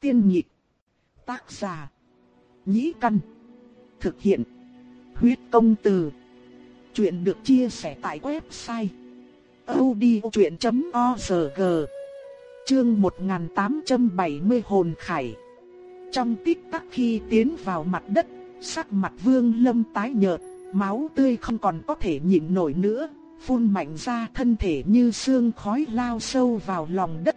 Tiên nhị Tác giả. Nhĩ căn. Thực hiện. Huyết công từ. Chuyện được chia sẻ tại website. odchuyện.org Chương 1870 hồn khải. Trong tích tắc khi tiến vào mặt đất, sắc mặt vương lâm tái nhợt, máu tươi không còn có thể nhịn nổi nữa, phun mạnh ra thân thể như xương khói lao sâu vào lòng đất.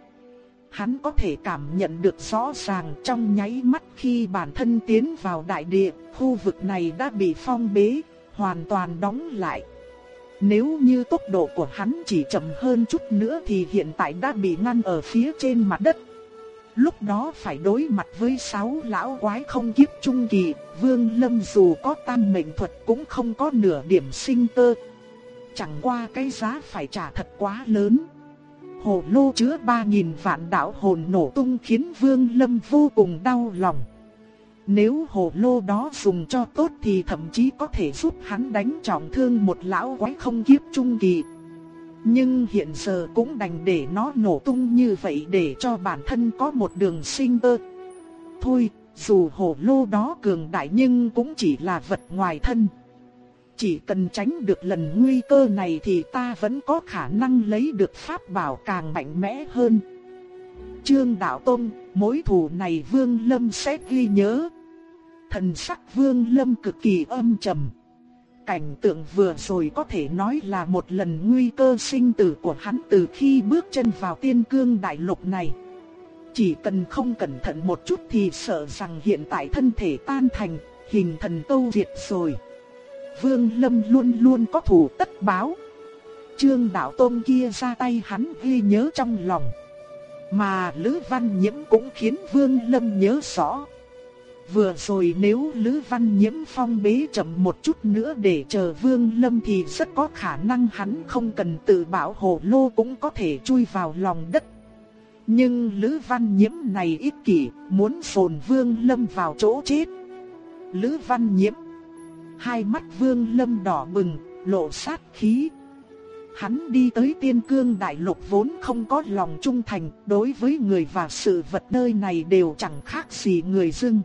Hắn có thể cảm nhận được rõ ràng trong nháy mắt khi bản thân tiến vào đại địa, khu vực này đã bị phong bế, hoàn toàn đóng lại. Nếu như tốc độ của hắn chỉ chậm hơn chút nữa thì hiện tại đã bị ngăn ở phía trên mặt đất. Lúc đó phải đối mặt với sáu lão quái không kiếp trung kỳ, Vương Lâm dù có tam mệnh thuật cũng không có nửa điểm sinh tơ. Chẳng qua cái giá phải trả thật quá lớn. Hồ lô chứa 3.000 vạn đạo hồn nổ tung khiến Vương Lâm vô cùng đau lòng. Nếu hồ lô đó dùng cho tốt thì thậm chí có thể giúp hắn đánh trọng thương một lão quái không kiếp trung kỳ. Nhưng hiện giờ cũng đành để nó nổ tung như vậy để cho bản thân có một đường sinh tơ. Thôi, dù hồ lô đó cường đại nhưng cũng chỉ là vật ngoài thân. Chỉ cần tránh được lần nguy cơ này thì ta vẫn có khả năng lấy được pháp bảo càng mạnh mẽ hơn. Trương Đạo Tông, mối thù này Vương Lâm sẽ ghi nhớ. Thần sắc Vương Lâm cực kỳ âm trầm. Cảnh tượng vừa rồi có thể nói là một lần nguy cơ sinh tử của hắn từ khi bước chân vào tiên cương đại lục này. Chỉ cần không cẩn thận một chút thì sợ rằng hiện tại thân thể tan thành, hình thần câu diệt rồi. Vương Lâm luôn luôn có thủ tất báo. Trương Đạo Tôn kia ra tay hắn ghi nhớ trong lòng. Mà Lữ Văn Nhiễm cũng khiến Vương Lâm nhớ rõ. Vừa rồi nếu Lữ Văn Nhiễm phong bế chậm một chút nữa để chờ Vương Lâm thì rất có khả năng hắn không cần tự bảo hộ lô cũng có thể chui vào lòng đất. Nhưng Lữ Văn Nhiễm này ích kỷ, muốn phồn Vương Lâm vào chỗ chết. Lữ Văn Nhiễm Hai mắt Vương Lâm đỏ bừng, lộ sát khí. Hắn đi tới tiên cương đại lục vốn không có lòng trung thành, đối với người và sự vật nơi này đều chẳng khác gì người dưng.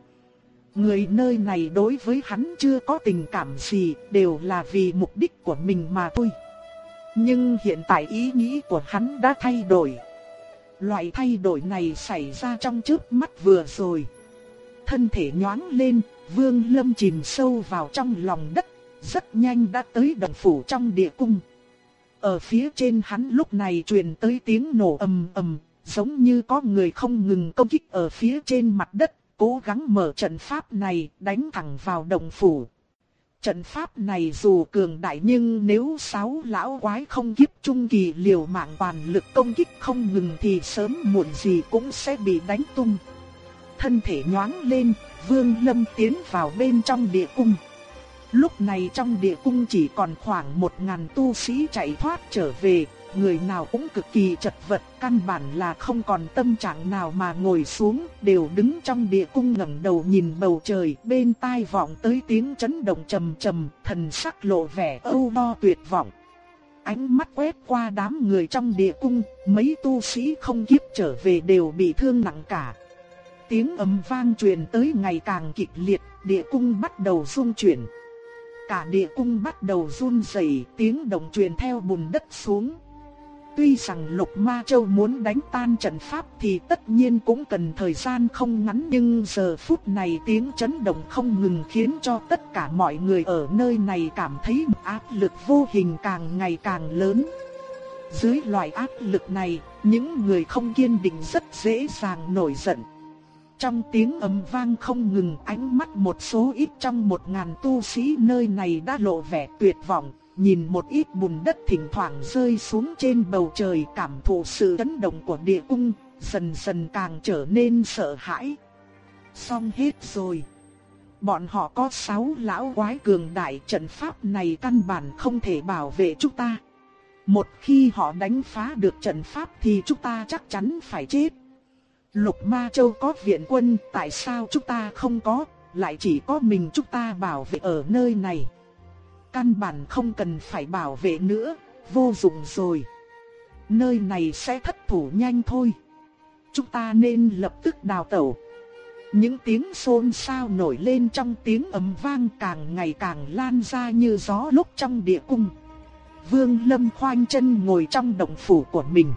Người nơi này đối với hắn chưa có tình cảm gì, đều là vì mục đích của mình mà thôi. Nhưng hiện tại ý nghĩ của hắn đã thay đổi. Loại thay đổi này xảy ra trong trước mắt vừa rồi. Thân thể nhoáng lên, Vương Lâm chìm sâu vào trong lòng đất, rất nhanh đã tới đồng phủ trong địa cung. Ở phía trên hắn lúc này truyền tới tiếng nổ ầm ầm, giống như có người không ngừng công kích ở phía trên mặt đất, cố gắng mở trận pháp này đánh thẳng vào đồng phủ. Trận pháp này dù cường đại nhưng nếu sáu lão quái không kiếp trung kỳ liều mạng toàn lực công kích không ngừng thì sớm muộn gì cũng sẽ bị đánh tung. Thân thể nhoáng lên, Vương Lâm tiến vào bên trong địa cung. Lúc này trong địa cung chỉ còn khoảng một ngàn tu sĩ chạy thoát trở về, người nào cũng cực kỳ chật vật, căn bản là không còn tâm trạng nào mà ngồi xuống, đều đứng trong địa cung ngẩng đầu nhìn bầu trời, bên tai vọng tới tiếng chấn động trầm trầm, thần sắc lộ vẻ âu lo tuyệt vọng. Ánh mắt quét qua đám người trong địa cung, mấy tu sĩ không kiếp trở về đều bị thương nặng cả. Tiếng ầm vang truyền tới ngày càng kịch liệt, địa cung bắt đầu rung chuyển. Cả địa cung bắt đầu run rẩy, tiếng động truyền theo bùn đất xuống. Tuy rằng Lục Ma Châu muốn đánh tan trận pháp thì tất nhiên cũng cần thời gian không ngắn nhưng giờ phút này tiếng chấn động không ngừng khiến cho tất cả mọi người ở nơi này cảm thấy áp lực vô hình càng ngày càng lớn. Dưới loại áp lực này, những người không kiên định rất dễ dàng nổi giận. Trong tiếng ầm vang không ngừng ánh mắt một số ít trong một ngàn tu sĩ nơi này đã lộ vẻ tuyệt vọng, nhìn một ít bùn đất thỉnh thoảng rơi xuống trên bầu trời cảm thụ sự chấn động của địa cung, dần dần càng trở nên sợ hãi. Xong hết rồi. Bọn họ có sáu lão quái cường đại trận pháp này căn bản không thể bảo vệ chúng ta. Một khi họ đánh phá được trận pháp thì chúng ta chắc chắn phải chết. Lục Ma Châu có viện quân, tại sao chúng ta không có, lại chỉ có mình chúng ta bảo vệ ở nơi này. Căn bản không cần phải bảo vệ nữa, vô dụng rồi. Nơi này sẽ thất thủ nhanh thôi. Chúng ta nên lập tức đào tẩu, Những tiếng xôn xao nổi lên trong tiếng ầm vang càng ngày càng lan ra như gió lúc trong địa cung. Vương Lâm khoanh chân ngồi trong động phủ của mình.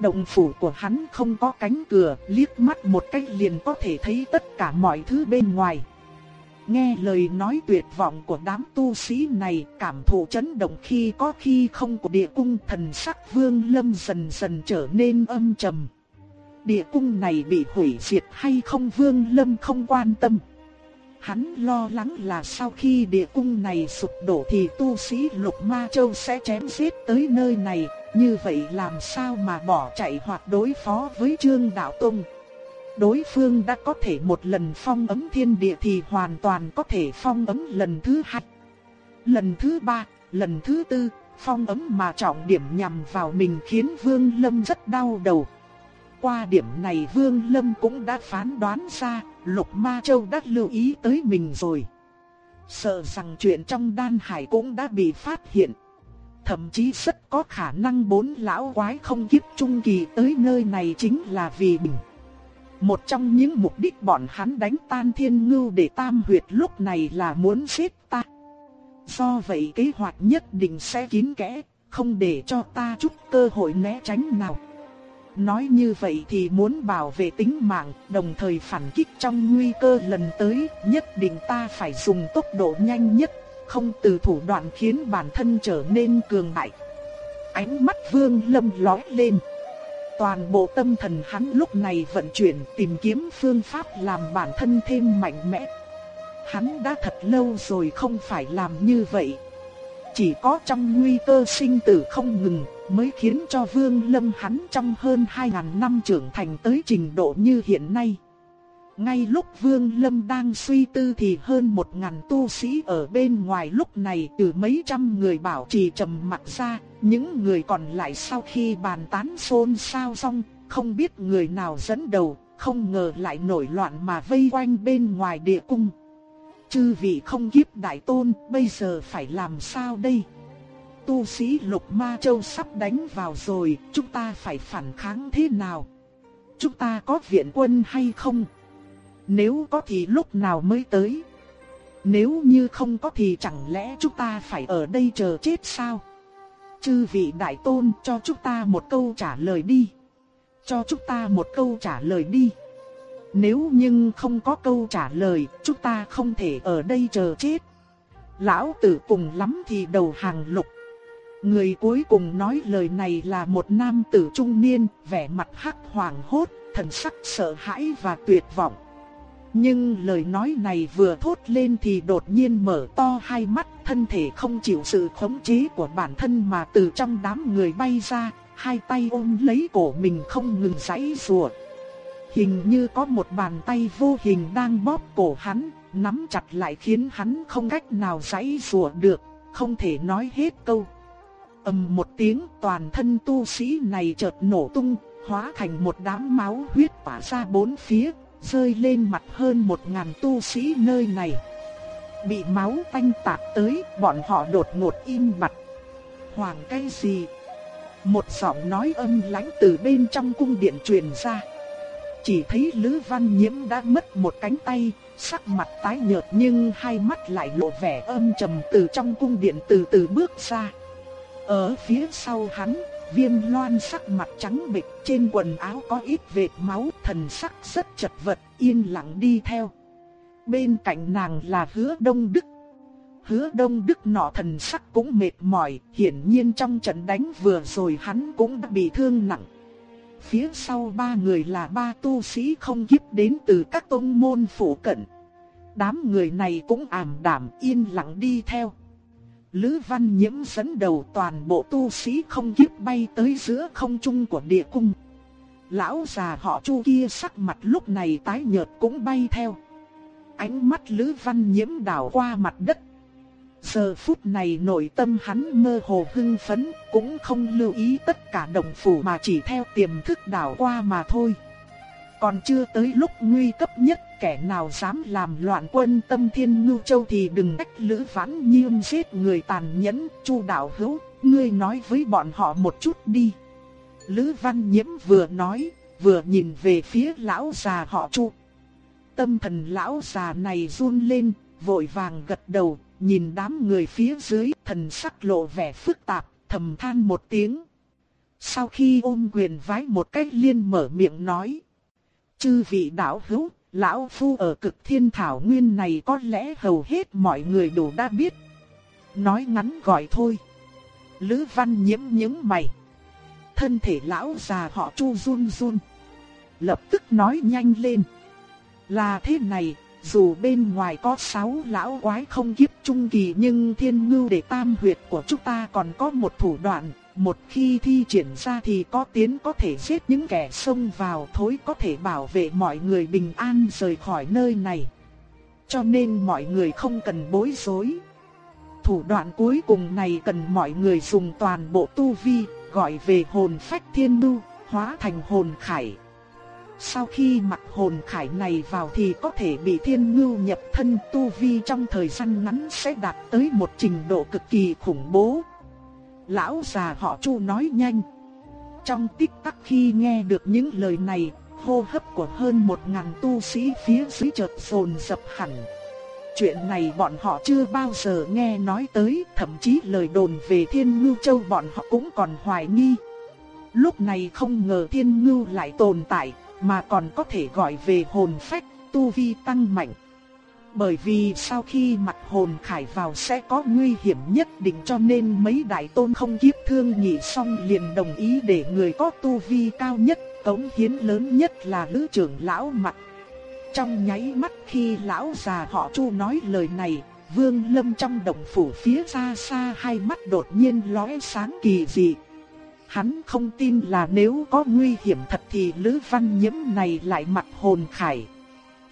Động phủ của hắn không có cánh cửa, liếc mắt một cách liền có thể thấy tất cả mọi thứ bên ngoài. Nghe lời nói tuyệt vọng của đám tu sĩ này, cảm thụ chấn động khi có khi không của địa cung thần sắc Vương Lâm dần dần trở nên âm trầm. Địa cung này bị hủy diệt hay không Vương Lâm không quan tâm. Hắn lo lắng là sau khi địa cung này sụp đổ thì tu sĩ Lục Ma Châu sẽ chém giết tới nơi này, như vậy làm sao mà bỏ chạy hoặc đối phó với Trương Đạo Tông. Đối phương đã có thể một lần phong ấm thiên địa thì hoàn toàn có thể phong ấm lần thứ hai, lần thứ ba, lần thứ tư, phong ấm mà trọng điểm nhằm vào mình khiến Vương Lâm rất đau đầu. Qua điểm này Vương Lâm cũng đã phán đoán ra, Lục Ma Châu đã lưu ý tới mình rồi. Sợ rằng chuyện trong đan hải cũng đã bị phát hiện. Thậm chí rất có khả năng bốn lão quái không kiếp trung kỳ tới nơi này chính là vì mình. Một trong những mục đích bọn hắn đánh tan thiên ngưu để tam huyệt lúc này là muốn giết ta. Do vậy kế hoạch nhất định sẽ kín kẽ, không để cho ta chút cơ hội né tránh nào. Nói như vậy thì muốn bảo vệ tính mạng, đồng thời phản kích trong nguy cơ lần tới, nhất định ta phải dùng tốc độ nhanh nhất, không từ thủ đoạn khiến bản thân trở nên cường đại. Ánh mắt Vương Lâm lóe lên. Toàn bộ tâm thần hắn lúc này vận chuyển tìm kiếm phương pháp làm bản thân thêm mạnh mẽ. Hắn đã thật lâu rồi không phải làm như vậy. Chỉ có trong nguy cơ sinh tử không ngừng mới khiến cho Vương Lâm hắn trong hơn 2.000 năm trưởng thành tới trình độ như hiện nay. Ngay lúc Vương Lâm đang suy tư thì hơn 1.000 tu sĩ ở bên ngoài lúc này từ mấy trăm người bảo trì trầm mặc ra, những người còn lại sau khi bàn tán xôn xao xong, không biết người nào dẫn đầu, không ngờ lại nổi loạn mà vây quanh bên ngoài địa cung. Chư vị không kiếp đại tôn, bây giờ phải làm sao đây? Tu sĩ lục ma châu sắp đánh vào rồi, chúng ta phải phản kháng thế nào? Chúng ta có viện quân hay không? Nếu có thì lúc nào mới tới? Nếu như không có thì chẳng lẽ chúng ta phải ở đây chờ chết sao? Chư vị đại tôn cho chúng ta một câu trả lời đi. Cho chúng ta một câu trả lời đi. Nếu nhưng không có câu trả lời, chúng ta không thể ở đây chờ chết. Lão tử cùng lắm thì đầu hàng lục. Người cuối cùng nói lời này là một nam tử trung niên, vẻ mặt hắc hoàng hốt, thần sắc sợ hãi và tuyệt vọng. Nhưng lời nói này vừa thốt lên thì đột nhiên mở to hai mắt, thân thể không chịu sự khống chế của bản thân mà từ trong đám người bay ra, hai tay ôm lấy cổ mình không ngừng giãy giụa. Hình như có một bàn tay vô hình đang bóp cổ hắn, nắm chặt lại khiến hắn không cách nào giãy giụa được, không thể nói hết câu ầm một tiếng toàn thân tu sĩ này chợt nổ tung, hóa thành một đám máu huyết tỏa ra bốn phía, rơi lên mặt hơn một ngàn tu sĩ nơi này. Bị máu tanh tạt tới, bọn họ đột ngột im mặt Hoàng cái gì? Một giọng nói âm lãnh từ bên trong cung điện truyền ra. Chỉ thấy Lữ Văn Nhiễm đã mất một cánh tay, sắc mặt tái nhợt nhưng hai mắt lại lộ vẻ âm trầm từ trong cung điện từ từ bước ra. Ở phía sau hắn, Viêm loan sắc mặt trắng bệch trên quần áo có ít vệt máu thần sắc rất chật vật yên lặng đi theo. Bên cạnh nàng là hứa đông đức. Hứa đông đức nọ thần sắc cũng mệt mỏi, hiển nhiên trong trận đánh vừa rồi hắn cũng đã bị thương nặng. Phía sau ba người là ba tu sĩ không kiếp đến từ các tông môn phủ cận. Đám người này cũng ảm đảm yên lặng đi theo. Lữ Văn Nhiễm dẫn đầu toàn bộ tu sĩ không kiếp bay tới giữa không trung của địa cung. Lão già họ Chu kia sắc mặt lúc này tái nhợt cũng bay theo. Ánh mắt Lữ Văn Nhiễm đảo qua mặt đất. Giờ phút này nội tâm hắn mơ hồ hưng phấn, cũng không lưu ý tất cả đồng phủ mà chỉ theo tiềm thức đảo qua mà thôi. Còn chưa tới lúc nguy cấp nhất kẻ nào dám làm loạn quân tâm thiên ngưu châu thì đừng cách lữ vãn nhiên giết người tàn nhẫn, chu đạo hữu, ngươi nói với bọn họ một chút đi. Lữ văn nhiễm vừa nói, vừa nhìn về phía lão già họ chu. Tâm thần lão già này run lên, vội vàng gật đầu, nhìn đám người phía dưới, thần sắc lộ vẻ phức tạp, thầm than một tiếng. Sau khi ôm quyền vái một cách liên mở miệng nói. Chư vị đạo hữu, lão phu ở cực thiên thảo nguyên này có lẽ hầu hết mọi người đều đã biết. Nói ngắn gọi thôi. Lữ văn nhiễm những mày. Thân thể lão già họ chu run run. Lập tức nói nhanh lên. Là thế này, dù bên ngoài có sáu lão quái không kiếp trung kỳ nhưng thiên ngưu để tam huyệt của chúng ta còn có một thủ đoạn. Một khi thi triển ra thì có tiến có thể giết những kẻ xông vào thối có thể bảo vệ mọi người bình an rời khỏi nơi này. Cho nên mọi người không cần bối rối. Thủ đoạn cuối cùng này cần mọi người dùng toàn bộ tu vi, gọi về hồn phách thiên đu, hóa thành hồn khải. Sau khi mặc hồn khải này vào thì có thể bị thiên ngưu nhập thân tu vi trong thời gian ngắn sẽ đạt tới một trình độ cực kỳ khủng bố. Lão già họ Chu nói nhanh. Trong tích tắc khi nghe được những lời này, hô hấp của hơn một ngàn tu sĩ phía dưới chợt phồn dập hẳn. Chuyện này bọn họ chưa bao giờ nghe nói tới, thậm chí lời đồn về Thiên Ngưu Châu bọn họ cũng còn hoài nghi. Lúc này không ngờ Thiên Ngưu lại tồn tại, mà còn có thể gọi về hồn phách, tu vi tăng mạnh. Bởi vì sau khi mặt hồn khải vào sẽ có nguy hiểm nhất định cho nên mấy đại tôn không kiếp thương nhị xong liền đồng ý để người có tu vi cao nhất, cống hiến lớn nhất là lữ trưởng lão mặt. Trong nháy mắt khi lão già họ Chu nói lời này, Vương Lâm trong động phủ phía xa xa hai mắt đột nhiên lóe sáng kỳ dị. Hắn không tin là nếu có nguy hiểm thật thì Lữ Văn Nhiễm này lại mặt hồn khải.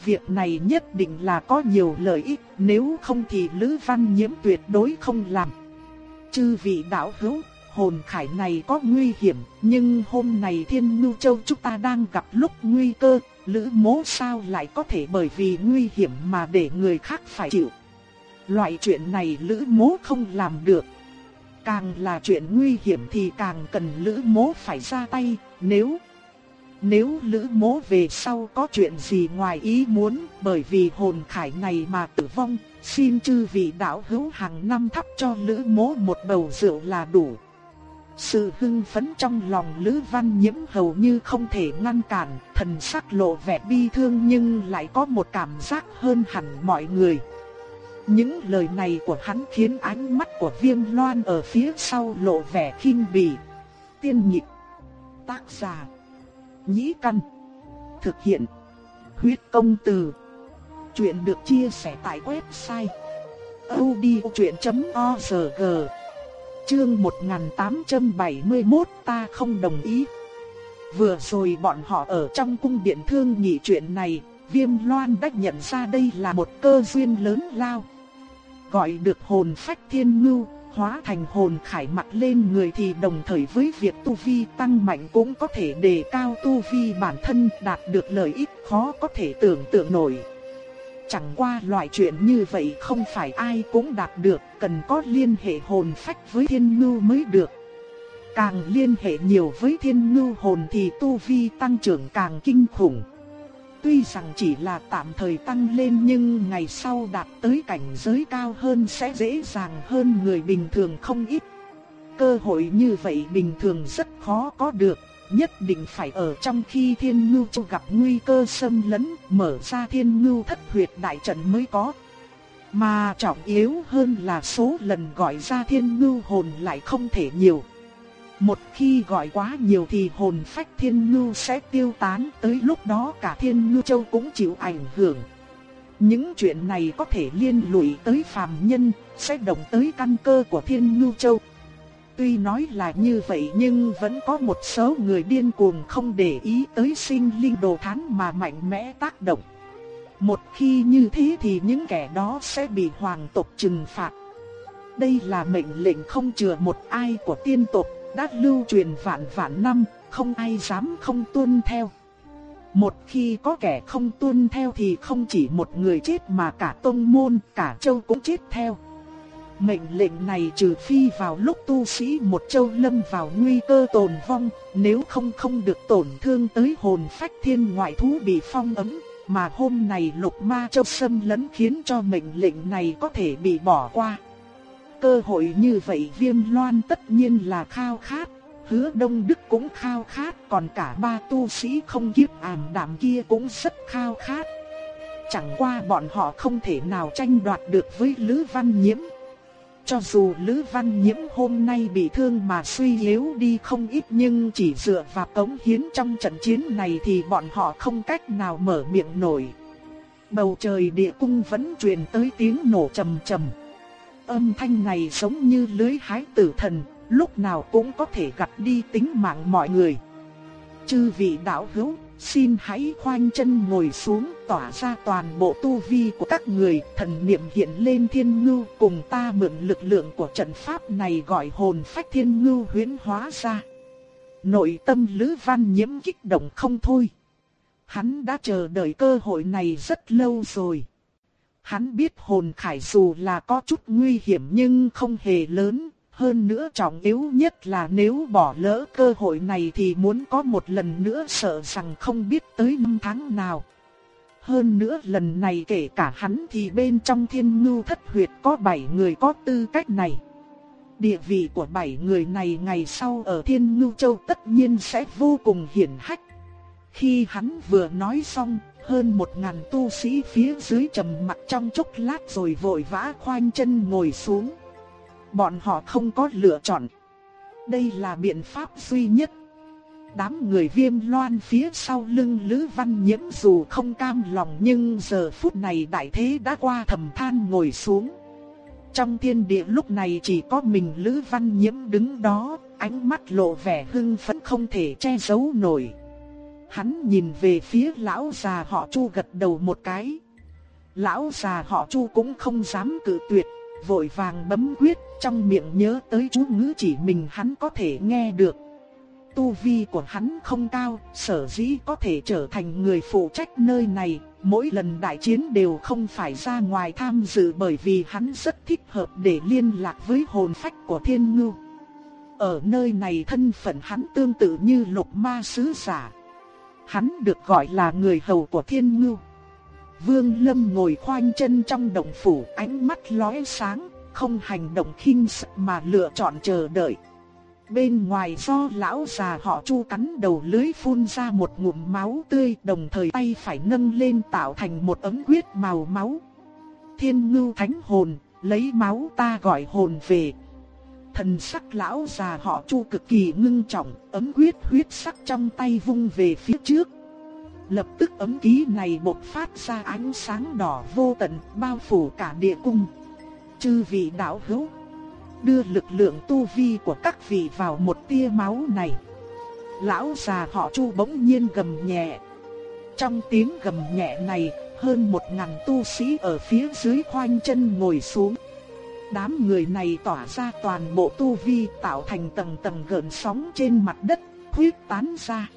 Việc này nhất định là có nhiều lợi ích, nếu không thì Lữ Văn Nhiễm tuyệt đối không làm. Chư vị đạo hữu, hồn khải này có nguy hiểm, nhưng hôm nay Thiên Ngưu Châu chúng ta đang gặp lúc nguy cơ, Lữ mỗ sao lại có thể bởi vì nguy hiểm mà để người khác phải chịu. Loại chuyện này Lữ mỗ không làm được. Càng là chuyện nguy hiểm thì càng cần Lữ mỗ phải ra tay, nếu... Nếu Lữ mố về sau có chuyện gì ngoài ý muốn bởi vì hồn khải này mà tử vong, xin chư vị đạo hữu hàng năm thắp cho Lữ mố một bầu rượu là đủ. Sự hưng phấn trong lòng Lữ Văn Nhiễm hầu như không thể ngăn cản, thần sắc lộ vẻ bi thương nhưng lại có một cảm giác hơn hẳn mọi người. Những lời này của hắn khiến ánh mắt của Viêm Loan ở phía sau lộ vẻ khinh bỉ. Tiên nhịp, tác giả, nhĩ căn, thực hiện, huyết công từ. Chuyện được chia sẻ tại website odchuyện.org Chương 1871 ta không đồng ý. Vừa rồi bọn họ ở trong cung điện thương nghị chuyện này, Viêm Loan đã nhận ra đây là một cơ duyên lớn lao. Gọi được hồn phách thiên ngưu, hóa thành hồn khải mặt lên người thì đồng thời với việc tu vi tăng mạnh cũng có thể đề cao tu vi bản thân đạt được lợi ích khó có thể tưởng tượng nổi. Chẳng qua loại chuyện như vậy không phải ai cũng đạt được, cần có liên hệ hồn phách với thiên ngưu mới được. Càng liên hệ nhiều với thiên ngưu hồn thì tu vi tăng trưởng càng kinh khủng. Tuy rằng chỉ là tạm thời tăng lên nhưng ngày sau đạt tới cảnh giới cao hơn sẽ dễ dàng hơn người bình thường không ít. Cơ hội như vậy bình thường rất khó có được, nhất định phải ở trong khi thiên ngưu châu gặp nguy cơ xâm lấn, mở ra thiên ngưu thất huyệt đại trận mới có. Mà trọng yếu hơn là số lần gọi ra thiên ngưu hồn lại không thể nhiều. Một khi gọi quá nhiều thì hồn phách thiên ngưu sẽ tiêu tán tới lúc đó cả thiên ngưu châu cũng chịu ảnh hưởng. Những chuyện này có thể liên lụy tới phàm nhân, sẽ động tới căn cơ của thiên ngưu châu. Tuy nói là như vậy nhưng vẫn có một số người điên cuồng không để ý tới sinh linh đồ thán mà mạnh mẽ tác động. Một khi như thế thì những kẻ đó sẽ bị hoàng tộc trừng phạt. Đây là mệnh lệnh không chừa một ai của tiên tộc, đã lưu truyền vạn vạn năm, không ai dám không tuân theo. Một khi có kẻ không tuân theo thì không chỉ một người chết mà cả tông môn, cả châu cũng chết theo. Mệnh lệnh này trừ phi vào lúc tu sĩ một châu lâm vào nguy cơ tồn vong, nếu không không được tổn thương tới hồn phách thiên ngoại thú bị phong ấm, mà hôm nay lục ma châu xâm lấn khiến cho mệnh lệnh này có thể bị bỏ qua. Cơ hội như vậy viêm loan tất nhiên là khao khát, hứa đông đức cũng khao khát, còn cả ba tu sĩ không kiếp ảm đạm kia cũng rất khao khát. Chẳng qua bọn họ không thể nào tranh đoạt được với Lữ Văn Nhiễm. Cho dù Lữ Văn Nhiễm hôm nay bị thương mà suy yếu đi không ít nhưng chỉ dựa vào cống hiến trong trận chiến này thì bọn họ không cách nào mở miệng nổi. Bầu trời địa cung vẫn truyền tới tiếng nổ trầm trầm. Âm thanh này giống như lưới hái tử thần, lúc nào cũng có thể gặt đi tính mạng mọi người. Chư vị đạo hữu, xin hãy khoanh chân ngồi xuống tỏa ra toàn bộ tu vi của các người, thần niệm hiện lên thiên ngưu cùng ta mượn lực lượng của trận pháp này gọi hồn phách thiên ngưu huyễn hóa ra. Nội tâm Lữ Văn Nhiễm kích động không thôi. Hắn đã chờ đợi cơ hội này rất lâu rồi. Hắn biết hồn khải dù là có chút nguy hiểm nhưng không hề lớn, hơn nữa trọng yếu nhất là nếu bỏ lỡ cơ hội này thì muốn có một lần nữa sợ rằng không biết tới năm tháng nào. Hơn nữa lần này kể cả hắn thì bên trong thiên ngưu thất huyệt có 7 người có tư cách này. Địa vị của 7 người này ngày sau ở thiên ngưu châu tất nhiên sẽ vô cùng hiển hách. Khi hắn vừa nói xong, hơn một ngàn tu sĩ phía dưới trầm mặt trong chốc lát rồi vội vã khoanh chân ngồi xuống. Bọn họ không có lựa chọn. Đây là biện pháp duy nhất. Đám người viêm loan phía sau lưng Lữ Văn Nhiễm dù không cam lòng nhưng giờ phút này đại thế đã qua thầm than ngồi xuống. Trong thiên địa lúc này chỉ có mình Lữ Văn Nhiễm đứng đó, ánh mắt lộ vẻ hưng phấn không thể che giấu nổi. Hắn nhìn về phía lão già họ Chu gật đầu một cái. Lão già họ Chu cũng không dám cự tuyệt, vội vàng bấm quyết, trong miệng nhớ tới chú ngữ chỉ mình hắn có thể nghe được. Tu vi của hắn không cao, sở dĩ có thể trở thành người phụ trách nơi này, mỗi lần đại chiến đều không phải ra ngoài tham dự bởi vì hắn rất thích hợp để liên lạc với hồn phách của thiên ngưu. Ở nơi này thân phận hắn tương tự như lục ma sứ giả. Hắn được gọi là người hầu của thiên ngưu. Vương Lâm ngồi khoanh chân trong động phủ, ánh mắt lóe sáng, không hành động khinh sợ mà lựa chọn chờ đợi. Bên ngoài do lão già họ chu cắn đầu lưới phun ra một ngụm máu tươi đồng thời tay phải nâng lên tạo thành một ấm quyết màu máu. Thiên ngưu thánh hồn, lấy máu ta gọi hồn về. Thần sắc lão già họ chu cực kỳ ngưng trọng, ấm quyết huyết sắc trong tay vung về phía trước. Lập tức ấm ký này bộc phát ra ánh sáng đỏ vô tận bao phủ cả địa cung. Chư vị đạo hữu, đưa lực lượng tu vi của các vị vào một tia máu này. Lão già họ Chu bỗng nhiên gầm nhẹ. Trong tiếng gầm nhẹ này, hơn một ngàn tu sĩ ở phía dưới khoanh chân ngồi xuống. Đám người này tỏa ra toàn bộ tu vi tạo thành tầng tầng gợn sóng trên mặt đất, huyết tán ra.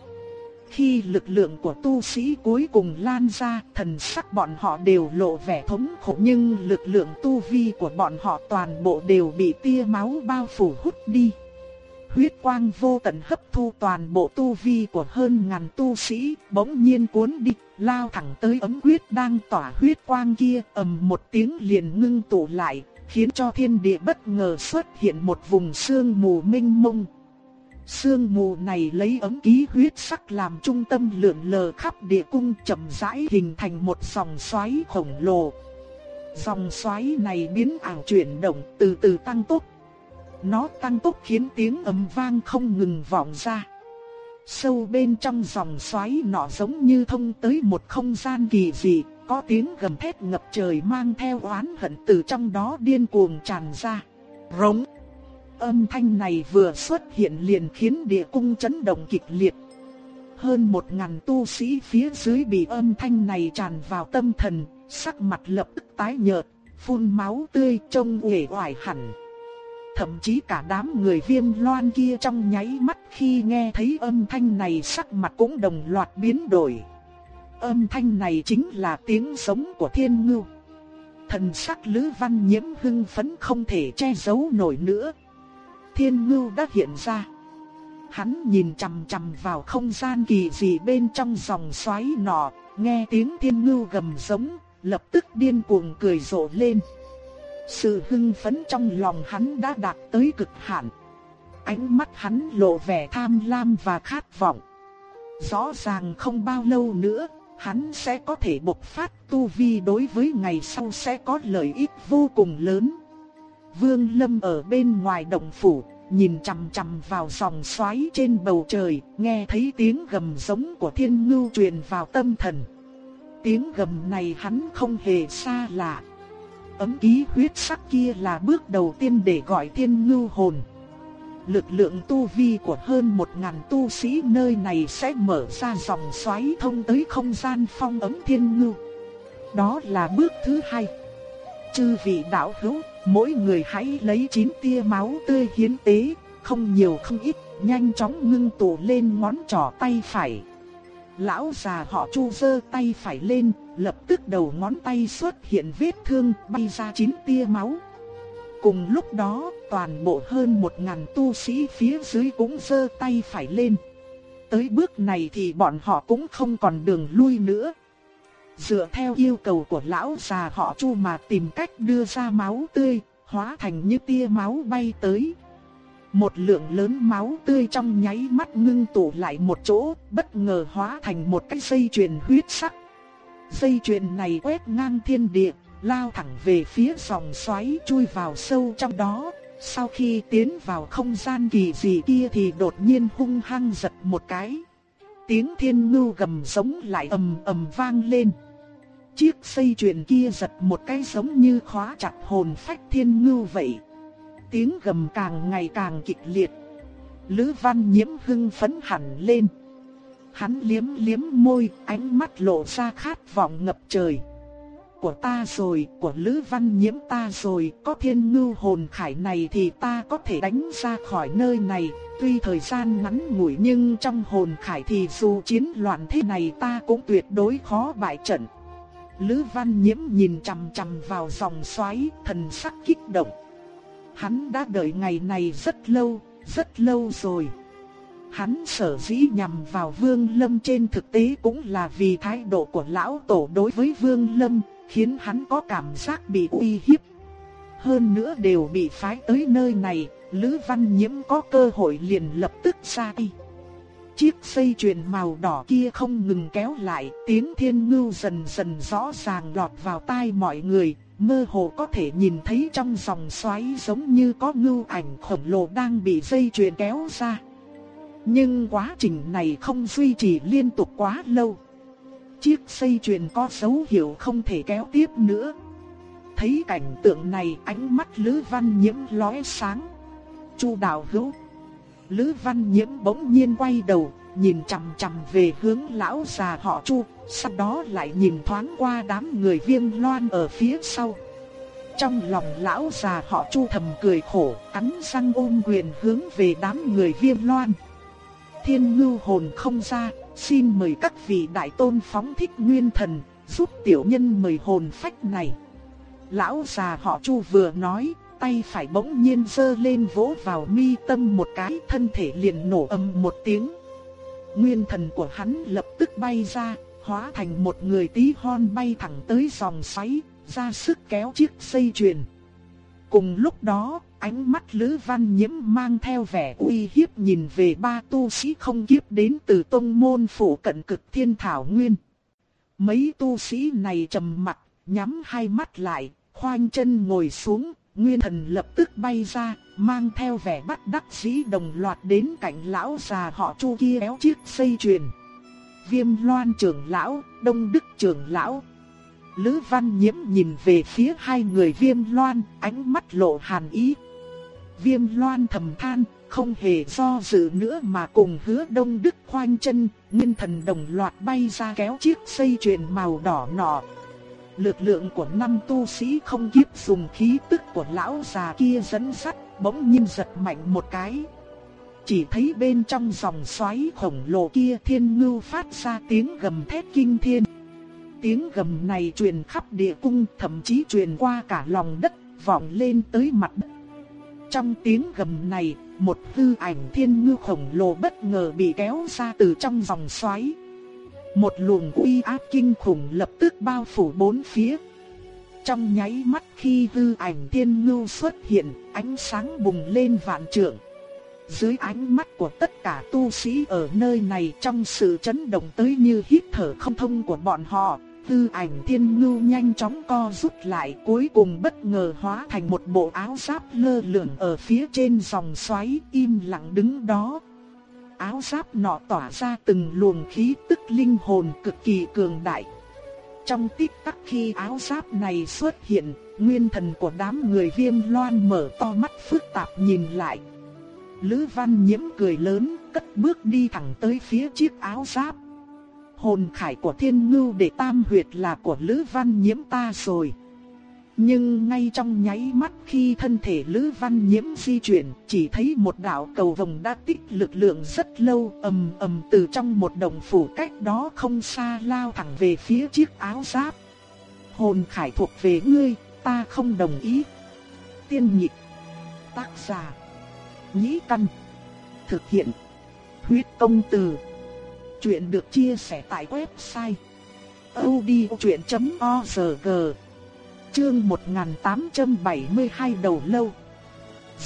Khi lực lượng của tu sĩ cuối cùng lan ra, thần sắc bọn họ đều lộ vẻ thống khổ nhưng lực lượng tu vi của bọn họ toàn bộ đều bị tia máu bao phủ hút đi. Huyết quang vô tận hấp thu toàn bộ tu vi của hơn ngàn tu sĩ, bỗng nhiên cuốn đi, lao thẳng tới ấm huyết đang tỏa huyết quang kia, ầm một tiếng liền ngưng tụ lại, khiến cho thiên địa bất ngờ xuất hiện một vùng sương mù minh mông. Sương mù này lấy ấm ký huyết sắc làm trung tâm lượn lờ khắp địa cung chậm rãi hình thành một dòng xoáy khổng lồ. Dòng xoáy này biến ảo chuyển động từ từ tăng tốc. Nó tăng tốc khiến tiếng ầm vang không ngừng vọng ra. Sâu bên trong dòng xoáy nọ giống như thông tới một không gian kỳ dị, có tiếng gầm thét ngập trời mang theo oán hận từ trong đó điên cuồng tràn ra. Rống Âm thanh này vừa xuất hiện liền khiến địa cung chấn động kịch liệt. Hơn một ngàn tu sĩ phía dưới bị âm thanh này tràn vào tâm thần, sắc mặt lập tức tái nhợt, phun máu tươi trông uể oải hẳn. Thậm chí cả đám người viêm loan kia trong nháy mắt khi nghe thấy âm thanh này sắc mặt cũng đồng loạt biến đổi. Âm thanh này chính là tiếng sống của thiên ngưu. Thần sắc Lữ Văn Nhiễm hưng phấn không thể che giấu nổi nữa thiên ngưu đã hiện ra. Hắn nhìn chằm chằm vào không gian kỳ dị bên trong dòng xoáy nọ, nghe tiếng thiên ngưu gầm giống, lập tức điên cuồng cười rộ lên. Sự hưng phấn trong lòng hắn đã đạt tới cực hạn. Ánh mắt hắn lộ vẻ tham lam và khát vọng. Rõ ràng không bao lâu nữa, hắn sẽ có thể bộc phát tu vi đối với ngày sau sẽ có lợi ích vô cùng lớn. Vương Lâm ở bên ngoài động phủ, nhìn chằm chằm vào dòng xoáy trên bầu trời, nghe thấy tiếng gầm giống của thiên ngưu truyền vào tâm thần. Tiếng gầm này hắn không hề xa lạ. Ấm ký huyết sắc kia là bước đầu tiên để gọi thiên ngưu hồn. Lực lượng tu vi của hơn một ngàn tu sĩ nơi này sẽ mở ra dòng xoáy thông tới không gian phong ấm thiên ngưu. Đó là bước thứ hai. Chư vị đạo hữu, mỗi người hãy lấy chín tia máu tươi hiến tế, không nhiều không ít, nhanh chóng ngưng tụ lên ngón trỏ tay phải. Lão già họ Chu giơ tay phải lên, lập tức đầu ngón tay xuất hiện vết thương bay ra chín tia máu. Cùng lúc đó, toàn bộ hơn một ngàn tu sĩ phía dưới cũng giơ tay phải lên. Tới bước này thì bọn họ cũng không còn đường lui nữa. Dựa theo yêu cầu của lão già họ Chu mà tìm cách đưa ra máu tươi, hóa thành như tia máu bay tới. Một lượng lớn máu tươi trong nháy mắt ngưng tụ lại một chỗ, bất ngờ hóa thành một cái dây chuyền huyết sắc. Dây chuyền này quét ngang thiên địa, lao thẳng về phía dòng xoáy chui vào sâu trong đó. Sau khi tiến vào không gian kỳ dị kia thì đột nhiên hung hăng giật một cái. Tiếng thiên ngưu gầm giống lại ầm ầm vang lên. Chiếc xây chuyền kia giật một cái giống như khóa chặt hồn phách thiên ngưu vậy. Tiếng gầm càng ngày càng kịch liệt. Lữ văn nhiễm hưng phấn hẳn lên. Hắn liếm liếm môi, ánh mắt lộ ra khát vọng ngập trời. Của ta rồi, của Lữ Văn Nhiễm ta rồi, có thiên ngưu hồn khải này thì ta có thể đánh ra khỏi nơi này. Tuy thời gian ngắn ngủi nhưng trong hồn khải thì dù chiến loạn thế này ta cũng tuyệt đối khó bại trận. Lữ Văn Nhiễm nhìn chằm chằm vào dòng xoáy, thần sắc kích động. Hắn đã đợi ngày này rất lâu, rất lâu rồi. Hắn sở dĩ nhằm vào Vương Lâm trên thực tế cũng là vì thái độ của lão tổ đối với Vương Lâm, khiến hắn có cảm giác bị uy hiếp. Hơn nữa đều bị phái tới nơi này, Lữ Văn Nhiễm có cơ hội liền lập tức ra đi. Chiếc dây chuyền màu đỏ kia không ngừng kéo lại, tiếng thiên ngưu dần dần rõ ràng lọt vào tai mọi người, mơ hồ có thể nhìn thấy trong dòng xoáy giống như có ngưu ảnh khổng lồ đang bị dây chuyền kéo ra. Nhưng quá trình này không duy trì liên tục quá lâu. Chiếc xây chuyền có dấu hiệu không thể kéo tiếp nữa. Thấy cảnh tượng này ánh mắt Lữ Văn Nhiễm lóe sáng. Chu đào hữu. Lữ Văn Nhiễm bỗng nhiên quay đầu, nhìn chằm chằm về hướng lão già họ Chu, sau đó lại nhìn thoáng qua đám người viêm loan ở phía sau. Trong lòng lão già họ Chu thầm cười khổ, cắn răng ôm quyền hướng về đám người viêm loan. Thiên ngưu hồn không ra, xin mời các vị đại tôn phóng thích nguyên thần, giúp tiểu nhân mời hồn phách này. Lão già họ Chu vừa nói, tay phải bỗng nhiên giơ lên vỗ vào mi tâm một cái, thân thể liền nổ ầm một tiếng. Nguyên thần của hắn lập tức bay ra, hóa thành một người tí hon bay thẳng tới dòng xoáy, ra sức kéo chiếc dây chuyền. Cùng lúc đó, ánh mắt Lữ Văn Nhiễm mang theo vẻ uy hiếp nhìn về ba tu sĩ không kiếp đến từ tông môn phủ cận cực thiên thảo nguyên. Mấy tu sĩ này trầm mặt, nhắm hai mắt lại, khoanh chân ngồi xuống, nguyên thần lập tức bay ra, mang theo vẻ bắt đắc dĩ đồng loạt đến cạnh lão già họ Chu kia éo chiếc xây truyền Viêm Loan trưởng lão, Đông Đức trưởng lão. Lữ Văn Nhiễm nhìn về phía hai người Viêm Loan, ánh mắt lộ hàn ý. Viêm Loan thầm than, không hề do dự nữa mà cùng hứa Đông Đức khoanh chân, nguyên thần đồng loạt bay ra kéo chiếc dây chuyền màu đỏ nọ. Lực lượng của năm tu sĩ không kiếp dùng khí tức của lão già kia dẫn sắt, bỗng nhiên giật mạnh một cái. Chỉ thấy bên trong dòng xoáy khổng lồ kia thiên ngưu phát ra tiếng gầm thét kinh thiên. Tiếng gầm này truyền khắp địa cung thậm chí truyền qua cả lòng đất, vọng lên tới mặt đất. Trong tiếng gầm này, một hư ảnh thiên ngưu khổng lồ bất ngờ bị kéo ra từ trong dòng xoáy. Một luồng uy áp kinh khủng lập tức bao phủ bốn phía. Trong nháy mắt khi hư ảnh thiên ngưu xuất hiện, ánh sáng bùng lên vạn trượng. Dưới ánh mắt của tất cả tu sĩ ở nơi này trong sự chấn động tới như hít thở không thông của bọn họ, tư ảnh thiên ngưu nhanh chóng co rút lại cuối cùng bất ngờ hóa thành một bộ áo giáp lơ lửng ở phía trên dòng xoáy im lặng đứng đó. Áo giáp nọ tỏa ra từng luồng khí tức linh hồn cực kỳ cường đại. Trong tích tắc khi áo giáp này xuất hiện, nguyên thần của đám người viêm loan mở to mắt phức tạp nhìn lại. Lữ văn nhiễm cười lớn, cất bước đi thẳng tới phía chiếc áo giáp. Hồn khải của thiên ngưu để tam huyệt là của Lữ văn nhiễm ta rồi. Nhưng ngay trong nháy mắt khi thân thể Lữ Văn Nhiễm di chuyển, chỉ thấy một đạo cầu vồng đã tích lực lượng rất lâu, ầm ầm từ trong một đồng phủ cách đó không xa lao thẳng về phía chiếc áo giáp. Hồn khải thuộc về ngươi, ta không đồng ý. Tiên nhị tác giả, nhĩ căn, thực hiện, huyết công từ. Chuyện được chia sẻ tại website odchuyện.org Chương 1872 đầu lâu.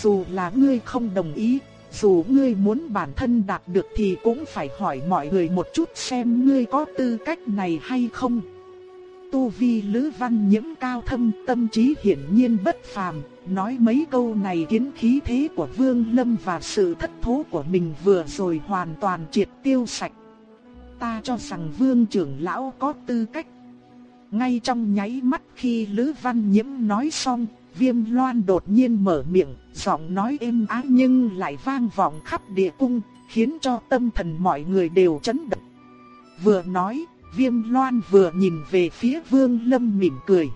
Dù là ngươi không đồng ý, dù ngươi muốn bản thân đạt được thì cũng phải hỏi mọi người một chút xem ngươi có tư cách này hay không. Tu vi Lữ Văn nhiễm cao thâm tâm trí hiển nhiên bất phàm, nói mấy câu này kiến khí thế của Vương Lâm và sự thất thố của mình vừa rồi hoàn toàn triệt tiêu sạch. Ta cho rằng Vương trưởng lão có tư cách ngay trong nháy mắt khi Lữ Văn Nhiễm nói xong, Viêm Loan đột nhiên mở miệng, giọng nói êm ái nhưng lại vang vọng khắp địa cung, khiến cho tâm thần mọi người đều chấn động. Vừa nói, Viêm Loan vừa nhìn về phía Vương Lâm mỉm cười.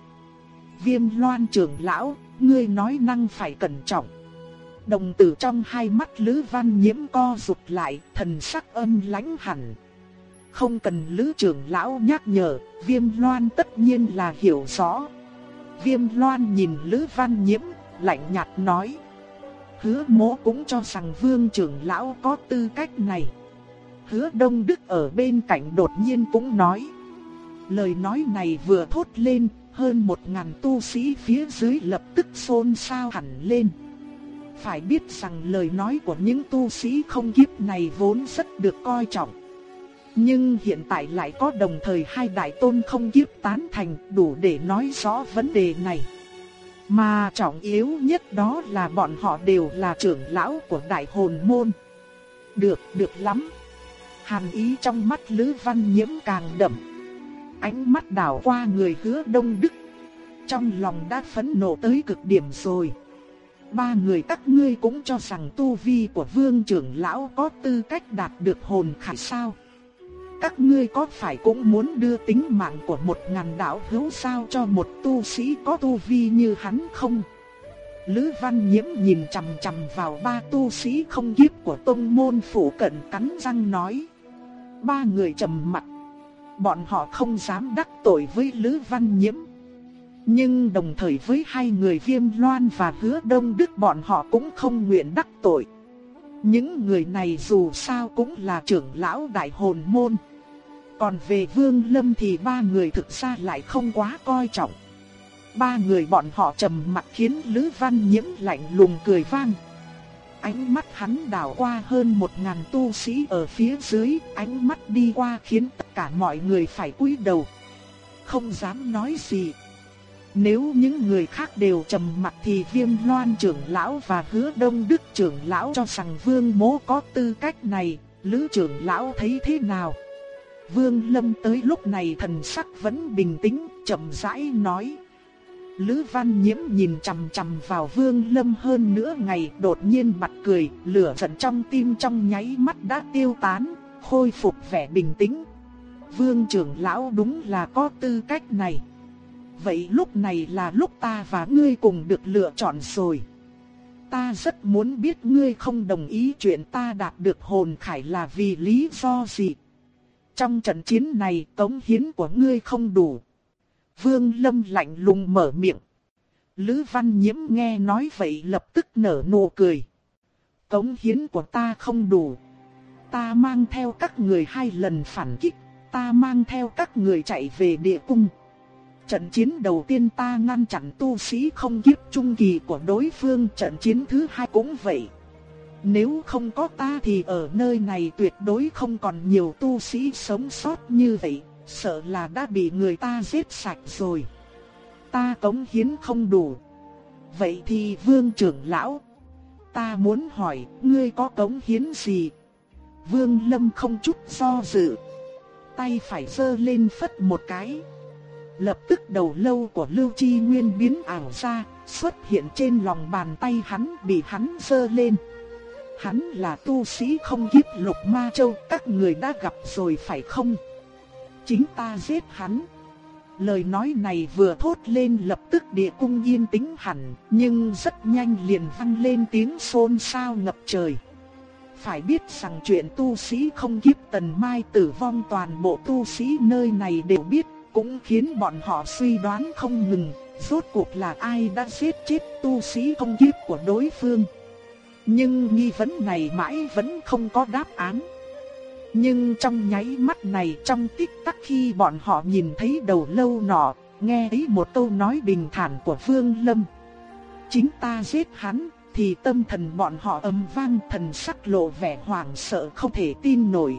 Viêm Loan trưởng lão, ngươi nói năng phải cẩn trọng. Đồng tử trong hai mắt Lữ Văn Nhiễm co rụt lại, thần sắc âm lãnh hẳn, không cần lữ trưởng lão nhắc nhở, viêm loan tất nhiên là hiểu rõ. Viêm loan nhìn lữ văn nhiễm, lạnh nhạt nói. Hứa mỗ cũng cho rằng vương trưởng lão có tư cách này. Hứa đông đức ở bên cạnh đột nhiên cũng nói. Lời nói này vừa thốt lên, hơn một ngàn tu sĩ phía dưới lập tức xôn xao hẳn lên. Phải biết rằng lời nói của những tu sĩ không kiếp này vốn rất được coi trọng. Nhưng hiện tại lại có đồng thời hai đại tôn không kiếp tán thành đủ để nói rõ vấn đề này. Mà trọng yếu nhất đó là bọn họ đều là trưởng lão của đại hồn môn. Được, được lắm. Hàn ý trong mắt Lữ Văn Nhiễm càng đậm. Ánh mắt đảo qua người hứa đông đức. Trong lòng đã phẫn nộ tới cực điểm rồi. Ba người các ngươi cũng cho rằng tu vi của vương trưởng lão có tư cách đạt được hồn khải sao các ngươi có phải cũng muốn đưa tính mạng của một ngàn đạo hữu sao cho một tu sĩ có tu vi như hắn không? Lữ Văn Nhiễm nhìn chằm chằm vào ba tu sĩ không kiếp của tông môn phủ cận cắn răng nói. Ba người trầm mặt. Bọn họ không dám đắc tội với Lữ Văn Nhiễm. Nhưng đồng thời với hai người viêm loan và hứa đông đức bọn họ cũng không nguyện đắc tội. Những người này dù sao cũng là trưởng lão đại hồn môn. Còn về Vương Lâm thì ba người thực ra lại không quá coi trọng. Ba người bọn họ trầm mặt khiến Lữ Văn Nhiễm lạnh lùng cười vang. Ánh mắt hắn đảo qua hơn một ngàn tu sĩ ở phía dưới, ánh mắt đi qua khiến tất cả mọi người phải cúi đầu. Không dám nói gì. Nếu những người khác đều trầm mặt thì viêm loan trưởng lão và hứa đông đức trưởng lão cho rằng vương mố có tư cách này, lữ trưởng lão thấy thế nào? Vương Lâm tới lúc này thần sắc vẫn bình tĩnh, chậm rãi nói. Lữ Văn Nhiễm nhìn chằm chằm vào Vương Lâm hơn nữa ngày đột nhiên bật cười, lửa giận trong tim trong nháy mắt đã tiêu tán, khôi phục vẻ bình tĩnh. Vương trưởng lão đúng là có tư cách này. Vậy lúc này là lúc ta và ngươi cùng được lựa chọn rồi. Ta rất muốn biết ngươi không đồng ý chuyện ta đạt được hồn khải là vì lý do gì. Trong trận chiến này tống hiến của ngươi không đủ. Vương Lâm lạnh lùng mở miệng. Lữ Văn Nhiễm nghe nói vậy lập tức nở nụ cười. Tống hiến của ta không đủ. Ta mang theo các người hai lần phản kích, ta mang theo các người chạy về địa cung. Trận chiến đầu tiên ta ngăn chặn tu sĩ không kiếp trung kỳ của đối phương, trận chiến thứ hai cũng vậy. Nếu không có ta thì ở nơi này tuyệt đối không còn nhiều tu sĩ sống sót như vậy, sợ là đã bị người ta giết sạch rồi. Ta cống hiến không đủ. Vậy thì vương trưởng lão, ta muốn hỏi, ngươi có cống hiến gì? Vương Lâm không chút do dự. Tay phải giơ lên phất một cái. Lập tức đầu lâu của Lưu Chi Nguyên biến ảo ra, xuất hiện trên lòng bàn tay hắn bị hắn giơ lên. Hắn là tu sĩ không kiếp lục ma châu, các người đã gặp rồi phải không? Chính ta giết hắn. Lời nói này vừa thốt lên lập tức địa cung yên tĩnh hẳn, nhưng rất nhanh liền vang lên tiếng xôn xao ngập trời. Phải biết rằng chuyện tu sĩ không kiếp tần mai tử vong toàn bộ tu sĩ nơi này đều biết, cũng khiến bọn họ suy đoán không ngừng, rốt cuộc là ai đã giết chết tu sĩ không kiếp của đối phương. Nhưng nghi vấn này mãi vẫn không có đáp án. Nhưng trong nháy mắt này trong tích tắc khi bọn họ nhìn thấy đầu lâu nọ, nghe thấy một câu nói bình thản của Vương Lâm. Chính ta giết hắn, thì tâm thần bọn họ âm vang thần sắc lộ vẻ hoảng sợ không thể tin nổi.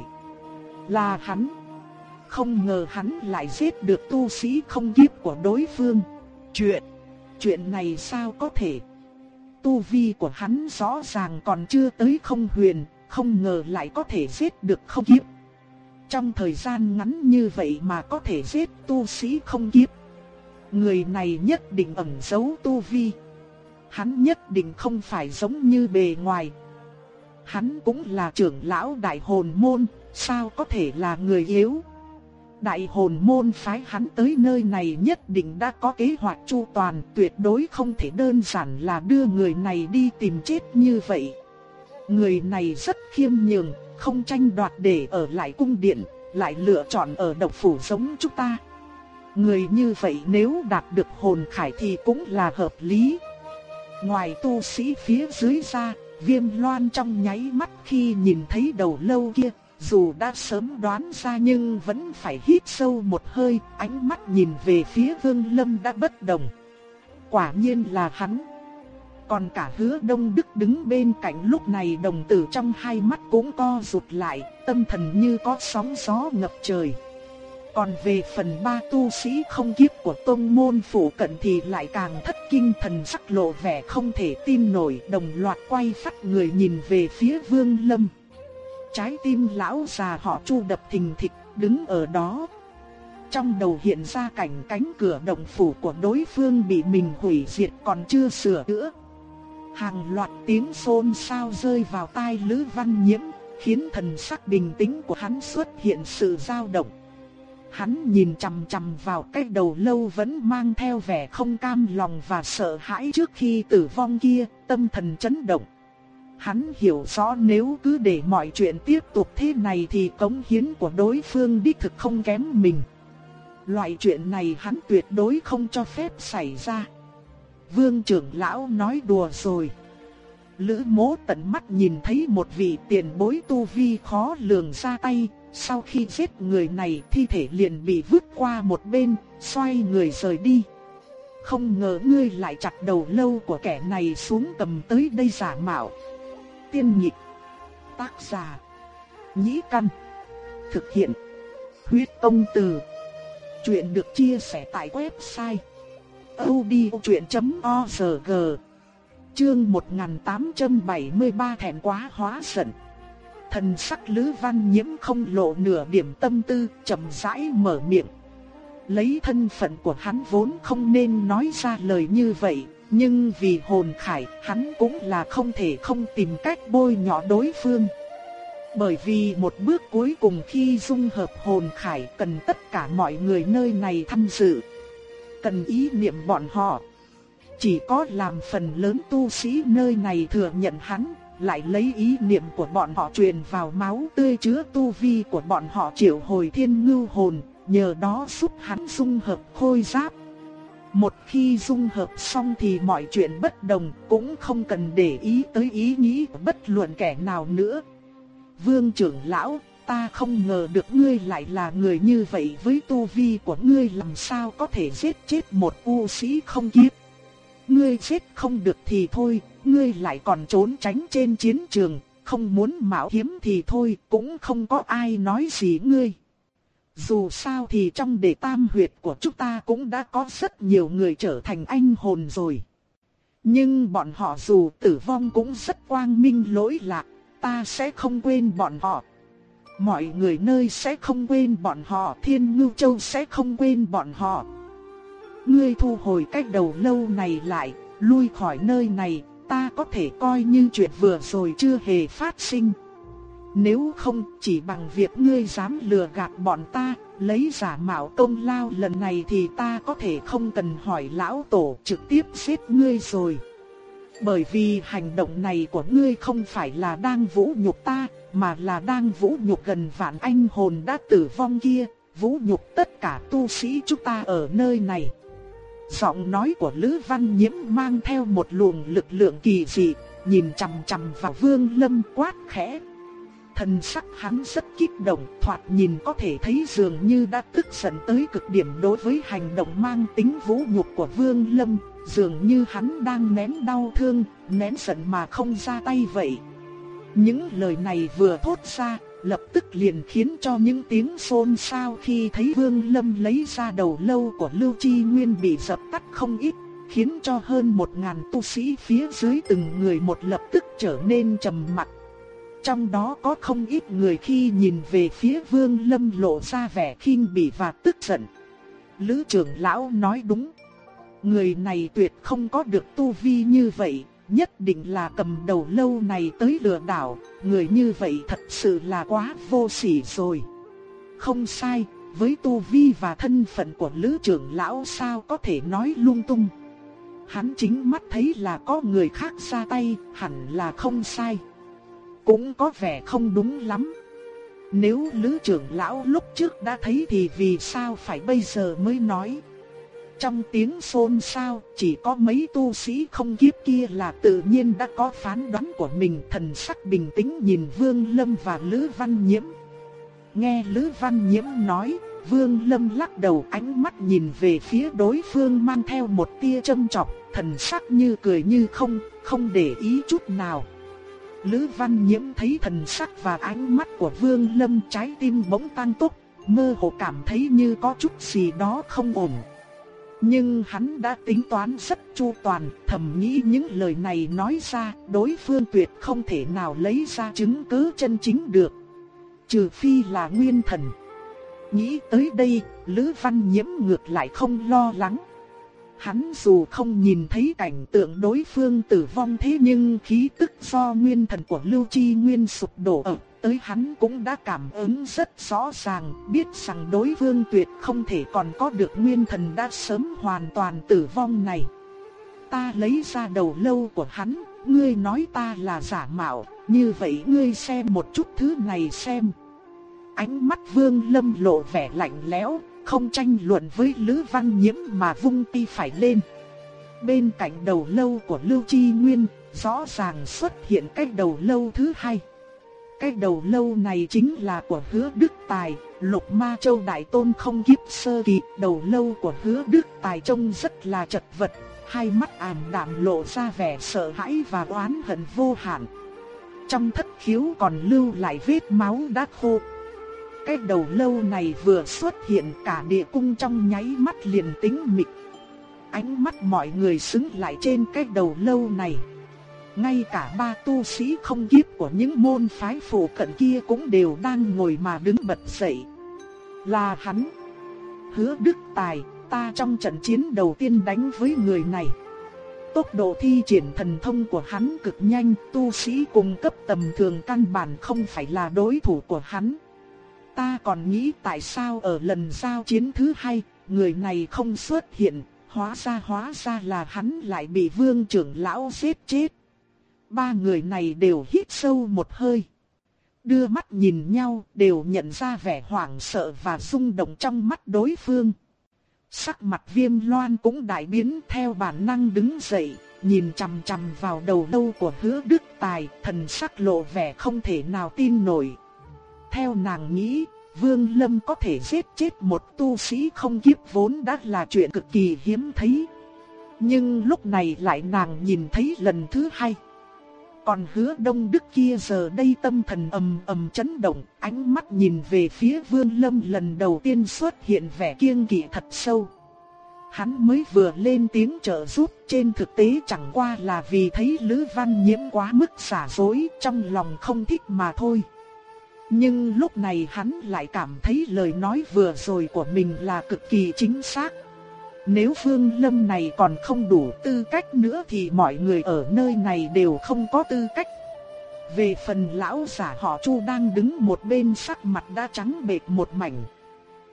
Là hắn. Không ngờ hắn lại giết được tu sĩ không kiếp của đối phương. Chuyện, chuyện này sao có thể? Tu vi của hắn rõ ràng còn chưa tới không huyền, không ngờ lại có thể giết được không kiếp. Trong thời gian ngắn như vậy mà có thể giết tu sĩ không kiếp. Người này nhất định ẩn giấu tu vi. Hắn nhất định không phải giống như bề ngoài. Hắn cũng là trưởng lão đại hồn môn, sao có thể là người yếu. Đại hồn môn phái hắn tới nơi này nhất định đã có kế hoạch chu toàn, tuyệt đối không thể đơn giản là đưa người này đi tìm chết như vậy. Người này rất khiêm nhường, không tranh đoạt để ở lại cung điện, lại lựa chọn ở độc phủ giống chúng ta. Người như vậy nếu đạt được hồn khải thì cũng là hợp lý. Ngoài tu sĩ phía dưới ra, viêm loan trong nháy mắt khi nhìn thấy đầu lâu kia, dù đã sớm đoán ra nhưng vẫn phải hít sâu một hơi, ánh mắt nhìn về phía vương lâm đã bất đồng. Quả nhiên là hắn. Còn cả hứa đông đức đứng bên cạnh lúc này đồng tử trong hai mắt cũng co rụt lại, tâm thần như có sóng gió ngập trời. Còn về phần ba tu sĩ không kiếp của tông môn phủ cận thì lại càng thất kinh thần sắc lộ vẻ không thể tin nổi đồng loạt quay phát người nhìn về phía vương lâm. Trái tim lão già họ chu đập thình thịch đứng ở đó. Trong đầu hiện ra cảnh cánh cửa động phủ của đối phương bị mình hủy diệt còn chưa sửa nữa. Hàng loạt tiếng xôn xao rơi vào tai Lữ Văn Nhiễm, khiến thần sắc bình tĩnh của hắn xuất hiện sự dao động. Hắn nhìn chằm chằm vào cái đầu lâu vẫn mang theo vẻ không cam lòng và sợ hãi trước khi tử vong kia, tâm thần chấn động. Hắn hiểu rõ nếu cứ để mọi chuyện tiếp tục thế này thì cống hiến của đối phương đích thực không kém mình. Loại chuyện này hắn tuyệt đối không cho phép xảy ra. Vương trưởng lão nói đùa rồi. Lữ mố tận mắt nhìn thấy một vị tiền bối tu vi khó lường ra tay, sau khi giết người này thi thể liền bị vứt qua một bên, xoay người rời đi. Không ngờ ngươi lại chặt đầu lâu của kẻ này xuống cầm tới đây giả mạo. Tiên nhịp, tác giả, nhĩ căn, thực hiện, huyết công từ. Chuyện được chia sẻ tại website audiochuyện.org Chương 1873 thẹn quá hóa giận Thần sắc Lữ Văn Nhiễm không lộ nửa điểm tâm tư, chậm rãi mở miệng. Lấy thân phận của hắn vốn không nên nói ra lời như vậy, nhưng vì hồn khải, hắn cũng là không thể không tìm cách bôi nhọ đối phương. Bởi vì một bước cuối cùng khi dung hợp hồn khải cần tất cả mọi người nơi này tham dự. Cần ý niệm bọn họ. Chỉ có làm phần lớn tu sĩ nơi này thừa nhận hắn, lại lấy ý niệm của bọn họ truyền vào máu tươi chứa tu vi của bọn họ triệu hồi thiên ngưu hồn, nhờ đó giúp hắn dung hợp khôi giáp. Một khi dung hợp xong thì mọi chuyện bất đồng cũng không cần để ý tới ý nghĩ của bất luận kẻ nào nữa. Vương trưởng lão, ta không ngờ được ngươi lại là người như vậy với tu vi của ngươi làm sao có thể giết chết một u sĩ không kiếp. Ngươi giết không được thì thôi, ngươi lại còn trốn tránh trên chiến trường, không muốn mạo hiểm thì thôi, cũng không có ai nói gì ngươi. Dù sao thì trong đệ tam huyệt của chúng ta cũng đã có rất nhiều người trở thành anh hồn rồi. Nhưng bọn họ dù tử vong cũng rất quang minh lỗi lạc, ta sẽ không quên bọn họ. Mọi người nơi sẽ không quên bọn họ, Thiên Ngưu Châu sẽ không quên bọn họ. Ngươi thu hồi cách đầu lâu này lại, lui khỏi nơi này, ta có thể coi như chuyện vừa rồi chưa hề phát sinh. Nếu không, chỉ bằng việc ngươi dám lừa gạt bọn ta, lấy giả mạo công lao lần này thì ta có thể không cần hỏi lão tổ trực tiếp giết ngươi rồi. Bởi vì hành động này của ngươi không phải là đang vũ nhục ta, mà là đang vũ nhục gần vạn anh hồn đã tử vong kia, vũ nhục tất cả tu sĩ chúng ta ở nơi này. Giọng nói của Lữ Văn Nhiễm mang theo một luồng lực lượng kỳ dị, nhìn chằm chằm vào Vương Lâm quát khẽ. Thần sắc hắn rất kích động, thoạt nhìn có thể thấy dường như đã tức giận tới cực điểm đối với hành động mang tính vũ nhục của Vương Lâm, dường như hắn đang nén đau thương, nén giận mà không ra tay vậy. Những lời này vừa thốt ra, lập tức liền khiến cho những tiếng xôn xao khi thấy Vương Lâm lấy ra đầu lâu của Lưu Chi Nguyên bị dập tắt không ít, khiến cho hơn một ngàn tu sĩ phía dưới từng người một lập tức trở nên trầm mặc. Trong đó có không ít người khi nhìn về phía Vương Lâm lộ ra vẻ khinh bỉ và tức giận. Lữ trưởng lão nói đúng. Người này tuyệt không có được tu vi như vậy, nhất định là cầm đầu lâu này tới lừa đảo, người như vậy thật sự là quá vô sỉ rồi. Không sai, với tu vi và thân phận của lữ trưởng lão sao có thể nói lung tung. Hắn chính mắt thấy là có người khác ra tay, hẳn là không sai. Cũng có vẻ không đúng lắm. Nếu lữ trưởng lão lúc trước đã thấy thì vì sao phải bây giờ mới nói. Trong tiếng xôn xao, chỉ có mấy tu sĩ không kiếp kia là tự nhiên đã có phán đoán của mình, thần sắc bình tĩnh nhìn Vương Lâm và Lữ Văn Nhiễm. Nghe Lữ Văn Nhiễm nói, Vương Lâm lắc đầu ánh mắt nhìn về phía đối phương mang theo một tia châm chọc, thần sắc như cười như không, không để ý chút nào. Lữ Văn Nhiễm thấy thần sắc và ánh mắt của Vương Lâm trái tim bỗng tăng tốc, mơ hồ cảm thấy như có chút gì đó không ổn. Nhưng hắn đã tính toán rất chu toàn, thầm nghĩ những lời này nói ra, đối phương tuyệt không thể nào lấy ra chứng cứ chân chính được. Trừ phi là nguyên thần. Nghĩ tới đây, Lữ Văn Nhiễm ngược lại không lo lắng. Hắn dù không nhìn thấy cảnh tượng đối phương tử vong thế nhưng khí tức do nguyên thần của Lưu Chi Nguyên sụp đổ ập tới hắn cũng đã cảm ứng rất rõ ràng, biết rằng đối phương tuyệt không thể còn có được nguyên thần đã sớm hoàn toàn tử vong này. Ta lấy ra đầu lâu của hắn, ngươi nói ta là giả mạo, như vậy ngươi xem một chút thứ này xem. Ánh mắt vương lâm lộ vẻ lạnh lẽo, không tranh luận với Lữ Văn Nhiễm mà vung ti phải lên. Bên cạnh đầu lâu của Lưu Chi Nguyên, rõ ràng xuất hiện cái đầu lâu thứ hai. Cái đầu lâu này chính là của hứa Đức Tài, lục ma châu đại tôn không kiếp sơ kỳ. Đầu lâu của hứa Đức Tài trông rất là chật vật, hai mắt ảm đạm lộ ra vẻ sợ hãi và oán hận vô hạn. Trong thất khiếu còn lưu lại vết máu đã khô. Cái đầu lâu này vừa xuất hiện cả địa cung trong nháy mắt liền tính mịch. Ánh mắt mọi người xứng lại trên cái đầu lâu này. Ngay cả ba tu sĩ không kiếp của những môn phái phổ cận kia cũng đều đang ngồi mà đứng bật dậy. Là hắn. Hứa Đức Tài, ta trong trận chiến đầu tiên đánh với người này. Tốc độ thi triển thần thông của hắn cực nhanh, tu sĩ cùng cấp tầm thường căn bản không phải là đối thủ của hắn. Ta còn nghĩ tại sao ở lần giao chiến thứ hai, người này không xuất hiện, hóa ra hóa ra là hắn lại bị vương trưởng lão giết chết. Ba người này đều hít sâu một hơi. Đưa mắt nhìn nhau đều nhận ra vẻ hoảng sợ và rung động trong mắt đối phương. Sắc mặt viêm loan cũng đại biến theo bản năng đứng dậy, nhìn chằm chằm vào đầu lâu của hứa đức tài, thần sắc lộ vẻ không thể nào tin nổi. theo nàng nghĩ, Vương Lâm có thể giết chết một tu sĩ không kiếp vốn đã là chuyện cực kỳ hiếm thấy. Nhưng lúc này lại nàng nhìn thấy lần thứ hai. Còn hứa đông đức kia giờ đây tâm thần ầm ầm chấn động, ánh mắt nhìn về phía Vương Lâm lần đầu tiên xuất hiện vẻ kiêng kỵ thật sâu. Hắn mới vừa lên tiếng trợ giúp, trên thực tế chẳng qua là vì thấy Lữ Văn Nhiễm quá mức xả dối, trong lòng không thích mà thôi. Nhưng lúc này hắn lại cảm thấy lời nói vừa rồi của mình là cực kỳ chính xác. Nếu vương Lâm này còn không đủ tư cách nữa thì mọi người ở nơi này đều không có tư cách. Về phần lão giả họ Chu đang đứng một bên sắc mặt đã trắng bệch một mảnh.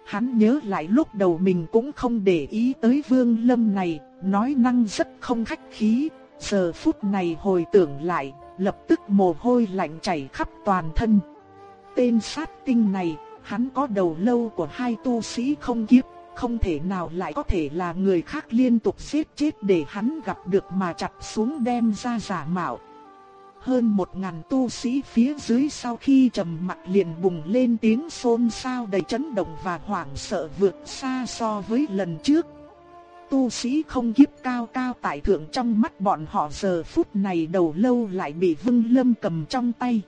Hắn nhớ lại lúc đầu mình cũng không để ý tới Vương Lâm này, nói năng rất không khách khí, giờ phút này hồi tưởng lại, lập tức mồ hôi lạnh chảy khắp toàn thân. Tên sát tinh này, hắn có đầu lâu của hai tu sĩ không kiếp, không thể nào lại có thể là người khác liên tục giết chết để hắn gặp được mà chặt xuống đem ra giả mạo. Hơn một ngàn tu sĩ phía dưới sau khi trầm mặt liền bùng lên tiếng xôn xao đầy chấn động và hoảng sợ vượt xa so với lần trước. Tu sĩ không kiếp cao cao tại thượng trong mắt bọn họ giờ phút này đầu lâu lại bị Vương Lâm cầm trong tay.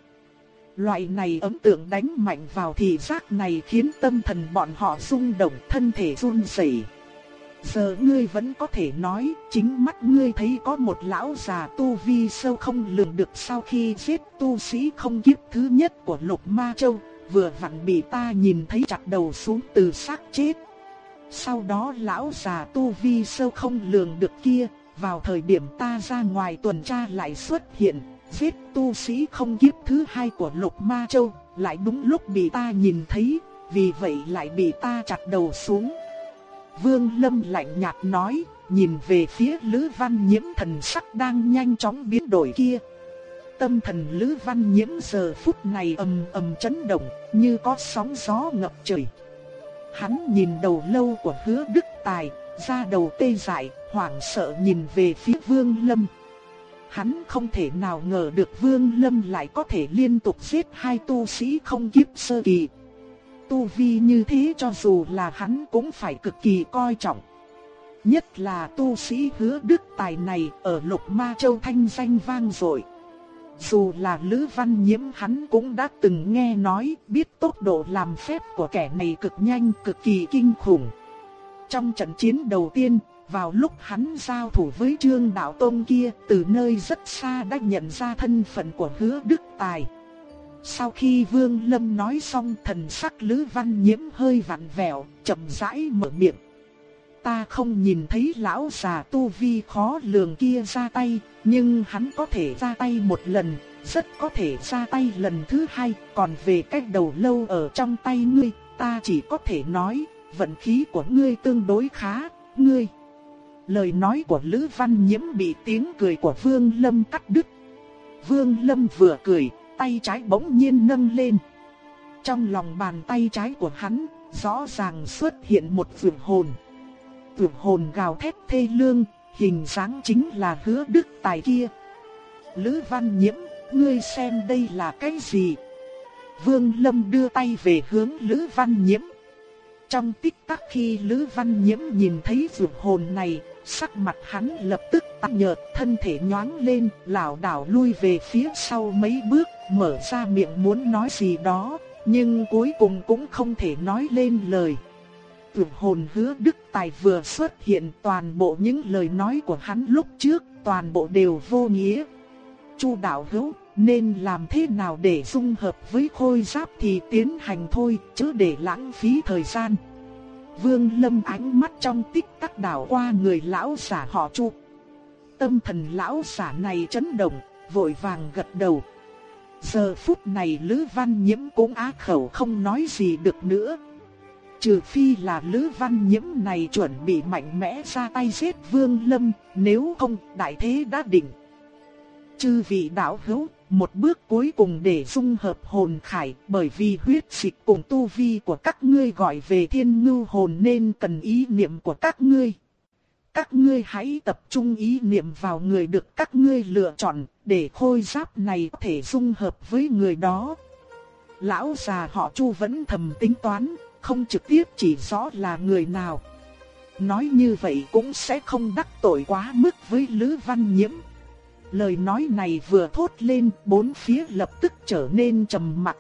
Loại này ấn tượng đánh mạnh vào thị giác này khiến tâm thần bọn họ rung động thân thể run rẩy. Giờ ngươi vẫn có thể nói, chính mắt ngươi thấy có một lão già tu vi sâu không lường được sau khi giết tu sĩ không kiếp thứ nhất của lục ma châu, vừa vặn bị ta nhìn thấy chặt đầu xuống từ xác chết. Sau đó lão già tu vi sâu không lường được kia, vào thời điểm ta ra ngoài tuần tra lại xuất hiện, giết tu sĩ không kiếp thứ hai của lục ma châu, lại đúng lúc bị ta nhìn thấy, vì vậy lại bị ta chặt đầu xuống. Vương Lâm lạnh nhạt nói, nhìn về phía Lữ Văn Nhiễm thần sắc đang nhanh chóng biến đổi kia. Tâm thần Lữ Văn Nhiễm giờ phút này ầm ầm chấn động, như có sóng gió ngập trời. Hắn nhìn đầu lâu của Hứa Đức Tài, ra đầu tê dại, hoảng sợ nhìn về phía Vương Lâm. Hắn không thể nào ngờ được Vương Lâm lại có thể liên tục giết hai tu sĩ không kiếp sơ kỳ. Tu vi như thế cho dù là hắn cũng phải cực kỳ coi trọng. Nhất là tu sĩ hứa đức tài này ở lục ma châu thanh danh vang dội. Dù là Lữ Văn Nhiễm hắn cũng đã từng nghe nói biết tốc độ làm phép của kẻ này cực nhanh cực kỳ kinh khủng. Trong trận chiến đầu tiên, vào lúc hắn giao thủ với Trương Đạo Tông kia, từ nơi rất xa đã nhận ra thân phận của Hứa Đức Tài. Sau khi Vương Lâm nói xong thần sắc Lữ Văn Nhiễm hơi vặn vẹo, chậm rãi mở miệng. Ta không nhìn thấy lão già tu vi khó lường kia ra tay, nhưng hắn có thể ra tay một lần, rất có thể ra tay lần thứ hai, còn về cách đầu lâu ở trong tay ngươi, ta chỉ có thể nói, vận khí của ngươi tương đối khá, ngươi. Lời nói của Lữ Văn Nhiễm bị tiếng cười của Vương Lâm cắt đứt. Vương Lâm vừa cười, tay trái bỗng nhiên nâng lên. Trong lòng bàn tay trái của hắn, rõ ràng xuất hiện một vườn hồn. Vườn hồn gào thét thê lương, hình dáng chính là hứa đức tài kia. Lữ Văn Nhiễm, ngươi xem đây là cái gì? Vương Lâm đưa tay về hướng Lữ Văn Nhiễm. Trong tích tắc khi Lữ Văn Nhiễm nhìn thấy vượn hồn này, sắc mặt hắn lập tức tắt nhợt, thân thể nhoáng lên, lảo đảo lui về phía sau mấy bước, mở ra miệng muốn nói gì đó, nhưng cuối cùng cũng không thể nói lên lời. Tưởng hồn hứa Đức Tài vừa xuất hiện toàn bộ những lời nói của hắn lúc trước, toàn bộ đều vô nghĩa. Chu đạo hữu, nên làm thế nào để dung hợp với khôi giáp thì tiến hành thôi, chứ để lãng phí thời gian. Vương Lâm ánh mắt trong tích tắc đảo qua người lão giả họ Chu. Tâm thần lão giả này chấn động, vội vàng gật đầu. Giờ phút này Lữ Văn Nhiễm cũng á khẩu không nói gì được nữa. Trừ phi là Lữ Văn Nhiễm này chuẩn bị mạnh mẽ ra tay giết Vương Lâm, nếu không đại thế đã định. Chư vị đạo hữu, một bước cuối cùng để dung hợp hồn khải, bởi vì huyết dịch cùng tu vi của các ngươi gọi về thiên ngưu hồn nên cần ý niệm của các ngươi. Các ngươi hãy tập trung ý niệm vào người được các ngươi lựa chọn, để khôi giáp này có thể dung hợp với người đó. lão già họ Chu vẫn thầm tính toán, không trực tiếp chỉ rõ là người nào. Nói như vậy cũng sẽ không đắc tội quá mức với Lữ Văn Nhiễm. Lời nói này vừa thốt lên, bốn phía lập tức trở nên trầm mặc.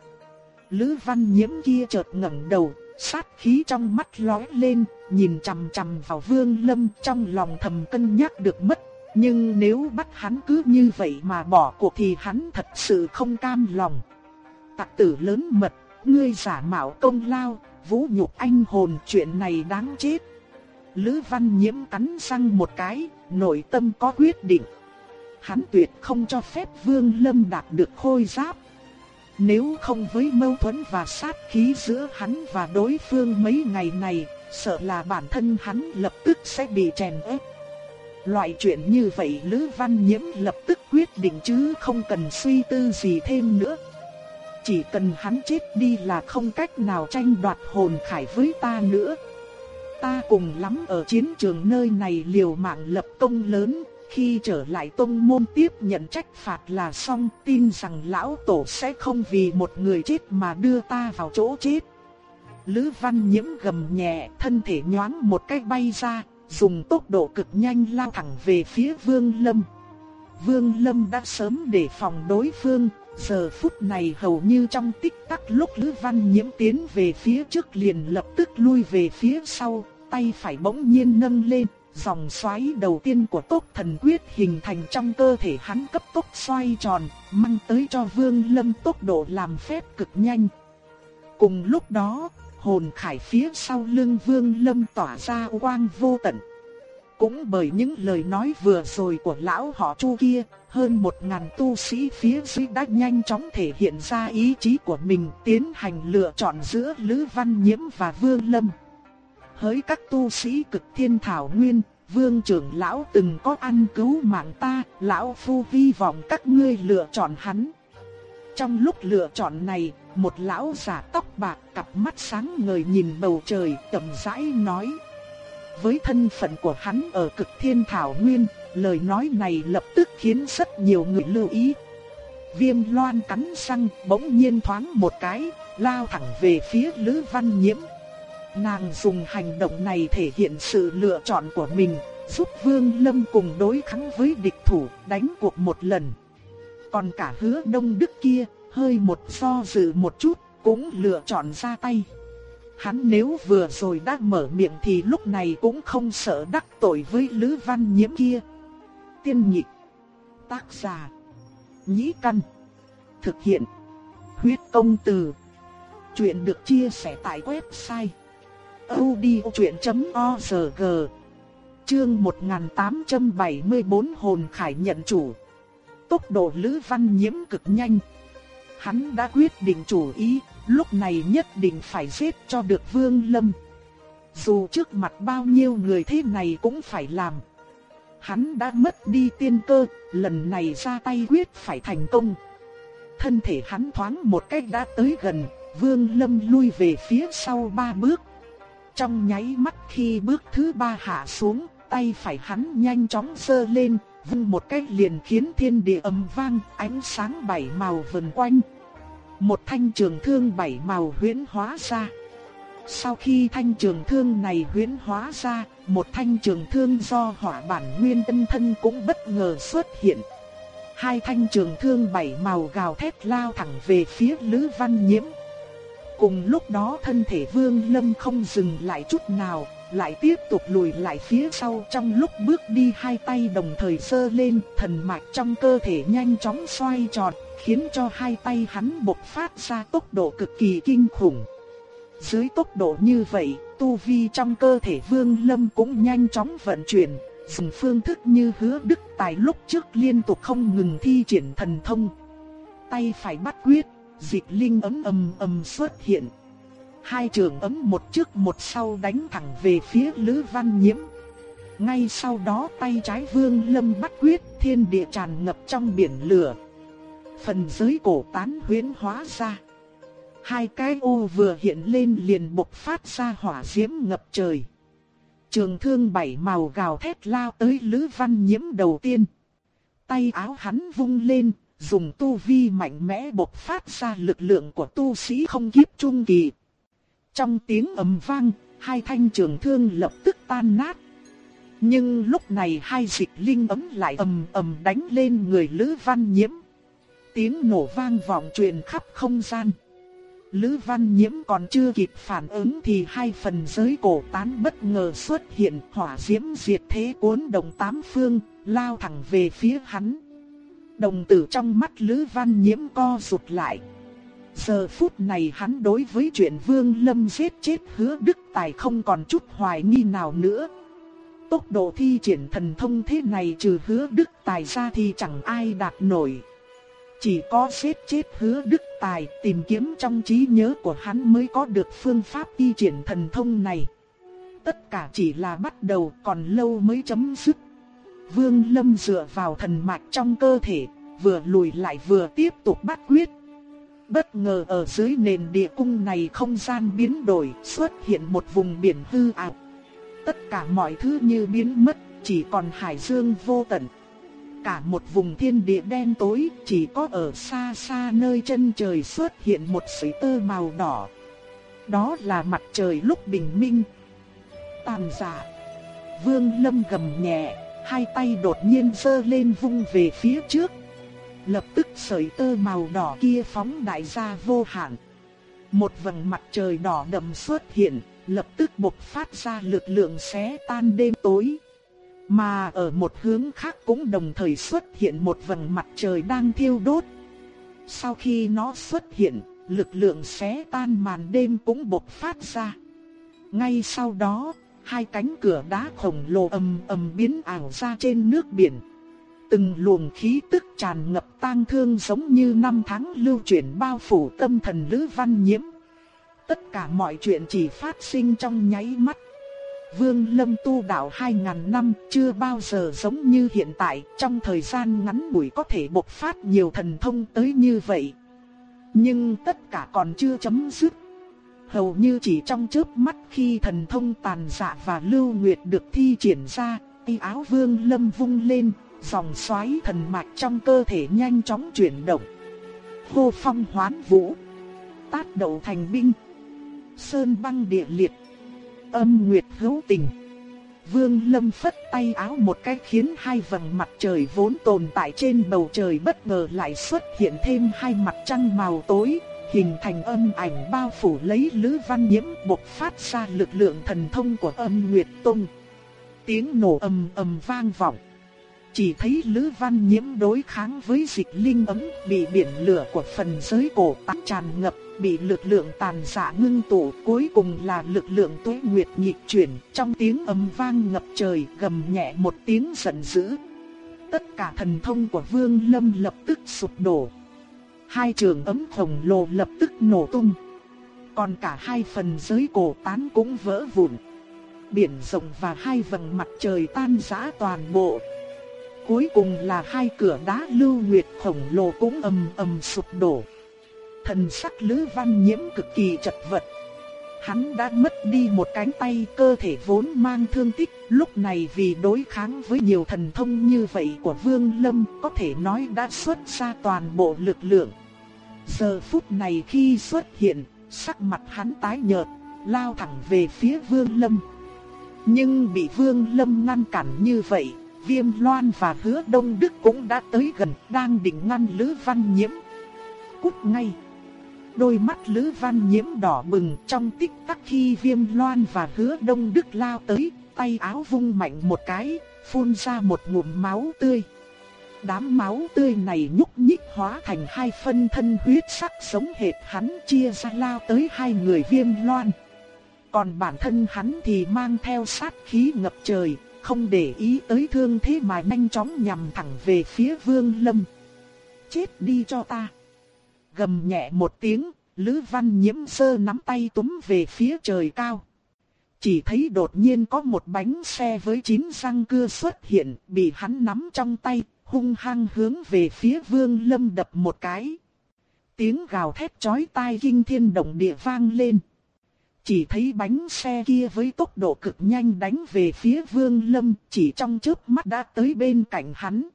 Lữ Văn Nhiễm kia chợt ngẩng đầu, sát khí trong mắt lóe lên, nhìn chằm chằm vào Vương Lâm trong lòng thầm cân nhắc được mất. Nhưng nếu bắt hắn cứ như vậy mà bỏ cuộc thì hắn thật sự không cam lòng. Tặc tử lớn mật, ngươi giả mạo công lao, vũ nhục anh hồn chuyện này đáng chết. Lữ Văn Nhiễm cắn răng một cái, nội tâm có quyết định. Hắn tuyệt không cho phép Vương Lâm đạt được khôi giáp. Nếu không với mâu thuẫn và sát khí giữa hắn và đối phương mấy ngày này, sợ là bản thân hắn lập tức sẽ bị chèn ép. Loại chuyện như vậy Lữ Văn Nhiễm lập tức quyết định chứ không cần suy tư gì thêm nữa. Chỉ cần hắn chết đi là không cách nào tranh đoạt hồn khải với ta nữa. Ta cùng lắm ở chiến trường nơi này liều mạng lập công lớn, khi trở lại tông môn tiếp nhận trách phạt là xong, tin rằng lão tổ sẽ không vì một người chết mà đưa ta vào chỗ chết. Lữ Văn Nhiễm gầm nhẹ, thân thể nhoáng một cái bay ra, dùng tốc độ cực nhanh lao thẳng về phía Vương Lâm. Vương Lâm đã sớm để phòng đối phương, giờ phút này hầu như trong tích tắc lúc Lữ Văn Nhiễm tiến về phía trước liền lập tức lui về phía sau, tay phải bỗng nhiên nâng lên, dòng xoáy đầu tiên của tốc thần quyết hình thành trong cơ thể hắn cấp tốc xoay tròn, mang tới cho Vương Lâm tốc độ làm phép cực nhanh. Cùng lúc đó, hồn khải phía sau lưng Vương Lâm tỏa ra quang vô tận. Cũng bởi những lời nói vừa rồi của lão họ Chu kia, hơn một ngàn tu sĩ phía dưới đã nhanh chóng thể hiện ra ý chí của mình tiến hành lựa chọn giữa Lữ Văn Nhiễm và Vương Lâm. Hỡi các tu sĩ cực thiên thảo nguyên, Vương trưởng lão từng có ăn cứu mạng ta, lão phu hy vọng các ngươi lựa chọn hắn. Trong lúc lựa chọn này, một lão giả tóc bạc cặp mắt sáng ngời nhìn bầu trời chậm rãi nói. Với thân phận của hắn ở cực thiên thảo nguyên, lời nói này lập tức khiến rất nhiều người lưu ý. Viêm loan cắn răng bỗng nhiên thoáng một cái, lao thẳng về phía Lữ Văn Nhiễm. Nàng dùng hành động này thể hiện sự lựa chọn của mình, giúp Vương Lâm cùng đối kháng với địch thủ, đánh cuộc một lần. Còn cả hứa đông đức kia, hơi một do dự một chút, cũng lựa chọn ra tay. Hắn nếu vừa rồi đã mở miệng thì lúc này cũng không sợ đắc tội với Lữ Văn Nhiễm kia. Tiên nhị tác giả, nhĩ căn, thực hiện, huyết công từ. Chuyện được chia sẻ tại website audiochuyện.org Chương 1874 hồn khải nhận chủ. Tốc độ Lữ Văn Nhiễm cực nhanh. Hắn đã quyết định chủ ý, lúc này nhất định phải giết cho được Vương Lâm. Dù trước mặt bao nhiêu người thế này cũng phải làm. Hắn đã mất đi tiên cơ, lần này ra tay quyết phải thành công. Thân thể hắn thoáng một cách đã tới gần, Vương Lâm lui về phía sau ba bước trong nháy mắt khi bước thứ ba hạ xuống, tay phải hắn nhanh chóng sơ lên, vung một cái liền khiến thiên địa ầm vang, ánh sáng bảy màu vần quanh. Một thanh trường thương bảy màu huyễn hóa ra. Sau khi thanh trường thương này huyễn hóa ra, một thanh trường thương do hỏa bản nguyên tân thân cũng bất ngờ xuất hiện. Hai thanh trường thương bảy màu gào thét lao thẳng về phía Lữ Văn Nhiễm. Cùng lúc đó thân thể Vương Lâm không dừng lại chút nào, lại tiếp tục lùi lại phía sau trong lúc bước đi hai tay đồng thời sơ lên, thần mạch trong cơ thể nhanh chóng xoay tròn, khiến cho hai tay hắn bộc phát ra tốc độ cực kỳ kinh khủng. Dưới tốc độ như vậy, tu vi trong cơ thể Vương Lâm cũng nhanh chóng vận chuyển, dùng phương thức như hứa đức tài lúc trước liên tục không ngừng thi triển thần thông. Tay phải bắt quyết, dịch linh ấm ầm ầm xuất hiện. Hai trường ấm một trước một sau đánh thẳng về phía Lữ Văn Nhiễm. Ngay sau đó tay trái Vương Lâm bắt quyết, thiên địa tràn ngập trong biển lửa. Phần giới cổ tán huyễn hóa ra. Hai cái ô vừa hiện lên liền bộc phát ra hỏa diễm ngập trời. Trường thương bảy màu gào thét lao tới Lữ Văn Nhiễm đầu tiên. Tay áo hắn vung lên, dùng tu vi mạnh mẽ bộc phát ra lực lượng của tu sĩ không kiếp trung kỳ. Trong tiếng ầm vang, hai thanh trường thương lập tức tan nát. Nhưng lúc này hai dịch linh ấm lại ầm ầm đánh lên người Lữ Văn Nhiễm. Tiếng nổ vang vọng truyền khắp không gian. Lữ Văn Nhiễm còn chưa kịp phản ứng thì hai phần giới cổ tán bất ngờ xuất hiện hỏa diễm diệt thế cuốn đồng tám phương, lao thẳng về phía hắn. Đồng tử trong mắt Lữ Văn Nhiễm co rụt lại. Giờ phút này hắn đối với chuyện Vương Lâm giết chết hứa Đức Tài không còn chút hoài nghi nào nữa. Tốc độ thi triển thần thông thế này trừ hứa Đức Tài ra thì chẳng ai đạt nổi. Chỉ có giết chết hứa Đức Tài tìm kiếm trong trí nhớ của hắn mới có được phương pháp thi triển thần thông này. Tất cả chỉ là bắt đầu, còn lâu mới chấm dứt. Vương Lâm dựa vào thần mạch trong cơ thể, vừa lùi lại vừa tiếp tục bắt quyết. Bất ngờ ở dưới nền địa cung này không gian biến đổi, xuất hiện một vùng biển hư ảo. Tất cả mọi thứ như biến mất, chỉ còn hải dương vô tận. Cả một vùng thiên địa đen tối, chỉ có ở xa xa nơi chân trời xuất hiện một sợi tơ màu đỏ. Đó là mặt trời lúc bình minh. Tàn giả. Vương Lâm gầm nhẹ, hai tay đột nhiên giơ lên vung về phía trước. Lập tức sợi tơ màu đỏ kia phóng đại ra vô hạn. Một vầng mặt trời đỏ đậm xuất hiện, lập tức bộc phát ra lực lượng xé tan đêm tối. Mà ở một hướng khác cũng đồng thời xuất hiện một vầng mặt trời đang thiêu đốt. Sau khi nó xuất hiện, lực lượng xé tan màn đêm cũng bộc phát ra. Ngay sau đó, hai cánh cửa đá khổng lồ ầm ầm biến ảo ra trên nước biển. Từng luồng khí tức tràn ngập tang thương giống như năm tháng lưu chuyển bao phủ tâm thần Lữ Văn Nhiễm. Tất cả mọi chuyện chỉ phát sinh trong nháy mắt. Vương Lâm tu đạo 2000 năm chưa bao giờ giống như hiện tại, trong thời gian ngắn ngủi có thể bộc phát nhiều thần thông tới như vậy. Nhưng tất cả còn chưa chấm dứt. Hầu như chỉ trong chớp mắt khi thần thông tàn dạ và lưu nguyệt được thi triển ra, y áo Vương Lâm vung lên, dòng xoáy thần mạch trong cơ thể nhanh chóng chuyển động. Hô phong hoán vũ, tát đầu thành binh, sơn băng địa liệt âm nguyệt hữu tình. Vương Lâm phất tay áo một cái khiến hai vầng mặt trời vốn tồn tại trên bầu trời bất ngờ lại xuất hiện thêm hai mặt trăng màu tối, hình thành âm ảnh bao phủ lấy Lữ Văn Nhiễm bộc phát ra lực lượng thần thông của âm Nguyệt Tông. Tiếng nổ ầm ầm vang vọng. Chỉ thấy Lữ Văn Nhiễm đối kháng với dịch linh ấm bị biển lửa của phần giới cổ tắc tràn ngập bị lực lượng tàn xạ ngưng tụ, cuối cùng là lực lượng tuế nguyệt nhịp chuyển, trong tiếng ầm vang ngập trời, gầm nhẹ một tiếng giận dữ. Tất cả thần thông của Vương Lâm lập tức sụp đổ. Hai trường ấm khổng lồ lập tức nổ tung. Còn cả hai phần dưới cổ tán cũng vỡ vụn. Biển rộng và hai vầng mặt trời tan rã toàn bộ. Cuối cùng là hai cửa đá lưu nguyệt khổng lồ cũng ầm ầm sụp đổ thần sắc Lữ Văn Nhiễm cực kỳ chật vật. Hắn đã mất đi một cánh tay cơ thể vốn mang thương tích, lúc này vì đối kháng với nhiều thần thông như vậy của Vương Lâm có thể nói đã xuất ra toàn bộ lực lượng. Giờ phút này khi xuất hiện, sắc mặt hắn tái nhợt, lao thẳng về phía Vương Lâm. Nhưng bị Vương Lâm ngăn cản như vậy, Viêm Loan và Hứa Đông Đức cũng đã tới gần, đang định ngăn Lữ Văn Nhiễm. Cút ngay! Đôi mắt Lữ Văn nhiễm đỏ bừng trong tích tắc khi viêm loan và hứa đông đức lao tới, tay áo vung mạnh một cái, phun ra một ngụm máu tươi. Đám máu tươi này nhúc nhích hóa thành hai phân thân huyết sắc sống hệt hắn chia ra lao tới hai người viêm loan. Còn bản thân hắn thì mang theo sát khí ngập trời, không để ý tới thương thế mà nhanh chóng nhằm thẳng về phía vương lâm. Chết đi cho ta! Gầm nhẹ một tiếng, Lữ Văn Nhiễm sơ nắm tay túm về phía trời cao. Chỉ thấy đột nhiên có một bánh xe với chín răng cưa xuất hiện, bị hắn nắm trong tay, hung hăng hướng về phía Vương Lâm đập một cái. Tiếng gào thét chói tai kinh thiên động địa vang lên. Chỉ thấy bánh xe kia với tốc độ cực nhanh đánh về phía Vương Lâm, chỉ trong chớp mắt đã tới bên cạnh hắn.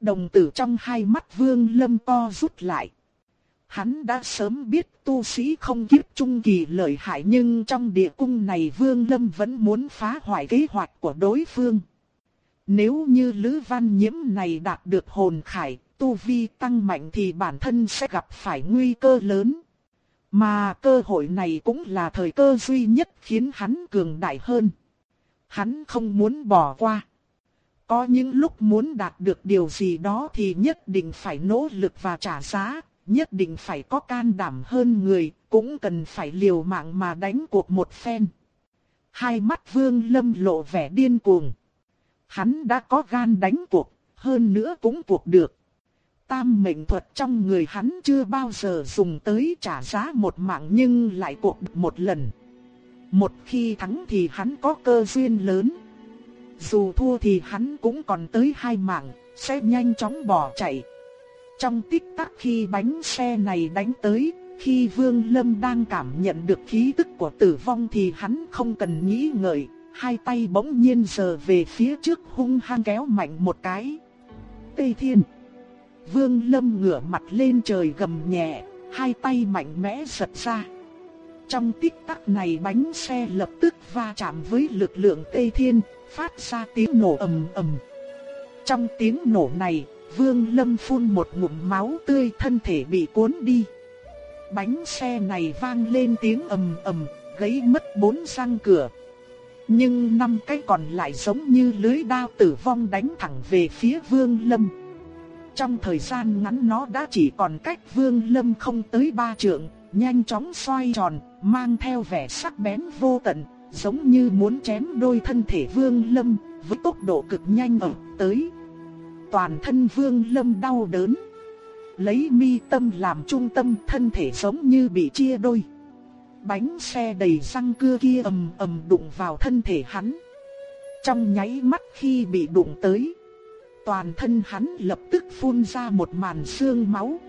Đồng tử trong hai mắt Vương Lâm co rút lại. Hắn đã sớm biết tu sĩ không kiếp trung kỳ lợi hại nhưng trong địa cung này Vương Lâm vẫn muốn phá hoại kế hoạch của đối phương. Nếu như Lữ Văn Nhiễm này đạt được hồn khải, tu vi tăng mạnh thì bản thân sẽ gặp phải nguy cơ lớn. Mà cơ hội này cũng là thời cơ duy nhất khiến hắn cường đại hơn. Hắn không muốn bỏ qua. Có những lúc muốn đạt được điều gì đó thì nhất định phải nỗ lực và trả giá, nhất định phải có can đảm hơn người, cũng cần phải liều mạng mà đánh cuộc một phen. Hai mắt vương lâm lộ vẻ điên cuồng. Hắn đã có gan đánh cuộc, hơn nữa cũng cuộc được. Tam mệnh thuật trong người hắn chưa bao giờ dùng tới trả giá một mạng nhưng lại cuộc một lần. Một khi thắng thì hắn có cơ duyên lớn. Dù thua thì hắn cũng còn tới hai mạng, sẽ nhanh chóng bỏ chạy. Trong tích tắc khi bánh xe này đánh tới, khi Vương Lâm đang cảm nhận được khí tức của tử vong thì hắn không cần nghĩ ngợi, hai tay bỗng nhiên giơ về phía trước hung hăng kéo mạnh một cái. Tây Thiên Vương Lâm ngửa mặt lên trời gầm nhẹ, hai tay mạnh mẽ giật ra. Trong tích tắc này bánh xe lập tức va chạm với lực lượng Tây Thiên, phát ra tiếng nổ ầm ầm. Trong tiếng nổ này, Vương Lâm phun một ngụm máu tươi thân thể bị cuốn đi. Bánh xe này vang lên tiếng ầm ầm, gãy mất bốn răng cửa. Nhưng năm cái còn lại giống như lưới đao tử vong đánh thẳng về phía Vương Lâm. Trong thời gian ngắn nó đã chỉ còn cách Vương Lâm không tới ba trượng, nhanh chóng xoay tròn, mang theo vẻ sắc bén vô tận, giống như muốn chém đôi thân thể Vương Lâm, với tốc độ cực nhanh ở tới. Toàn thân Vương Lâm đau đớn. Lấy mi tâm làm trung tâm thân thể giống như bị chia đôi. Bánh xe đầy răng cưa kia ầm ầm đụng vào thân thể hắn. Trong nháy mắt khi bị đụng tới, toàn thân hắn lập tức phun ra một màn xương máu.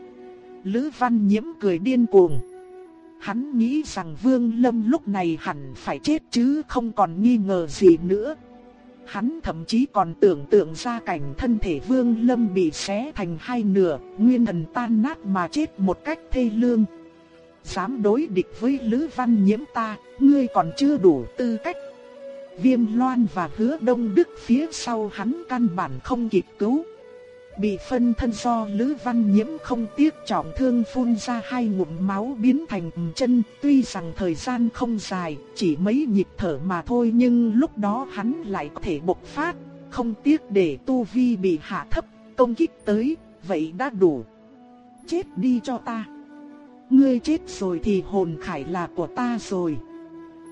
Lữ Văn Nhiễm cười điên cuồng. Hắn nghĩ rằng Vương Lâm lúc này hẳn phải chết chứ không còn nghi ngờ gì nữa. Hắn thậm chí còn tưởng tượng ra cảnh thân thể Vương Lâm bị xé thành hai nửa, nguyên thần tan nát mà chết một cách thê lương. Dám đối địch với Lữ Văn Nhiễm ta, ngươi còn chưa đủ tư cách. Viêm Loan và Hứa Đông Đức phía sau hắn căn bản không kịp cứu. Bị phân thân do Lữ Văn Nhiễm không tiếc trọng thương phun ra hai ngụm máu biến thành chân, tuy rằng thời gian không dài, chỉ mấy nhịp thở mà thôi nhưng lúc đó hắn lại có thể bộc phát, không tiếc để tu vi bị hạ thấp, công kích tới, vậy đã đủ. Chết đi cho ta. Ngươi chết rồi thì hồn khải là của ta rồi.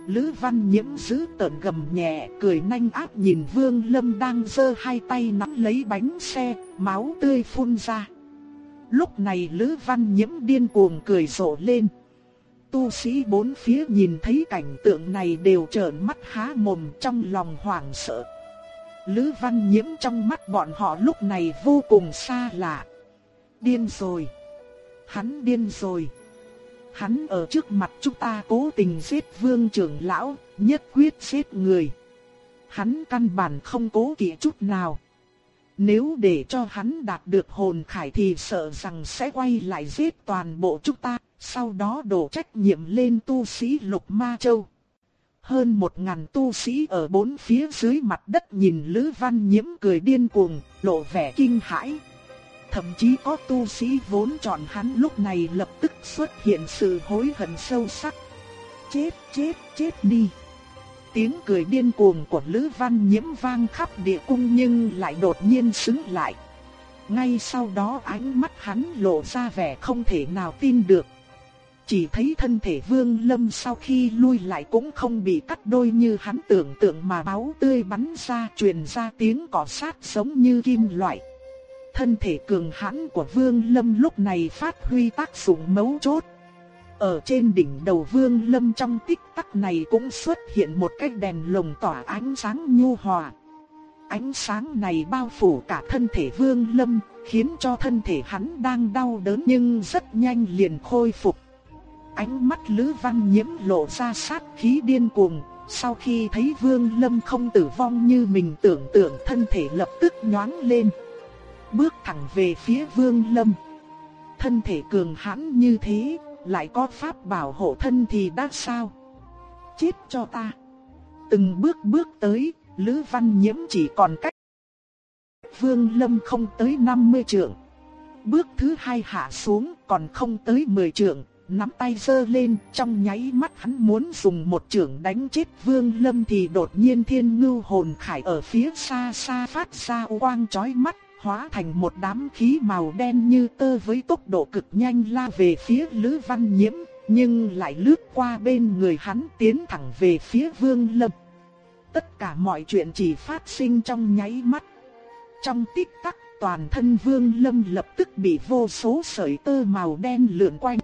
Lữ Văn Nhiễm giữ tợn gầm nhẹ, cười nhanh áp nhìn Vương Lâm đang giơ hai tay nắm lấy bánh xe, máu tươi phun ra. Lúc này Lữ Văn Nhiễm điên cuồng cười rộ lên. Tu sĩ bốn phía nhìn thấy cảnh tượng này đều trợn mắt há mồm trong lòng hoảng sợ. Lữ Văn Nhiễm trong mắt bọn họ lúc này vô cùng xa lạ. Điên rồi. Hắn điên rồi. Hắn ở trước mặt chúng ta cố tình giết vương trưởng lão, nhất quyết giết người. Hắn căn bản không cố kỵ chút nào. Nếu để cho hắn đạt được hồn khải thì sợ rằng sẽ quay lại giết toàn bộ chúng ta, sau đó đổ trách nhiệm lên tu sĩ lục ma châu. Hơn một ngàn tu sĩ ở bốn phía dưới mặt đất nhìn Lữ Văn Nhiễm cười điên cuồng, lộ vẻ kinh hãi. Thậm chí có tu sĩ vốn chọn hắn lúc này lập tức xuất hiện sự hối hận sâu sắc. Chết, chết, chết đi. Tiếng cười điên cuồng của Lữ Văn Nhiễm vang khắp địa cung nhưng lại đột nhiên sững lại. Ngay sau đó ánh mắt hắn lộ ra vẻ không thể nào tin được. Chỉ thấy thân thể Vương Lâm sau khi lui lại cũng không bị cắt đôi như hắn tưởng tượng mà máu tươi bắn ra truyền ra tiếng cỏ sát giống như kim loại thân thể cường hãn của Vương Lâm lúc này phát huy tác dụng mấu chốt. Ở trên đỉnh đầu Vương Lâm trong tích tắc này cũng xuất hiện một cái đèn lồng tỏa ánh sáng nhu hòa. Ánh sáng này bao phủ cả thân thể Vương Lâm, khiến cho thân thể hắn đang đau đớn nhưng rất nhanh liền khôi phục. Ánh mắt Lữ Văn Nhiễm lộ ra sát khí điên cuồng, sau khi thấy Vương Lâm không tử vong như mình tưởng tượng thân thể lập tức nhoáng lên bước thẳng về phía Vương Lâm. Thân thể cường hãn như thế, lại có pháp bảo hộ thân thì đã sao? Chết cho ta! Từng bước bước tới, Lữ Văn Nhiễm chỉ còn cách. Vương Lâm không tới 50 trượng. Bước thứ hai hạ xuống còn không tới 10 trượng, nắm tay giơ lên, trong nháy mắt hắn muốn dùng một chưởng đánh chết Vương Lâm thì đột nhiên thiên ngưu hồn khải ở phía xa xa phát ra quang chói mắt, hóa thành một đám khí màu đen như tơ với tốc độ cực nhanh la về phía Lữ Văn Nhiễm, nhưng lại lướt qua bên người hắn tiến thẳng về phía Vương Lâm. Tất cả mọi chuyện chỉ phát sinh trong nháy mắt. Trong tích tắc, toàn thân Vương Lâm lập tức bị vô số sợi tơ màu đen lượn quanh.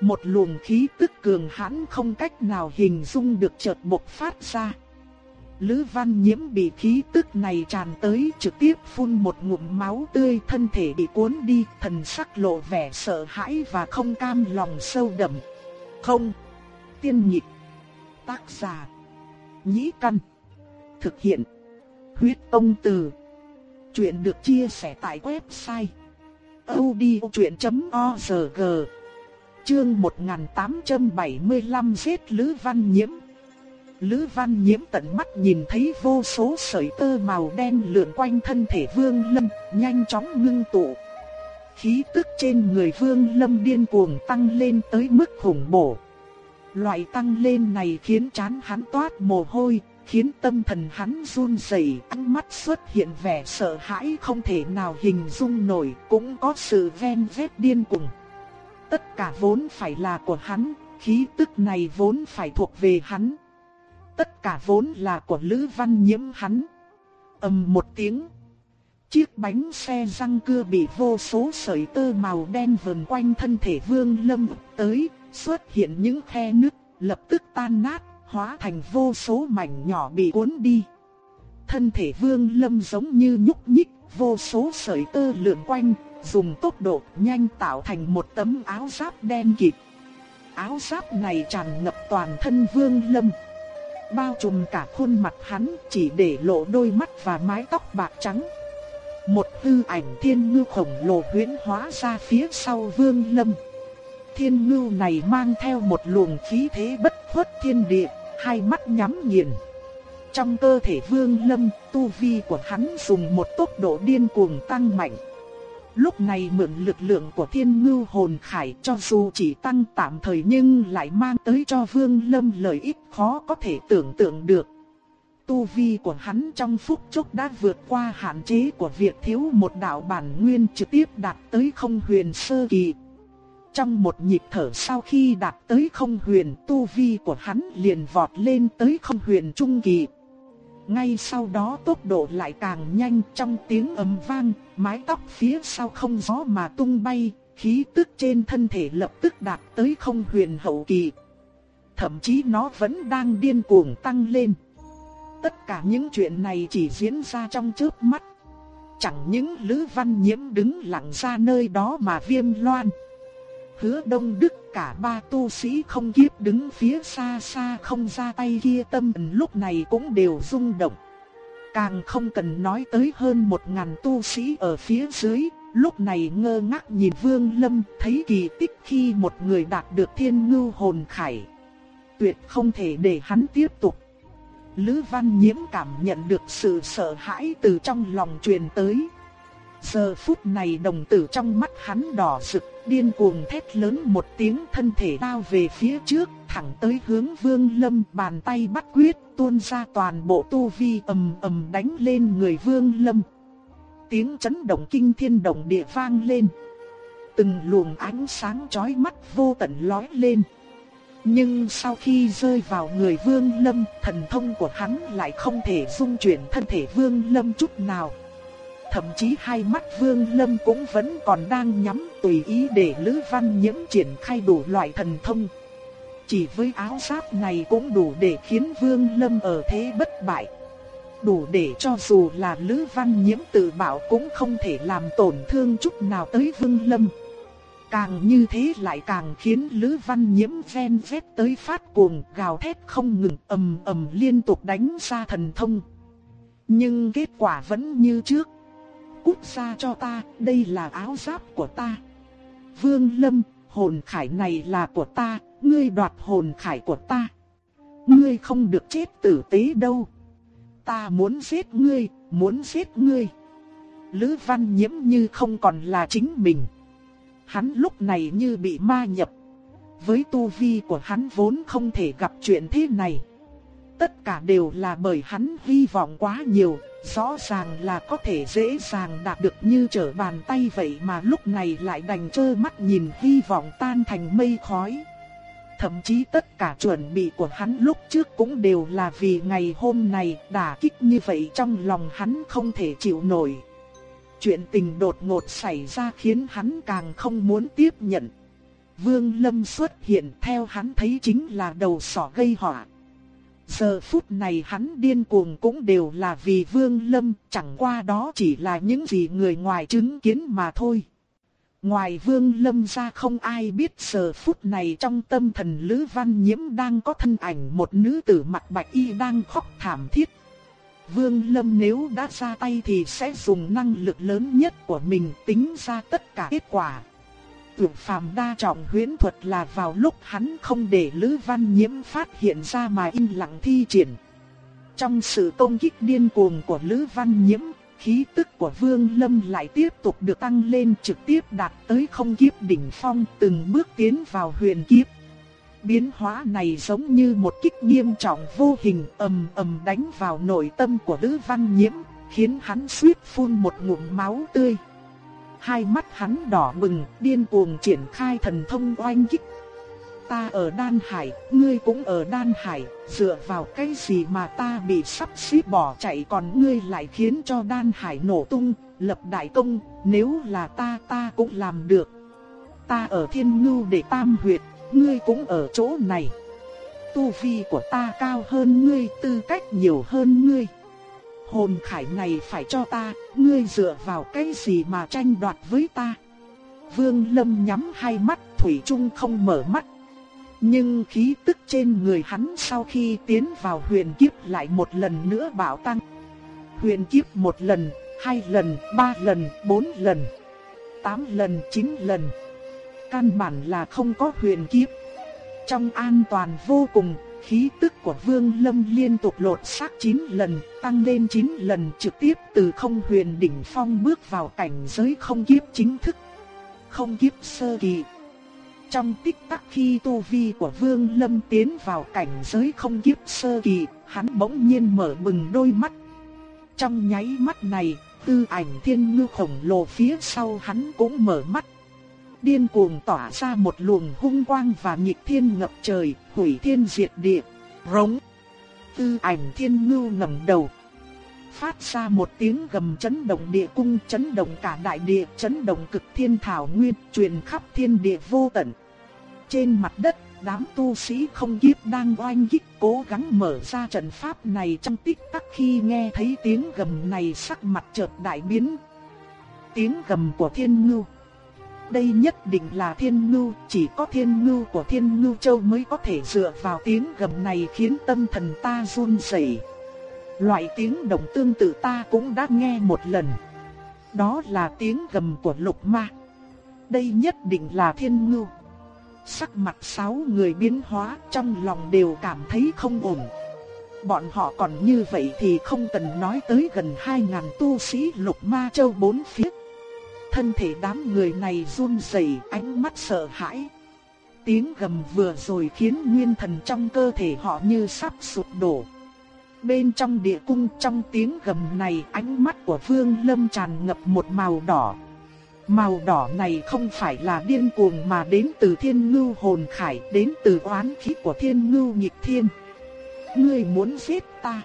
Một luồng khí tức cường hãn không cách nào hình dung được chợt bộc phát ra. Lữ Văn Nhiễm bị khí tức này tràn tới trực tiếp phun một ngụm máu tươi thân thể bị cuốn đi, thần sắc lộ vẻ sợ hãi và không cam lòng sâu đậm. Không. Tiên nhịp. Tác giả. Nhĩ căn. Thực hiện. Huyết ông từ. Chuyện được chia sẻ tại website. odchuyện.org Chương 1875 giết Lữ Văn Nhiễm Lữ Văn Nhiễm tận mắt nhìn thấy vô số sợi tơ màu đen lượn quanh thân thể Vương Lâm, nhanh chóng ngưng tụ. Khí tức trên người Vương Lâm điên cuồng tăng lên tới mức khủng bố Loại tăng lên này khiến chán hắn toát mồ hôi, khiến tâm thần hắn run rẩy, ánh mắt xuất hiện vẻ sợ hãi không thể nào hình dung nổi, cũng có sự ven vét điên cuồng tất cả vốn phải là của hắn, khí tức này vốn phải thuộc về hắn. Tất cả vốn là của Lữ Văn Nhiễm hắn. ầm một tiếng. Chiếc bánh xe răng cưa bị vô số sợi tơ màu đen vờn quanh thân thể Vương Lâm tới, xuất hiện những khe nứt, lập tức tan nát, hóa thành vô số mảnh nhỏ bị cuốn đi. Thân thể Vương Lâm giống như nhúc nhích, vô số sợi tơ lượn quanh, dùng tốc độ nhanh tạo thành một tấm áo giáp đen kịt. Áo giáp này tràn ngập toàn thân Vương Lâm, bao trùm cả khuôn mặt hắn, chỉ để lộ đôi mắt và mái tóc bạc trắng. Một hư ảnh thiên ngưu khổng lồ huyễn hóa ra phía sau Vương Lâm. Thiên ngưu này mang theo một luồng khí thế bất khuất thiên địa, hai mắt nhắm nghiền. Trong cơ thể Vương Lâm, tu vi của hắn dùng một tốc độ điên cuồng tăng mạnh. Lúc này mượn lực lượng của thiên ngưu hồn khải cho dù chỉ tăng tạm thời nhưng lại mang tới cho Vương Lâm lợi ích khó có thể tưởng tượng được. Tu vi của hắn trong phút chốc đã vượt qua hạn chế của việc thiếu một đạo bản nguyên trực tiếp đạt tới không huyền sơ kỳ. Trong một nhịp thở sau khi đạt tới không huyền, tu vi của hắn liền vọt lên tới không huyền trung kỳ. Ngay sau đó tốc độ lại càng nhanh trong tiếng ầm vang, mái tóc phía sau không gió mà tung bay, khí tức trên thân thể lập tức đạt tới không huyền hậu kỳ. Thậm chí nó vẫn đang điên cuồng tăng lên. Tất cả những chuyện này chỉ diễn ra trong chớp mắt. Chẳng những Lữ Văn Nhiễm đứng lặng ra nơi đó mà viêm loan. Hứa Đông Đức cả ba tu sĩ không kiếp đứng phía xa xa không ra tay kia tâm lúc này cũng đều rung động. Càng không cần nói tới hơn một ngàn tu sĩ ở phía dưới, lúc này ngơ ngác nhìn Vương Lâm thấy kỳ tích khi một người đạt được thiên ngưu hồn khải. Tuyệt không thể để hắn tiếp tục. Lữ Văn Nhiễm cảm nhận được sự sợ hãi từ trong lòng truyền tới. Giờ phút này đồng tử trong mắt hắn đỏ rực, điên cuồng thét lớn một tiếng thân thể đao về phía trước, thẳng tới hướng Vương Lâm, bàn tay bắt quyết, tuôn ra toàn bộ tu vi ầm ầm đánh lên người Vương Lâm. Tiếng chấn động kinh thiên động địa vang lên. Từng luồng ánh sáng chói mắt vô tận lóe lên. Nhưng sau khi rơi vào người Vương Lâm, thần thông của hắn lại không thể dung chuyển thân thể Vương Lâm chút nào. Thậm chí hai mắt Vương Lâm cũng vẫn còn đang nhắm tùy ý để Lữ Văn Nhiễm triển khai đủ loại thần thông. Chỉ với áo giáp này cũng đủ để khiến Vương Lâm ở thế bất bại. Đủ để cho dù là Lữ Văn Nhiễm tự bảo cũng không thể làm tổn thương chút nào tới Vương Lâm. Càng như thế lại càng khiến Lữ Văn Nhiễm ven vét tới phát cuồng gào thét không ngừng ầm ầm liên tục đánh ra thần thông. Nhưng kết quả vẫn như trước cút ra cho ta, đây là áo giáp của ta. Vương Lâm, hồn khải này là của ta, ngươi đoạt hồn khải của ta. Ngươi không được chết tử tế đâu. Ta muốn giết ngươi, muốn giết ngươi. Lữ văn nhiễm như không còn là chính mình. Hắn lúc này như bị ma nhập. Với tu vi của hắn vốn không thể gặp chuyện thế này. Tất cả đều là bởi hắn hy vọng quá nhiều, rõ ràng là có thể dễ dàng đạt được như trở bàn tay vậy mà lúc này lại đành trơ mắt nhìn hy vọng tan thành mây khói. Thậm chí tất cả chuẩn bị của hắn lúc trước cũng đều là vì ngày hôm này đả kích như vậy trong lòng hắn không thể chịu nổi. Chuyện tình đột ngột xảy ra khiến hắn càng không muốn tiếp nhận. Vương Lâm xuất hiện theo hắn thấy chính là đầu sỏ gây họa. Giờ phút này hắn điên cuồng cũng đều là vì Vương Lâm, chẳng qua đó chỉ là những gì người ngoài chứng kiến mà thôi. Ngoài Vương Lâm ra không ai biết giờ phút này trong tâm thần Lữ Văn Nhiễm đang có thân ảnh một nữ tử mặt bạch y đang khóc thảm thiết. Vương Lâm nếu đã ra tay thì sẽ dùng năng lực lớn nhất của mình tính ra tất cả kết quả. Tưởng phàm đa trọng huyễn thuật là vào lúc hắn không để Lữ Văn Nhiễm phát hiện ra mà im lặng thi triển. Trong sự công kích điên cuồng của Lữ Văn Nhiễm, khí tức của Vương Lâm lại tiếp tục được tăng lên trực tiếp đạt tới không kiếp đỉnh phong từng bước tiến vào huyền kiếp. Biến hóa này giống như một kích nghiêm trọng vô hình ầm ầm đánh vào nội tâm của Lữ Văn Nhiễm, khiến hắn suýt phun một ngụm máu tươi. Hai mắt hắn đỏ bừng, điên cuồng triển khai thần thông oanh kích. Ta ở Đan Hải, ngươi cũng ở Đan Hải, dựa vào cái gì mà ta bị sắp xếp bỏ chạy còn ngươi lại khiến cho Đan Hải nổ tung, lập đại công, nếu là ta ta cũng làm được. Ta ở Thiên Ngưu để tam huyệt, ngươi cũng ở chỗ này. Tu vi của ta cao hơn ngươi, tư cách nhiều hơn ngươi. Hồn khải này phải cho ta, ngươi dựa vào cái gì mà tranh đoạt với ta? Vương Lâm nhắm hai mắt, Thủy Trung không mở mắt. Nhưng khí tức trên người hắn sau khi tiến vào huyền kiếp lại một lần nữa bảo tăng. Huyền kiếp một lần, hai lần, ba lần, bốn lần, tám lần, chín lần. Căn bản là không có huyền kiếp. Trong an toàn vô cùng, khí tức của Vương Lâm liên tục lột xác 9 lần, tăng lên 9 lần trực tiếp từ không huyền đỉnh phong bước vào cảnh giới không kiếp chính thức. Không kiếp sơ kỳ. Trong tích tắc khi tu vi của Vương Lâm tiến vào cảnh giới không kiếp sơ kỳ, hắn bỗng nhiên mở bừng đôi mắt. Trong nháy mắt này, tư ảnh thiên ngư khổng lồ phía sau hắn cũng mở mắt điên cuồng tỏa ra một luồng hung quang và nghịch thiên ngập trời, hủy thiên diệt địa. Rống. Tư ảnh thiên ngưu ngẩng đầu. Phát ra một tiếng gầm chấn động địa cung, chấn động cả đại địa, chấn động cực thiên thảo nguyên, truyền khắp thiên địa vô tận. Trên mặt đất, đám tu sĩ không kiếp đang oanh kích cố gắng mở ra trận pháp này trong tích tắc khi nghe thấy tiếng gầm này sắc mặt chợt đại biến. Tiếng gầm của thiên ngưu đây nhất định là thiên ngưu, chỉ có thiên ngưu của thiên ngưu châu mới có thể dựa vào tiếng gầm này khiến tâm thần ta run rẩy. Loại tiếng động tương tự ta cũng đã nghe một lần. Đó là tiếng gầm của lục ma. Đây nhất định là thiên ngưu. Sắc mặt sáu người biến hóa trong lòng đều cảm thấy không ổn. Bọn họ còn như vậy thì không cần nói tới gần 2.000 tu sĩ lục ma châu bốn phía Thân thể đám người này run rẩy, ánh mắt sợ hãi. Tiếng gầm vừa rồi khiến nguyên thần trong cơ thể họ như sắp sụp đổ. Bên trong địa cung trong tiếng gầm này ánh mắt của Vương Lâm tràn ngập một màu đỏ. Màu đỏ này không phải là điên cuồng mà đến từ thiên ngưu hồn khải, đến từ oán khí của thiên ngưu nhịp thiên. Ngươi muốn giết ta.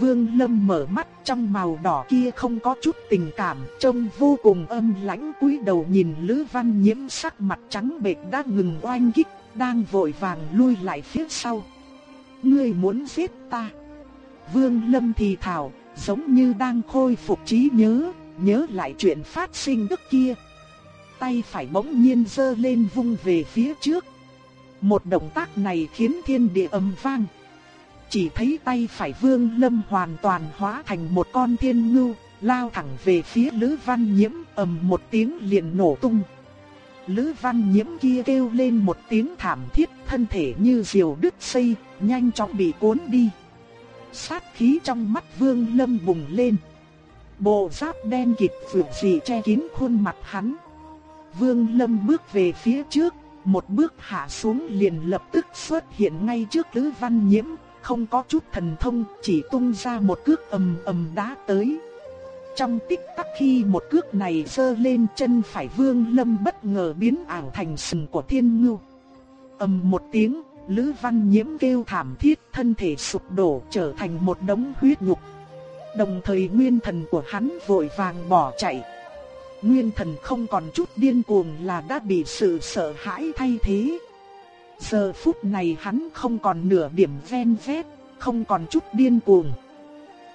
Vương Lâm mở mắt trong màu đỏ kia không có chút tình cảm, trông vô cùng âm lãnh cúi đầu nhìn Lữ Văn Nhiễm sắc mặt trắng bệch đã ngừng oanh kích, đang vội vàng lui lại phía sau. Ngươi muốn giết ta? Vương Lâm thì thào, giống như đang khôi phục trí nhớ, nhớ lại chuyện phát sinh trước kia. Tay phải bỗng nhiên giơ lên vung về phía trước. Một động tác này khiến thiên địa ầm vang chỉ thấy tay phải Vương Lâm hoàn toàn hóa thành một con thiên ngưu, lao thẳng về phía Lữ Văn Nhiễm, ầm một tiếng liền nổ tung. Lữ Văn Nhiễm kia kêu lên một tiếng thảm thiết, thân thể như diều đứt dây nhanh chóng bị cuốn đi. Sát khí trong mắt Vương Lâm bùng lên. Bộ giáp đen kịt phượng dị che kín khuôn mặt hắn. Vương Lâm bước về phía trước, một bước hạ xuống liền lập tức xuất hiện ngay trước Lữ Văn Nhiễm, không có chút thần thông, chỉ tung ra một cước ầm ầm đá tới. Trong tích tắc khi một cước này giơ lên chân phải Vương Lâm bất ngờ biến ảo thành sừng của thiên ngưu. ầm một tiếng, Lữ Văn Nhiễm kêu thảm thiết, thân thể sụp đổ trở thành một đống huyết nhục. Đồng thời nguyên thần của hắn vội vàng bỏ chạy. Nguyên thần không còn chút điên cuồng là đã bị sự sợ hãi thay thế. Giờ phút này hắn không còn nửa điểm ven vét, không còn chút điên cuồng.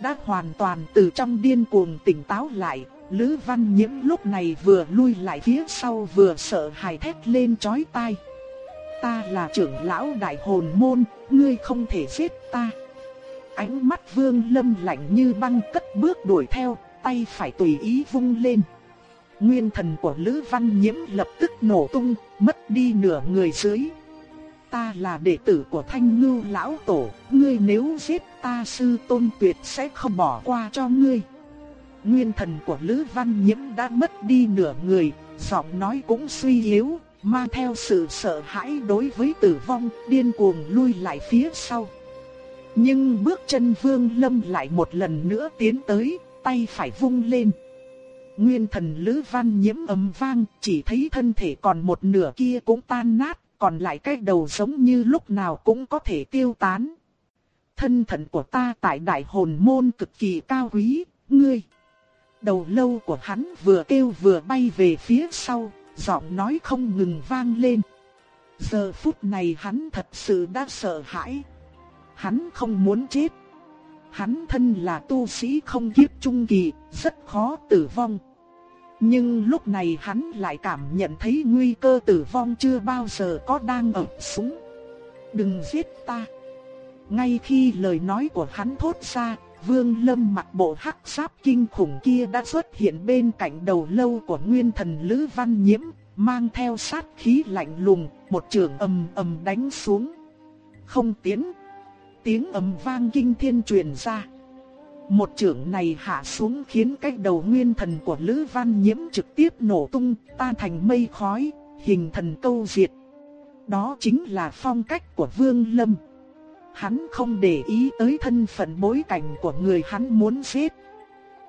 Đã hoàn toàn từ trong điên cuồng tỉnh táo lại, Lữ Văn Nhiễm lúc này vừa lui lại phía sau vừa sợ hãi thét lên chói tai. Ta là trưởng lão đại hồn môn, ngươi không thể giết ta. Ánh mắt Vương Lâm lạnh như băng cất bước đuổi theo, tay phải tùy ý vung lên. Nguyên thần của Lữ Văn Nhiễm lập tức nổ tung, mất đi nửa người dưới. Ta là đệ tử của Thanh Ngưu lão tổ, ngươi nếu giết ta sư tôn tuyệt sẽ không bỏ qua cho ngươi. Nguyên thần của Lữ Văn Nhiễm đã mất đi nửa người, giọng nói cũng suy yếu, mang theo sự sợ hãi đối với tử vong, điên cuồng lui lại phía sau. Nhưng bước chân Vương Lâm lại một lần nữa tiến tới, tay phải vung lên. Nguyên thần Lữ Văn nhiễm ầm vang, chỉ thấy thân thể còn một nửa kia cũng tan nát, còn lại cái đầu giống như lúc nào cũng có thể tiêu tán. Thân thần của ta tại đại hồn môn cực kỳ cao quý, ngươi. Đầu lâu của hắn vừa kêu vừa bay về phía sau, giọng nói không ngừng vang lên. Giờ phút này hắn thật sự đã sợ hãi. Hắn không muốn chết. Hắn thân là tu sĩ không kiếp trung kỳ, rất khó tử vong. Nhưng lúc này hắn lại cảm nhận thấy nguy cơ tử vong chưa bao giờ có đang ập súng. Đừng giết ta. Ngay khi lời nói của hắn thốt ra, Vương Lâm mặc bộ hắc giáp kinh khủng kia đã xuất hiện bên cạnh đầu lâu của nguyên thần Lữ Văn Nhiễm, mang theo sát khí lạnh lùng, một trường ầm ầm đánh xuống. Không tiến. Tiếng ầm vang kinh thiên truyền ra. Một trưởng này hạ xuống khiến cái đầu nguyên thần của Lữ Văn Nhiễm trực tiếp nổ tung, tan thành mây khói, hình thần câu diệt. Đó chính là phong cách của Vương Lâm. Hắn không để ý tới thân phận bối cảnh của người hắn muốn giết.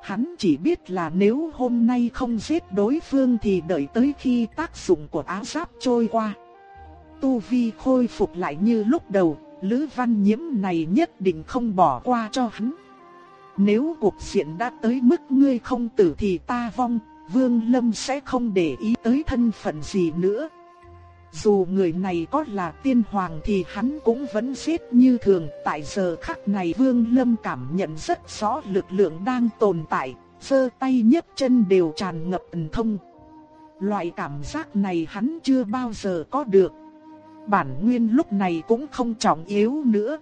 Hắn chỉ biết là nếu hôm nay không giết đối phương thì đợi tới khi tác dụng của áo giáp trôi qua. Tu Vi khôi phục lại như lúc đầu, Lữ Văn Nhiễm này nhất định không bỏ qua cho hắn. Nếu cuộc diện đã tới mức ngươi không tử thì ta vong, Vương Lâm sẽ không để ý tới thân phận gì nữa. Dù người này có là tiên hoàng thì hắn cũng vẫn giết như thường. Tại giờ khắc này Vương Lâm cảm nhận rất rõ lực lượng đang tồn tại, sơ tay nhấc chân đều tràn ngập ẩn thông. Loại cảm giác này hắn chưa bao giờ có được. Bản nguyên lúc này cũng không trọng yếu nữa.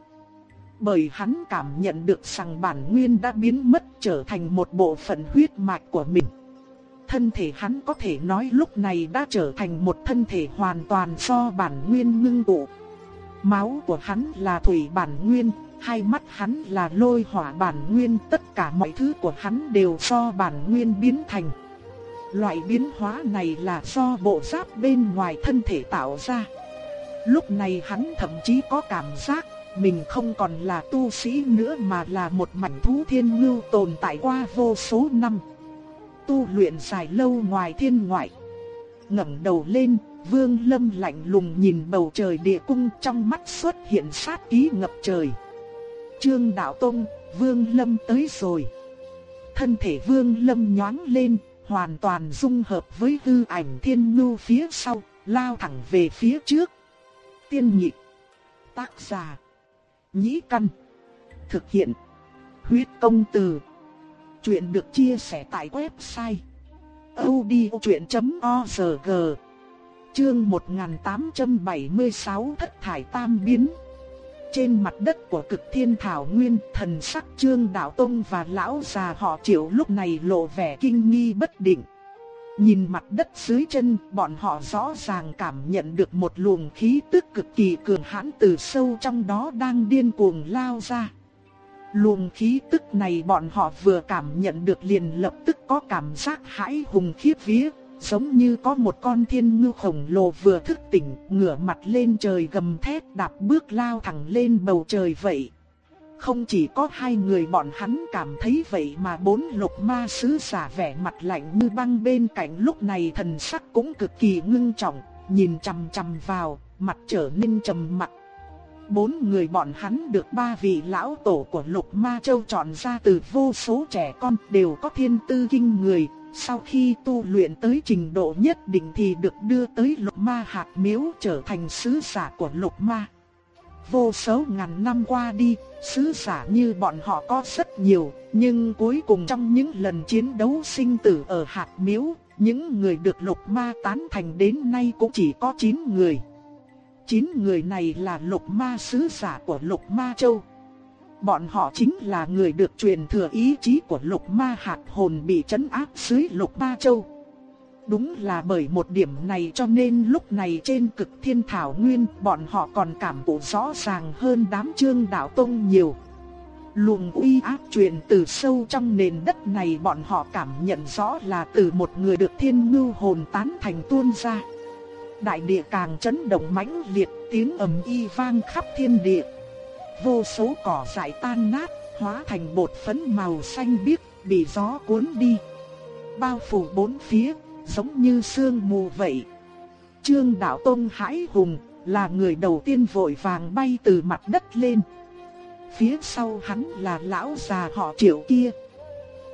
Bởi hắn cảm nhận được rằng bản nguyên đã biến mất trở thành một bộ phận huyết mạch của mình. Thân thể hắn có thể nói lúc này đã trở thành một thân thể hoàn toàn do bản nguyên ngưng tụ. Máu của hắn là thủy bản nguyên, hai mắt hắn là lôi hỏa bản nguyên, tất cả mọi thứ của hắn đều do bản nguyên biến thành. Loại biến hóa này là do bộ giáp bên ngoài thân thể tạo ra. Lúc này hắn thậm chí có cảm giác mình không còn là tu sĩ nữa mà là một mảnh thú thiên ngưu tồn tại qua vô số năm. Tu luyện dài lâu ngoài thiên ngoại. ngẩng đầu lên, Vương Lâm lạnh lùng nhìn bầu trời địa cung trong mắt xuất hiện sát ý ngập trời. Trương Đạo Tông, Vương Lâm tới rồi. Thân thể Vương Lâm nhoáng lên, hoàn toàn dung hợp với hư ảnh thiên ngưu phía sau, lao thẳng về phía trước. Tiên nhị Tác giả Nhĩ Căn. Thực hiện. Huyết công từ. Chuyện được chia sẻ tại website. odchuyện.org Chương 1876 Thất thải tam biến Trên mặt đất của cực thiên thảo nguyên, thần sắc trương đạo tông và lão già họ triệu lúc này lộ vẻ kinh nghi bất định. Nhìn mặt đất dưới chân, bọn họ rõ ràng cảm nhận được một luồng khí tức cực kỳ cường hãn từ sâu trong đó đang điên cuồng lao ra. Luồng khí tức này bọn họ vừa cảm nhận được liền lập tức có cảm giác hãi hùng khiếp vía, giống như có một con thiên ngư khổng lồ vừa thức tỉnh, ngửa mặt lên trời gầm thét đạp bước lao thẳng lên bầu trời vậy. Không chỉ có hai người bọn hắn cảm thấy vậy mà bốn lục ma sứ giả vẻ mặt lạnh như băng bên cạnh lúc này thần sắc cũng cực kỳ ngưng trọng, nhìn chằm chằm vào, mặt trở nên trầm mặc. Bốn người bọn hắn được ba vị lão tổ của lục ma châu chọn ra từ vô số trẻ con đều có thiên tư kinh người, sau khi tu luyện tới trình độ nhất định thì được đưa tới lục ma hạt miếu trở thành sứ giả của lục ma. Vô số ngàn năm qua đi, sứ giả như bọn họ có rất nhiều, nhưng cuối cùng trong những lần chiến đấu sinh tử ở hạt miếu, những người được lục ma tán thành đến nay cũng chỉ có 9 người. 9 người này là lục ma sứ giả của lục ma châu. Bọn họ chính là người được truyền thừa ý chí của lục ma hạt hồn bị trấn áp dưới lục ma châu. Đúng là bởi một điểm này cho nên lúc này trên cực thiên thảo nguyên bọn họ còn cảm thụ rõ ràng hơn đám trương đạo tông nhiều. Luồng uy áp truyền từ sâu trong nền đất này bọn họ cảm nhận rõ là từ một người được thiên ngưu hồn tán thành tuôn ra. Đại địa càng chấn động mãnh liệt tiếng ầm y vang khắp thiên địa. Vô số cỏ dại tan nát, hóa thành bột phấn màu xanh biếc, bị gió cuốn đi. Bao phủ bốn phía, giống như sương mù vậy. Trương Đạo Tông Hãi Hùng là người đầu tiên vội vàng bay từ mặt đất lên. Phía sau hắn là lão già họ triệu kia.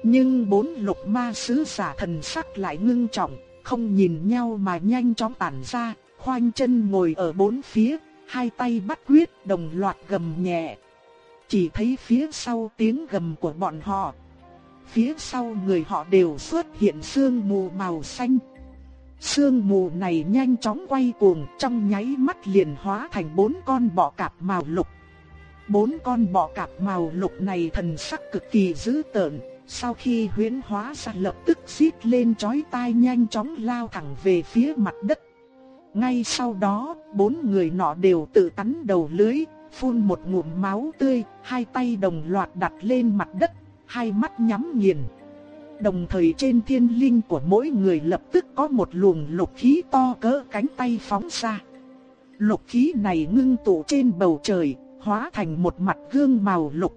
Nhưng bốn lục ma sứ giả thần sắc lại ngưng trọng, không nhìn nhau mà nhanh chóng tản ra, khoanh chân ngồi ở bốn phía, hai tay bắt quyết đồng loạt gầm nhẹ. Chỉ thấy phía sau tiếng gầm của bọn họ. Phía sau người họ đều xuất hiện sương mù màu xanh. Sương mù này nhanh chóng quay cuồng trong nháy mắt liền hóa thành bốn con bọ cạp màu lục. Bốn con bọ cạp màu lục này thần sắc cực kỳ dữ tợn, sau khi huyễn hóa ra lập tức xít lên chói tai nhanh chóng lao thẳng về phía mặt đất. Ngay sau đó, bốn người nọ đều tự cắn đầu lưới, phun một ngụm máu tươi, hai tay đồng loạt đặt lên mặt đất, hai mắt nhắm nghiền. Đồng thời trên thiên linh của mỗi người lập tức có một luồng lục khí to cỡ cánh tay phóng ra. Lục khí này ngưng tụ trên bầu trời, hóa thành một mặt gương màu lục.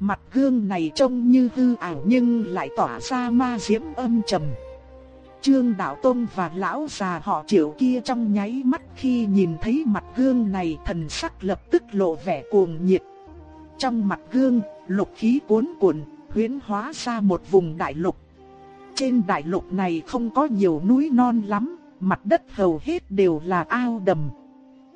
Mặt gương này trông như hư ảo nhưng lại tỏa ra ma diễm âm trầm. Trương Đạo Tông và lão già họ triệu kia trong nháy mắt khi nhìn thấy mặt gương này thần sắc lập tức lộ vẻ cuồng nhiệt. Trong mặt gương, lục khí cuốn cuộn, huyễn hóa ra một vùng đại lục. Trên đại lục này không có nhiều núi non lắm, mặt đất hầu hết đều là ao đầm.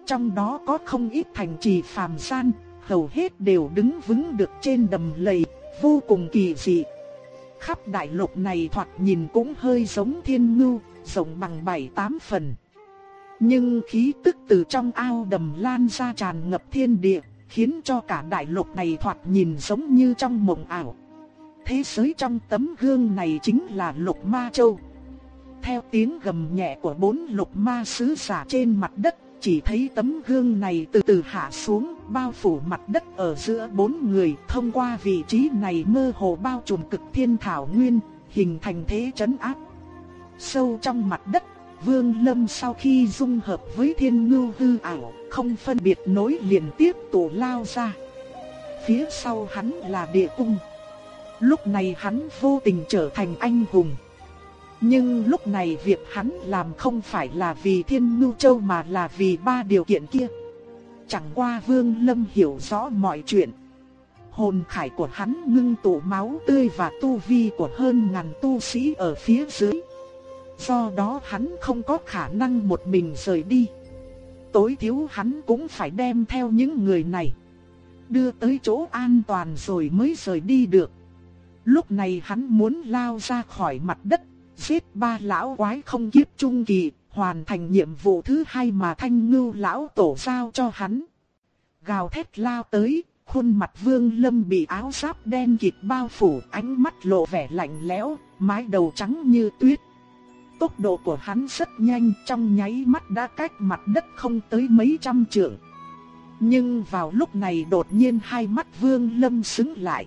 Trong đó có không ít thành trì phàm gian, hầu hết đều đứng vững được trên đầm lầy, vô cùng kỳ dị khắp đại lục này thoạt nhìn cũng hơi giống thiên ngưu, rộng bằng bảy tám phần. Nhưng khí tức từ trong ao đầm lan ra tràn ngập thiên địa, khiến cho cả đại lục này thoạt nhìn giống như trong mộng ảo. Thế giới trong tấm gương này chính là lục ma châu. Theo tiếng gầm nhẹ của bốn lục ma sứ giả trên mặt đất, chỉ thấy tấm gương này từ từ hạ xuống, bao phủ mặt đất ở giữa bốn người, thông qua vị trí này mơ hồ bao trùm cực thiên thảo nguyên, hình thành thế chấn áp. Sâu trong mặt đất, Vương Lâm sau khi dung hợp với thiên ngưu hư ảo, không phân biệt nối liền tiếp tổ lao ra. Phía sau hắn là địa cung. Lúc này hắn vô tình trở thành anh hùng. Nhưng lúc này việc hắn làm không phải là vì Thiên Ngưu Châu mà là vì ba điều kiện kia. Chẳng qua Vương Lâm hiểu rõ mọi chuyện. Hồn khải của hắn ngưng tụ máu tươi và tu vi của hơn ngàn tu sĩ ở phía dưới. Do đó hắn không có khả năng một mình rời đi. Tối thiếu hắn cũng phải đem theo những người này. Đưa tới chỗ an toàn rồi mới rời đi được. Lúc này hắn muốn lao ra khỏi mặt đất giết ba lão quái không kiếp trung kỳ, hoàn thành nhiệm vụ thứ hai mà thanh ngưu lão tổ giao cho hắn. gào thét lao tới, khuôn mặt Vương Lâm bị áo giáp đen kịt bao phủ, ánh mắt lộ vẻ lạnh lẽo, mái đầu trắng như tuyết. Tốc độ của hắn rất nhanh, trong nháy mắt đã cách mặt đất không tới mấy trăm trượng. Nhưng vào lúc này đột nhiên hai mắt Vương Lâm sững lại.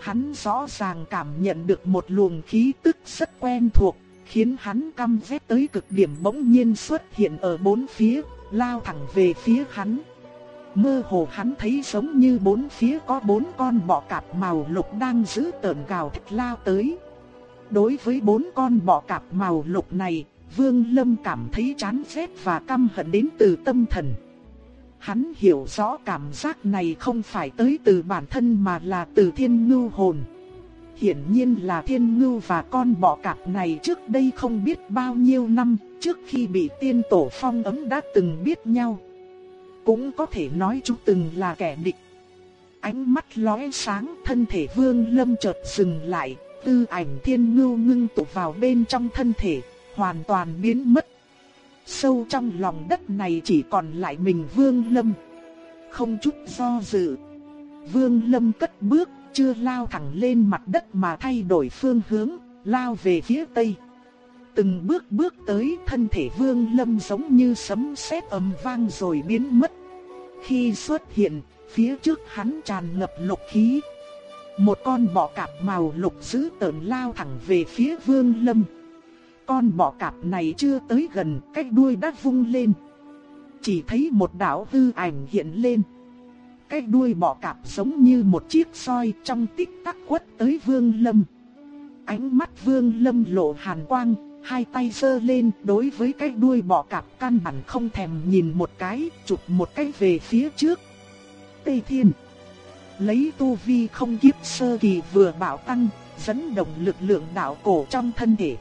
Hắn rõ ràng cảm nhận được một luồng khí tức rất quen thuộc, khiến hắn căm ghét tới cực điểm bỗng nhiên xuất hiện ở bốn phía, lao thẳng về phía hắn. Mơ hồ hắn thấy giống như bốn phía có bốn con bọ cạp màu lục đang giữ tợn gào thét lao tới. Đối với bốn con bọ cạp màu lục này, Vương Lâm cảm thấy chán ghét và căm hận đến từ tâm thần. Hắn hiểu rõ cảm giác này không phải tới từ bản thân mà là từ thiên ngưu hồn. Hiển nhiên là thiên ngưu và con bọ cạp này trước đây không biết bao nhiêu năm, trước khi bị tiên tổ phong ấm đã từng biết nhau. Cũng có thể nói chúng từng là kẻ địch. Ánh mắt lóe sáng, thân thể vương lâm chợt dừng lại, tư ảnh thiên ngưu ngưng tụ vào bên trong thân thể, hoàn toàn biến mất. Sâu trong lòng đất này chỉ còn lại mình Vương Lâm. Không chút do dự. Vương Lâm cất bước, chưa lao thẳng lên mặt đất mà thay đổi phương hướng, lao về phía tây. Từng bước bước tới thân thể Vương Lâm giống như sấm sét ầm vang rồi biến mất. Khi xuất hiện, phía trước hắn tràn ngập lục khí. Một con bọ cạp màu lục dữ tợn lao thẳng về phía Vương Lâm. Con bọ cạp này chưa tới gần, cái đuôi đã vung lên. Chỉ thấy một đạo hư ảnh hiện lên. Cái đuôi bọ cạp giống như một chiếc soi trong tích tắc quất tới Vương Lâm. Ánh mắt Vương Lâm lộ hàn quang, hai tay giơ lên đối với cái đuôi bọ cạp căn bản không thèm nhìn một cái, chụp một cái về phía trước. Tây Thiên Lấy tu vi không kiếp sơ kỳ vừa bảo tăng, dẫn động lực lượng đạo cổ trong thân thể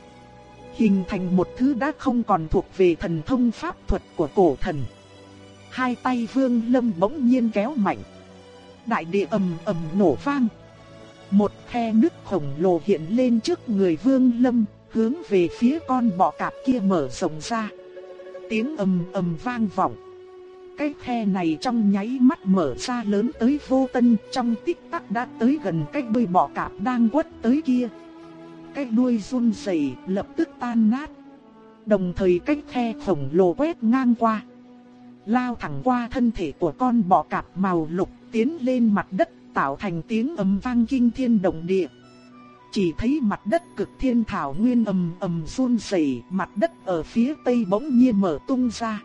hình thành một thứ đã không còn thuộc về thần thông pháp thuật của cổ thần. Hai tay Vương Lâm bỗng nhiên kéo mạnh. Đại địa ầm ầm nổ vang. Một khe nước khổng lồ hiện lên trước người Vương Lâm, hướng về phía con bọ cạp kia mở rộng ra. Tiếng ầm ầm vang vọng. Cái khe này trong nháy mắt mở ra lớn tới vô tân, trong tích tắc đã tới gần cái đuôi bọ cạp đang quất tới kia cái đuôi run rẩy lập tức tan nát. Đồng thời cái khe khổng lồ quét ngang qua. Lao thẳng qua thân thể của con bọ cạp màu lục tiến lên mặt đất tạo thành tiếng ầm vang kinh thiên động địa. Chỉ thấy mặt đất cực thiên thảo nguyên ầm ầm run rẩy, mặt đất ở phía tây bỗng nhiên mở tung ra.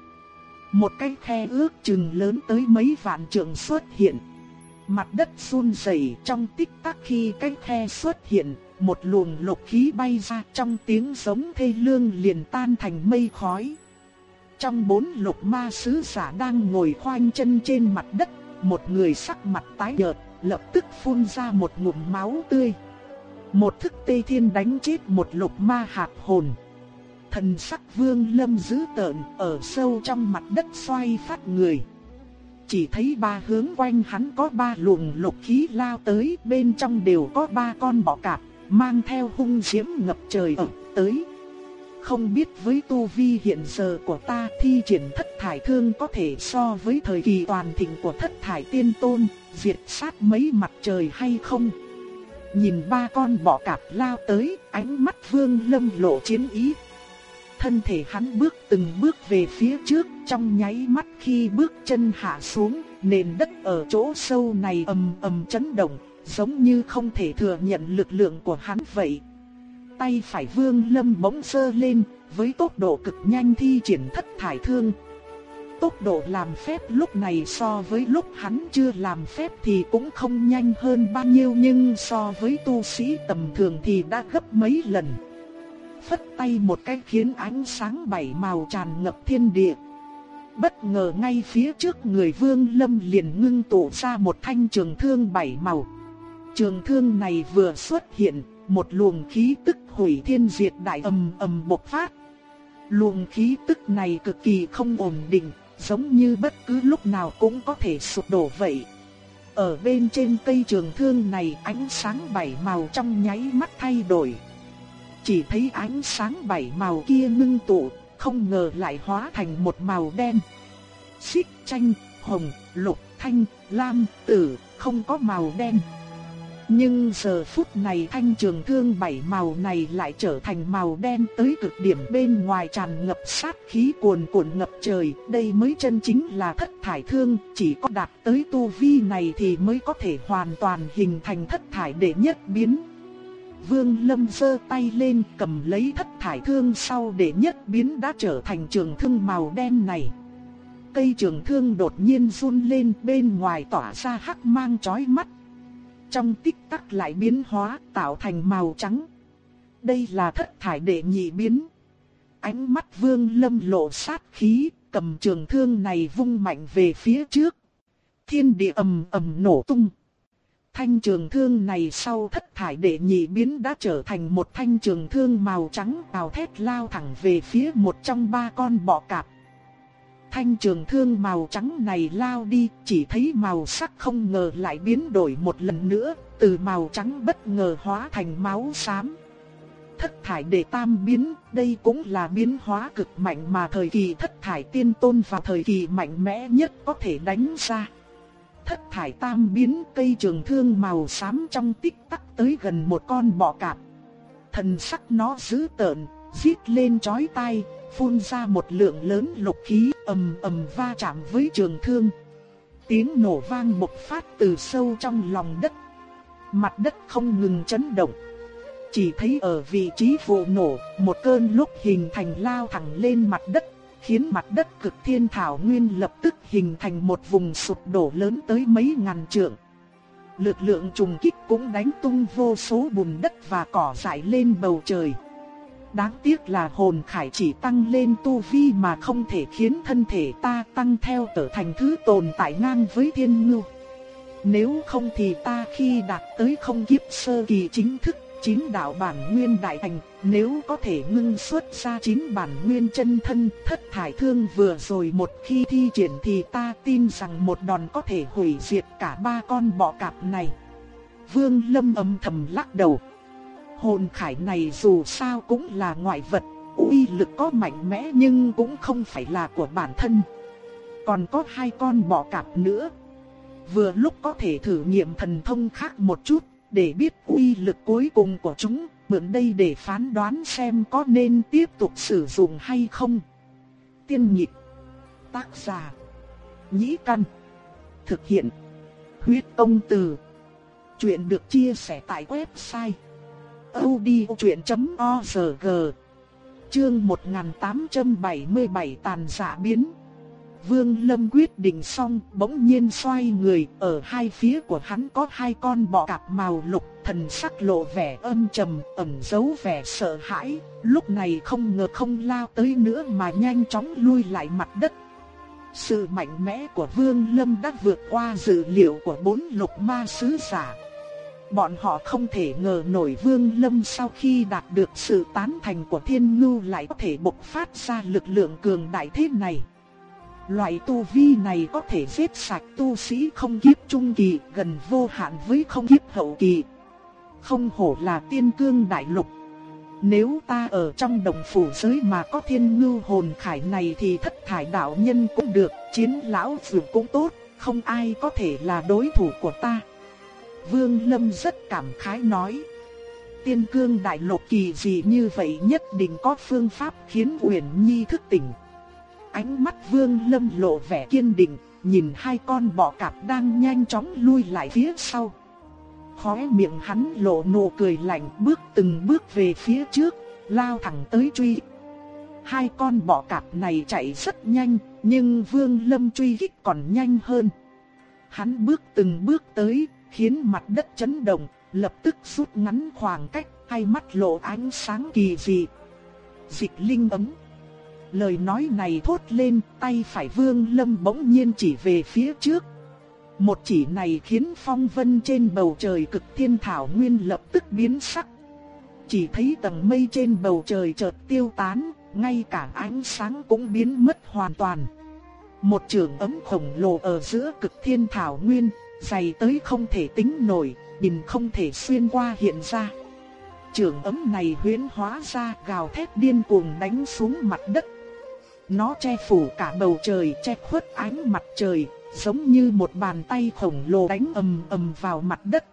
Một cái khe ước chừng lớn tới mấy vạn trượng xuất hiện. Mặt đất run rẩy trong tích tắc khi cái khe xuất hiện, một luồng lục khí bay ra trong tiếng giống thê lương liền tan thành mây khói. Trong bốn lục ma sứ giả đang ngồi khoanh chân trên mặt đất, một người sắc mặt tái nhợt, lập tức phun ra một ngụm máu tươi. Một thức tê thiên đánh chết một lục ma hạt hồn. Thần sắc vương lâm dữ tợn ở sâu trong mặt đất xoay phát người. Chỉ thấy ba hướng quanh hắn có ba luồng lục khí lao tới, bên trong đều có ba con bọ cạp mang theo hung diễm ngập trời ập tới. Không biết với tu vi hiện giờ của ta thi triển thất thải thương có thể so với thời kỳ toàn thịnh của thất thải tiên tôn, diệt sát mấy mặt trời hay không? Nhìn ba con bọ cạp lao tới, ánh mắt vương lâm lộ chiến ý. Thân thể hắn bước từng bước về phía trước, trong nháy mắt khi bước chân hạ xuống, nền đất ở chỗ sâu này ầm ầm chấn động, giống như không thể thừa nhận lực lượng của hắn vậy. Tay phải vương lâm bỗng sơ lên, với tốc độ cực nhanh thi triển thất thải thương. Tốc độ làm phép lúc này so với lúc hắn chưa làm phép thì cũng không nhanh hơn bao nhiêu nhưng so với tu sĩ tầm thường thì đã gấp mấy lần. Phất tay một cái khiến ánh sáng bảy màu tràn ngập thiên địa. Bất ngờ ngay phía trước người vương lâm liền ngưng tụ ra một thanh trường thương bảy màu. Trường thương này vừa xuất hiện, một luồng khí tức hủy thiên diệt đại ầm ầm bộc phát. Luồng khí tức này cực kỳ không ổn định, giống như bất cứ lúc nào cũng có thể sụp đổ vậy. Ở bên trên cây trường thương này ánh sáng bảy màu trong nháy mắt thay đổi. Chỉ thấy ánh sáng bảy màu kia ngưng tụ, không ngờ lại hóa thành một màu đen. Xích chanh, hồng, lục, thanh, lam, tử, không có màu đen. Nhưng giờ phút này thanh trường thương bảy màu này lại trở thành màu đen tới cực điểm bên ngoài tràn ngập sát khí cuồn cuộn ngập trời. Đây mới chân chính là thất thải thương, chỉ có đạt tới tu vi này thì mới có thể hoàn toàn hình thành thất thải đệ nhất biến. Vương Lâm giơ tay lên cầm lấy thất thải thương sau đệ nhất biến đã trở thành trường thương màu đen này. Cây trường thương đột nhiên run lên bên ngoài tỏa ra hắc mang chói mắt trong tích tắc lại biến hóa tạo thành màu trắng. Đây là thất thải đệ nhị biến. Ánh mắt vương lâm lộ sát khí, cầm trường thương này vung mạnh về phía trước. Thiên địa ầm ầm nổ tung. Thanh trường thương này sau thất thải đệ nhị biến đã trở thành một thanh trường thương màu trắng bào thét lao thẳng về phía một trong ba con bọ cạp thanh trường thương màu trắng này lao đi, chỉ thấy màu sắc không ngờ lại biến đổi một lần nữa, từ màu trắng bất ngờ hóa thành máu xám. Thất thải đệ tam biến, đây cũng là biến hóa cực mạnh mà thời kỳ thất thải tiên tôn và thời kỳ mạnh mẽ nhất có thể đánh ra. Thất thải tam biến cây trường thương màu xám trong tích tắc tới gần một con bọ cạp. Thần sắc nó dữ tợn, giết lên chói tai, phun ra một lượng lớn lục khí ầm ầm va chạm với trường thương. Tiếng nổ vang bộc phát từ sâu trong lòng đất. Mặt đất không ngừng chấn động. Chỉ thấy ở vị trí vụ nổ, một cơn lúc hình thành lao thẳng lên mặt đất, khiến mặt đất cực thiên thảo nguyên lập tức hình thành một vùng sụp đổ lớn tới mấy ngàn trượng. Lực lượng trùng kích cũng đánh tung vô số bùn đất và cỏ dại lên bầu trời. Đáng tiếc là hồn khải chỉ tăng lên tu vi mà không thể khiến thân thể ta tăng theo trở thành thứ tồn tại ngang với thiên ngưu. Nếu không thì ta khi đạt tới không kiếp sơ kỳ chính thức, chín đạo bản nguyên đại thành, nếu có thể ngưng xuất ra chín bản nguyên chân thân, thất thải thương vừa rồi một khi thi triển thì ta tin rằng một đòn có thể hủy diệt cả ba con bọ cạp này. Vương Lâm âm thầm lắc đầu. Hồn khải này dù sao cũng là ngoại vật, uy lực có mạnh mẽ nhưng cũng không phải là của bản thân. Còn có hai con bọ cạp nữa. Vừa lúc có thể thử nghiệm thần thông khác một chút, để biết uy lực cuối cùng của chúng, mượn đây để phán đoán xem có nên tiếp tục sử dụng hay không. Tiên nhịp, tác giả, nhĩ căn, thực hiện, huyết công từ. Chuyện được chia sẻ tại website audiochuyện.org Chương 1877 tàn dạ biến Vương Lâm quyết định xong, bỗng nhiên xoay người, ở hai phía của hắn có hai con bọ cạp màu lục, thần sắc lộ vẻ âm trầm, ẩn giấu vẻ sợ hãi, lúc này không ngờ không lao tới nữa mà nhanh chóng lui lại mặt đất. Sự mạnh mẽ của Vương Lâm đã vượt qua dự liệu của bốn lục ma sứ giả. Bọn họ không thể ngờ nổi Vương Lâm sau khi đạt được sự tán thành của Thiên Ngưu lại có thể bộc phát ra lực lượng cường đại thế này. Loại tu vi này có thể giết sạch tu sĩ không kiếp trung kỳ gần vô hạn với không kiếp hậu kỳ. Không hổ là tiên cương đại lục. Nếu ta ở trong đồng phủ giới mà có thiên ngưu hồn khải này thì thất thải đạo nhân cũng được, chiến lão dược cũng tốt, không ai có thể là đối thủ của ta. Vương Lâm rất cảm khái nói. Tiên cương đại lục kỳ dị như vậy nhất định có phương pháp khiến Uyển Nhi thức tỉnh. Ánh mắt Vương Lâm lộ vẻ kiên định, nhìn hai con bọ cạp đang nhanh chóng lui lại phía sau. Khóe miệng hắn lộ nụ cười lạnh bước từng bước về phía trước, lao thẳng tới truy. Hai con bọ cạp này chạy rất nhanh, nhưng Vương Lâm truy kích còn nhanh hơn. Hắn bước từng bước tới, khiến mặt đất chấn động, lập tức rút ngắn khoảng cách, hai mắt lộ ánh sáng kỳ dị. Dịch linh ấm. Lời nói này thốt lên, tay phải Vương Lâm bỗng nhiên chỉ về phía trước. Một chỉ này khiến phong vân trên bầu trời cực thiên thảo nguyên lập tức biến sắc. Chỉ thấy tầng mây trên bầu trời chợt tiêu tán, ngay cả ánh sáng cũng biến mất hoàn toàn. Một trường ấm khổng lồ ở giữa cực thiên thảo nguyên, dày tới không thể tính nổi, bình không thể xuyên qua hiện ra. Trường ấm này huyễn hóa ra gào thét điên cuồng đánh xuống mặt đất. Nó che phủ cả bầu trời, che khuất ánh mặt trời, giống như một bàn tay khổng lồ đánh ầm ầm vào mặt đất.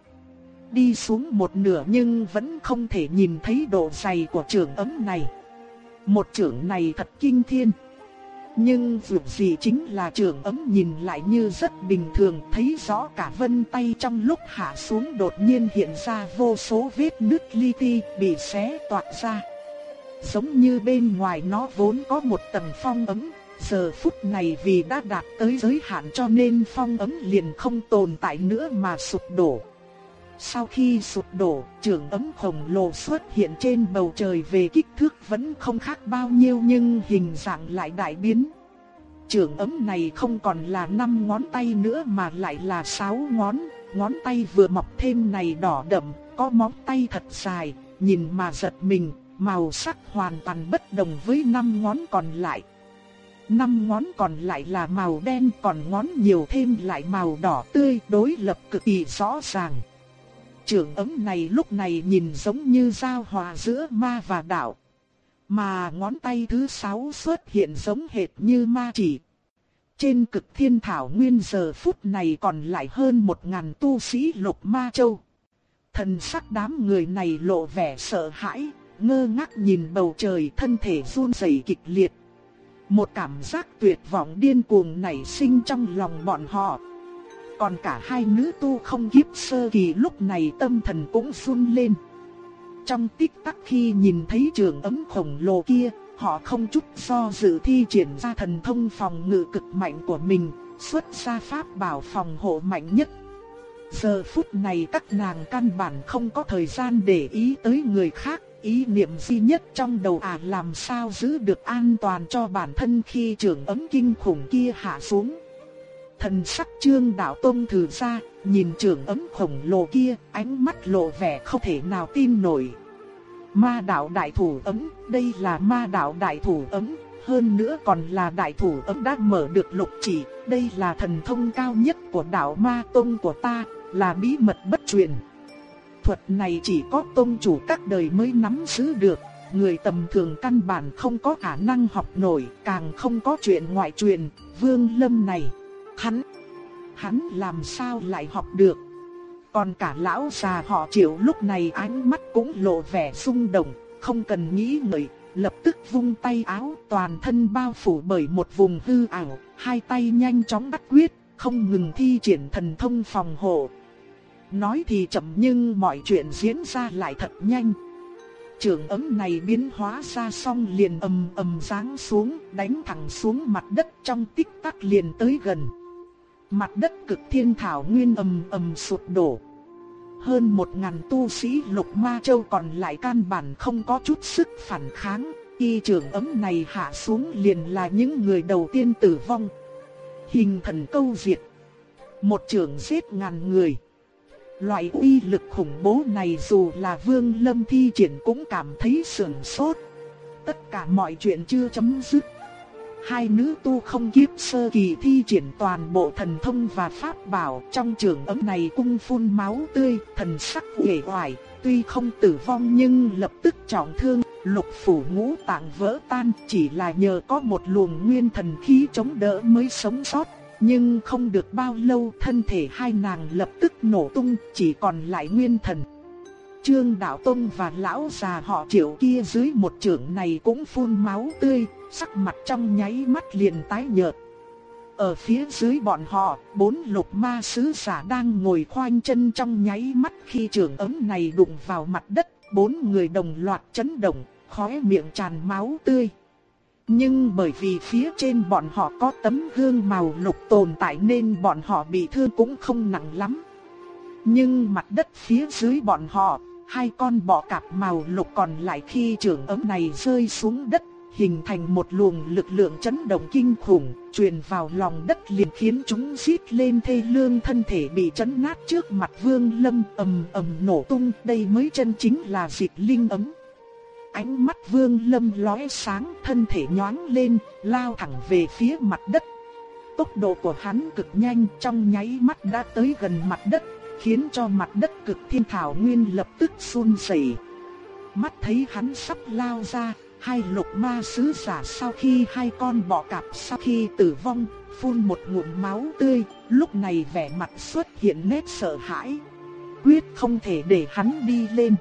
Đi xuống một nửa nhưng vẫn không thể nhìn thấy độ dày của trường ấm này. Một trường này thật kinh thiên. Nhưng dù gì chính là trường ấm nhìn lại như rất bình thường thấy rõ cả vân tay trong lúc hạ xuống đột nhiên hiện ra vô số vết nứt li ti bị xé toạc ra. Giống như bên ngoài nó vốn có một tầng phong ấm, giờ phút này vì đã đạt tới giới hạn cho nên phong ấm liền không tồn tại nữa mà sụp đổ. Sau khi sụp đổ, trường ấm khổng lồ xuất hiện trên bầu trời về kích thước vẫn không khác bao nhiêu nhưng hình dạng lại đại biến. Trường ấm này không còn là 5 ngón tay nữa mà lại là 6 ngón, ngón tay vừa mọc thêm này đỏ đậm, có móng tay thật dài, nhìn mà giật mình, màu sắc hoàn toàn bất đồng với 5 ngón còn lại. Năm ngón còn lại là màu đen còn ngón nhiều thêm lại màu đỏ tươi đối lập cực kỳ rõ ràng trưởng ấm này lúc này nhìn giống như giao hòa giữa ma và đạo. Mà ngón tay thứ sáu xuất hiện giống hệt như ma chỉ. Trên cực thiên thảo nguyên giờ phút này còn lại hơn một ngàn tu sĩ lục ma châu. Thần sắc đám người này lộ vẻ sợ hãi, ngơ ngác nhìn bầu trời thân thể run rẩy kịch liệt. Một cảm giác tuyệt vọng điên cuồng nảy sinh trong lòng bọn họ. Còn cả hai nữ tu không kiếp sơ kỳ lúc này tâm thần cũng run lên. Trong tích tắc khi nhìn thấy trường ấm khổng lồ kia, họ không chút do dự thi triển ra thần thông phòng ngự cực mạnh của mình, xuất ra pháp bảo phòng hộ mạnh nhất. Giờ phút này các nàng căn bản không có thời gian để ý tới người khác, ý niệm duy nhất trong đầu à làm sao giữ được an toàn cho bản thân khi trường ấm kinh khủng kia hạ xuống. Thần sắc trương đạo tông thử ra, nhìn trưởng ấm khổng lồ kia, ánh mắt lộ vẻ không thể nào tin nổi. Ma đạo đại thủ ấm, đây là ma đạo đại thủ ấm, hơn nữa còn là đại thủ ấm đã mở được lục chỉ, đây là thần thông cao nhất của đạo ma tông của ta, là bí mật bất truyền. Thuật này chỉ có tông chủ các đời mới nắm giữ được, người tầm thường căn bản không có khả năng học nổi, càng không có chuyện ngoại truyền, vương lâm này. Hắn, hắn làm sao lại học được? Còn cả lão già họ triệu lúc này ánh mắt cũng lộ vẻ rung động, không cần nghĩ ngợi, lập tức vung tay áo toàn thân bao phủ bởi một vùng hư ảo, hai tay nhanh chóng bắt quyết, không ngừng thi triển thần thông phòng hộ. Nói thì chậm nhưng mọi chuyện diễn ra lại thật nhanh. Trường ấm này biến hóa ra xong liền ầm ầm giáng xuống, đánh thẳng xuống mặt đất trong tích tắc liền tới gần. Mặt đất cực thiên thảo nguyên ầm ầm sụp đổ. Hơn một ngàn tu sĩ lục ma châu còn lại căn bản không có chút sức phản kháng. Y trường ấm này hạ xuống liền là những người đầu tiên tử vong. Hình thần câu diệt. Một trường giết ngàn người. Loại uy lực khủng bố này dù là vương lâm thi triển cũng cảm thấy sườn sốt. Tất cả mọi chuyện chưa chấm dứt. Hai nữ tu không kiếp sơ kỳ thi triển toàn bộ thần thông và pháp bảo trong trường ấm này cung phun máu tươi, thần sắc uể oải, tuy không tử vong nhưng lập tức trọng thương, lục phủ ngũ tạng vỡ tan chỉ là nhờ có một luồng nguyên thần khí chống đỡ mới sống sót. Nhưng không được bao lâu thân thể hai nàng lập tức nổ tung chỉ còn lại nguyên thần. Trương Đạo Tông và lão già họ triệu kia dưới một trưởng này cũng phun máu tươi, sắc mặt trong nháy mắt liền tái nhợt. Ở phía dưới bọn họ, bốn lục ma sứ giả đang ngồi khoanh chân trong nháy mắt khi trường ấm này đụng vào mặt đất, bốn người đồng loạt chấn động, khóe miệng tràn máu tươi. Nhưng bởi vì phía trên bọn họ có tấm gương màu lục tồn tại nên bọn họ bị thương cũng không nặng lắm. Nhưng mặt đất phía dưới bọn họ, hai con bọ cạp màu lục còn lại khi trường ấm này rơi xuống đất hình thành một luồng lực lượng chấn động kinh khủng, truyền vào lòng đất liền khiến chúng xít lên thê lương thân thể bị chấn nát trước mặt Vương Lâm ầm ầm nổ tung, đây mới chân chính là dịch linh ấm. Ánh mắt Vương Lâm lóe sáng, thân thể nhoáng lên, lao thẳng về phía mặt đất. Tốc độ của hắn cực nhanh, trong nháy mắt đã tới gần mặt đất, khiến cho mặt đất cực thiên thảo nguyên lập tức run rẩy. Mắt thấy hắn sắp lao ra, Hai lục ma sứ giả sau khi hai con bọ cạp sau khi tử vong, phun một ngụm máu tươi, lúc này vẻ mặt xuất hiện nét sợ hãi. Quyết không thể để hắn đi lên.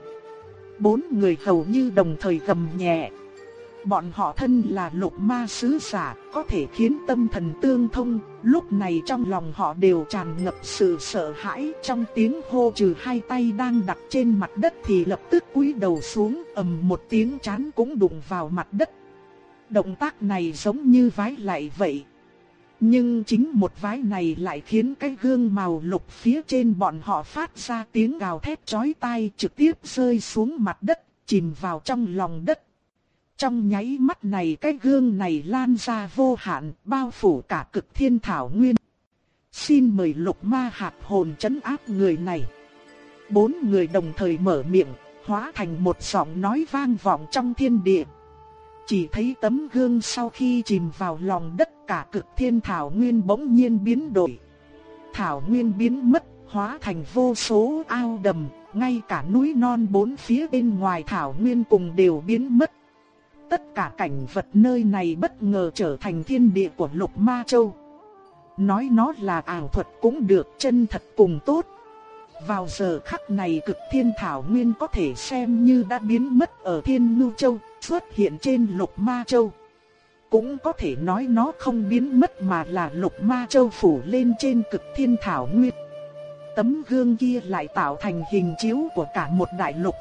Bốn người hầu như đồng thời gầm nhẹ. Bọn họ thân là lục ma sứ giả, có thể khiến tâm thần tương thông, lúc này trong lòng họ đều tràn ngập sự sợ hãi, trong tiếng hô trừ hai tay đang đặt trên mặt đất thì lập tức cúi đầu xuống, ầm một tiếng chán cũng đụng vào mặt đất. Động tác này giống như vái lại vậy. Nhưng chính một vái này lại khiến cái gương màu lục phía trên bọn họ phát ra tiếng gào thét chói tai trực tiếp rơi xuống mặt đất, chìm vào trong lòng đất. Trong nháy mắt này cái gương này lan ra vô hạn, bao phủ cả cực thiên thảo nguyên. Xin mời lục ma hạt hồn chấn áp người này. Bốn người đồng thời mở miệng, hóa thành một giọng nói vang vọng trong thiên địa. Chỉ thấy tấm gương sau khi chìm vào lòng đất cả cực thiên thảo nguyên bỗng nhiên biến đổi. Thảo nguyên biến mất, hóa thành vô số ao đầm, ngay cả núi non bốn phía bên ngoài thảo nguyên cùng đều biến mất tất cả cảnh vật nơi này bất ngờ trở thành thiên địa của lục ma châu. Nói nó là ảo thuật cũng được chân thật cùng tốt. Vào giờ khắc này cực thiên thảo nguyên có thể xem như đã biến mất ở thiên ngưu châu, xuất hiện trên lục ma châu. Cũng có thể nói nó không biến mất mà là lục ma châu phủ lên trên cực thiên thảo nguyên. Tấm gương kia lại tạo thành hình chiếu của cả một đại lục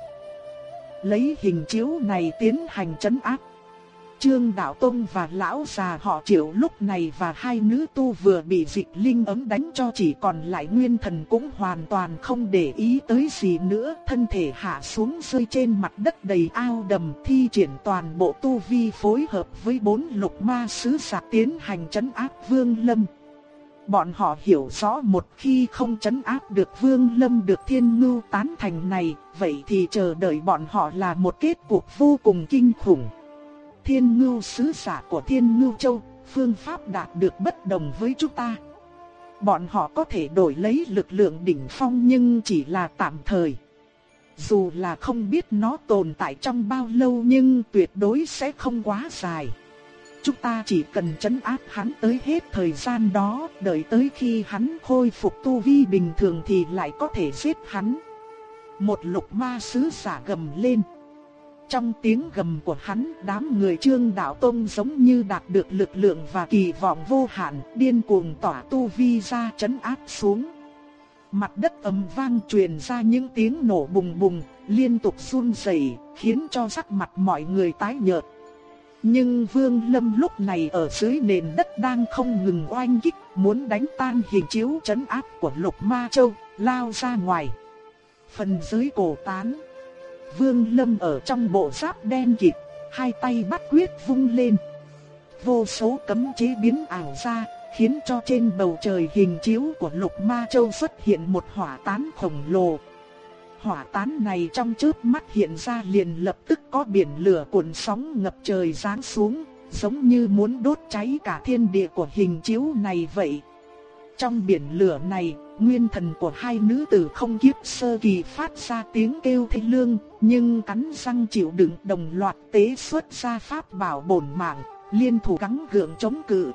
lấy hình chiếu này tiến hành trấn áp. Trương Đạo Tông và lão già họ Triệu lúc này và hai nữ tu vừa bị dịch linh ấm đánh cho chỉ còn lại nguyên thần cũng hoàn toàn không để ý tới gì nữa, thân thể hạ xuống rơi trên mặt đất đầy ao đầm thi triển toàn bộ tu vi phối hợp với bốn lục ma sứ giả tiến hành trấn áp Vương Lâm. Bọn họ hiểu rõ một khi không chấn áp được Vương Lâm được thiên ngưu tán thành này, vậy thì chờ đợi bọn họ là một kết cuộc vô cùng kinh khủng. Thiên ngưu sứ giả của thiên ngưu châu, phương pháp đạt được bất đồng với chúng ta. Bọn họ có thể đổi lấy lực lượng đỉnh phong nhưng chỉ là tạm thời. Dù là không biết nó tồn tại trong bao lâu nhưng tuyệt đối sẽ không quá dài. Chúng ta chỉ cần chấn áp hắn tới hết thời gian đó, đợi tới khi hắn khôi phục tu vi bình thường thì lại có thể giết hắn. Một lục ma sứ giả gầm lên. Trong tiếng gầm của hắn, đám người trương đạo tông giống như đạt được lực lượng và kỳ vọng vô hạn, điên cuồng tỏa tu vi ra chấn áp xuống. Mặt đất ầm vang truyền ra những tiếng nổ bùng bùng, liên tục run rẩy, khiến cho sắc mặt mọi người tái nhợt. Nhưng Vương Lâm lúc này ở dưới nền đất đang không ngừng oanh kích, muốn đánh tan hình chiếu chấn áp của Lục Ma Châu, lao ra ngoài. Phần dưới cổ tán. Vương Lâm ở trong bộ giáp đen kịt, hai tay bắt quyết vung lên. Vô số cấm chế biến ảo ra, khiến cho trên bầu trời hình chiếu của Lục Ma Châu xuất hiện một hỏa tán khổng lồ, hỏa tán này trong chớp mắt hiện ra liền lập tức có biển lửa cuộn sóng ngập trời giáng xuống, giống như muốn đốt cháy cả thiên địa của hình chiếu này vậy. Trong biển lửa này, nguyên thần của hai nữ tử không kiếp sơ kỳ phát ra tiếng kêu thê lương, nhưng cắn răng chịu đựng đồng loạt tế xuất ra pháp bảo bổn mạng, liên thủ gắng gượng chống cự.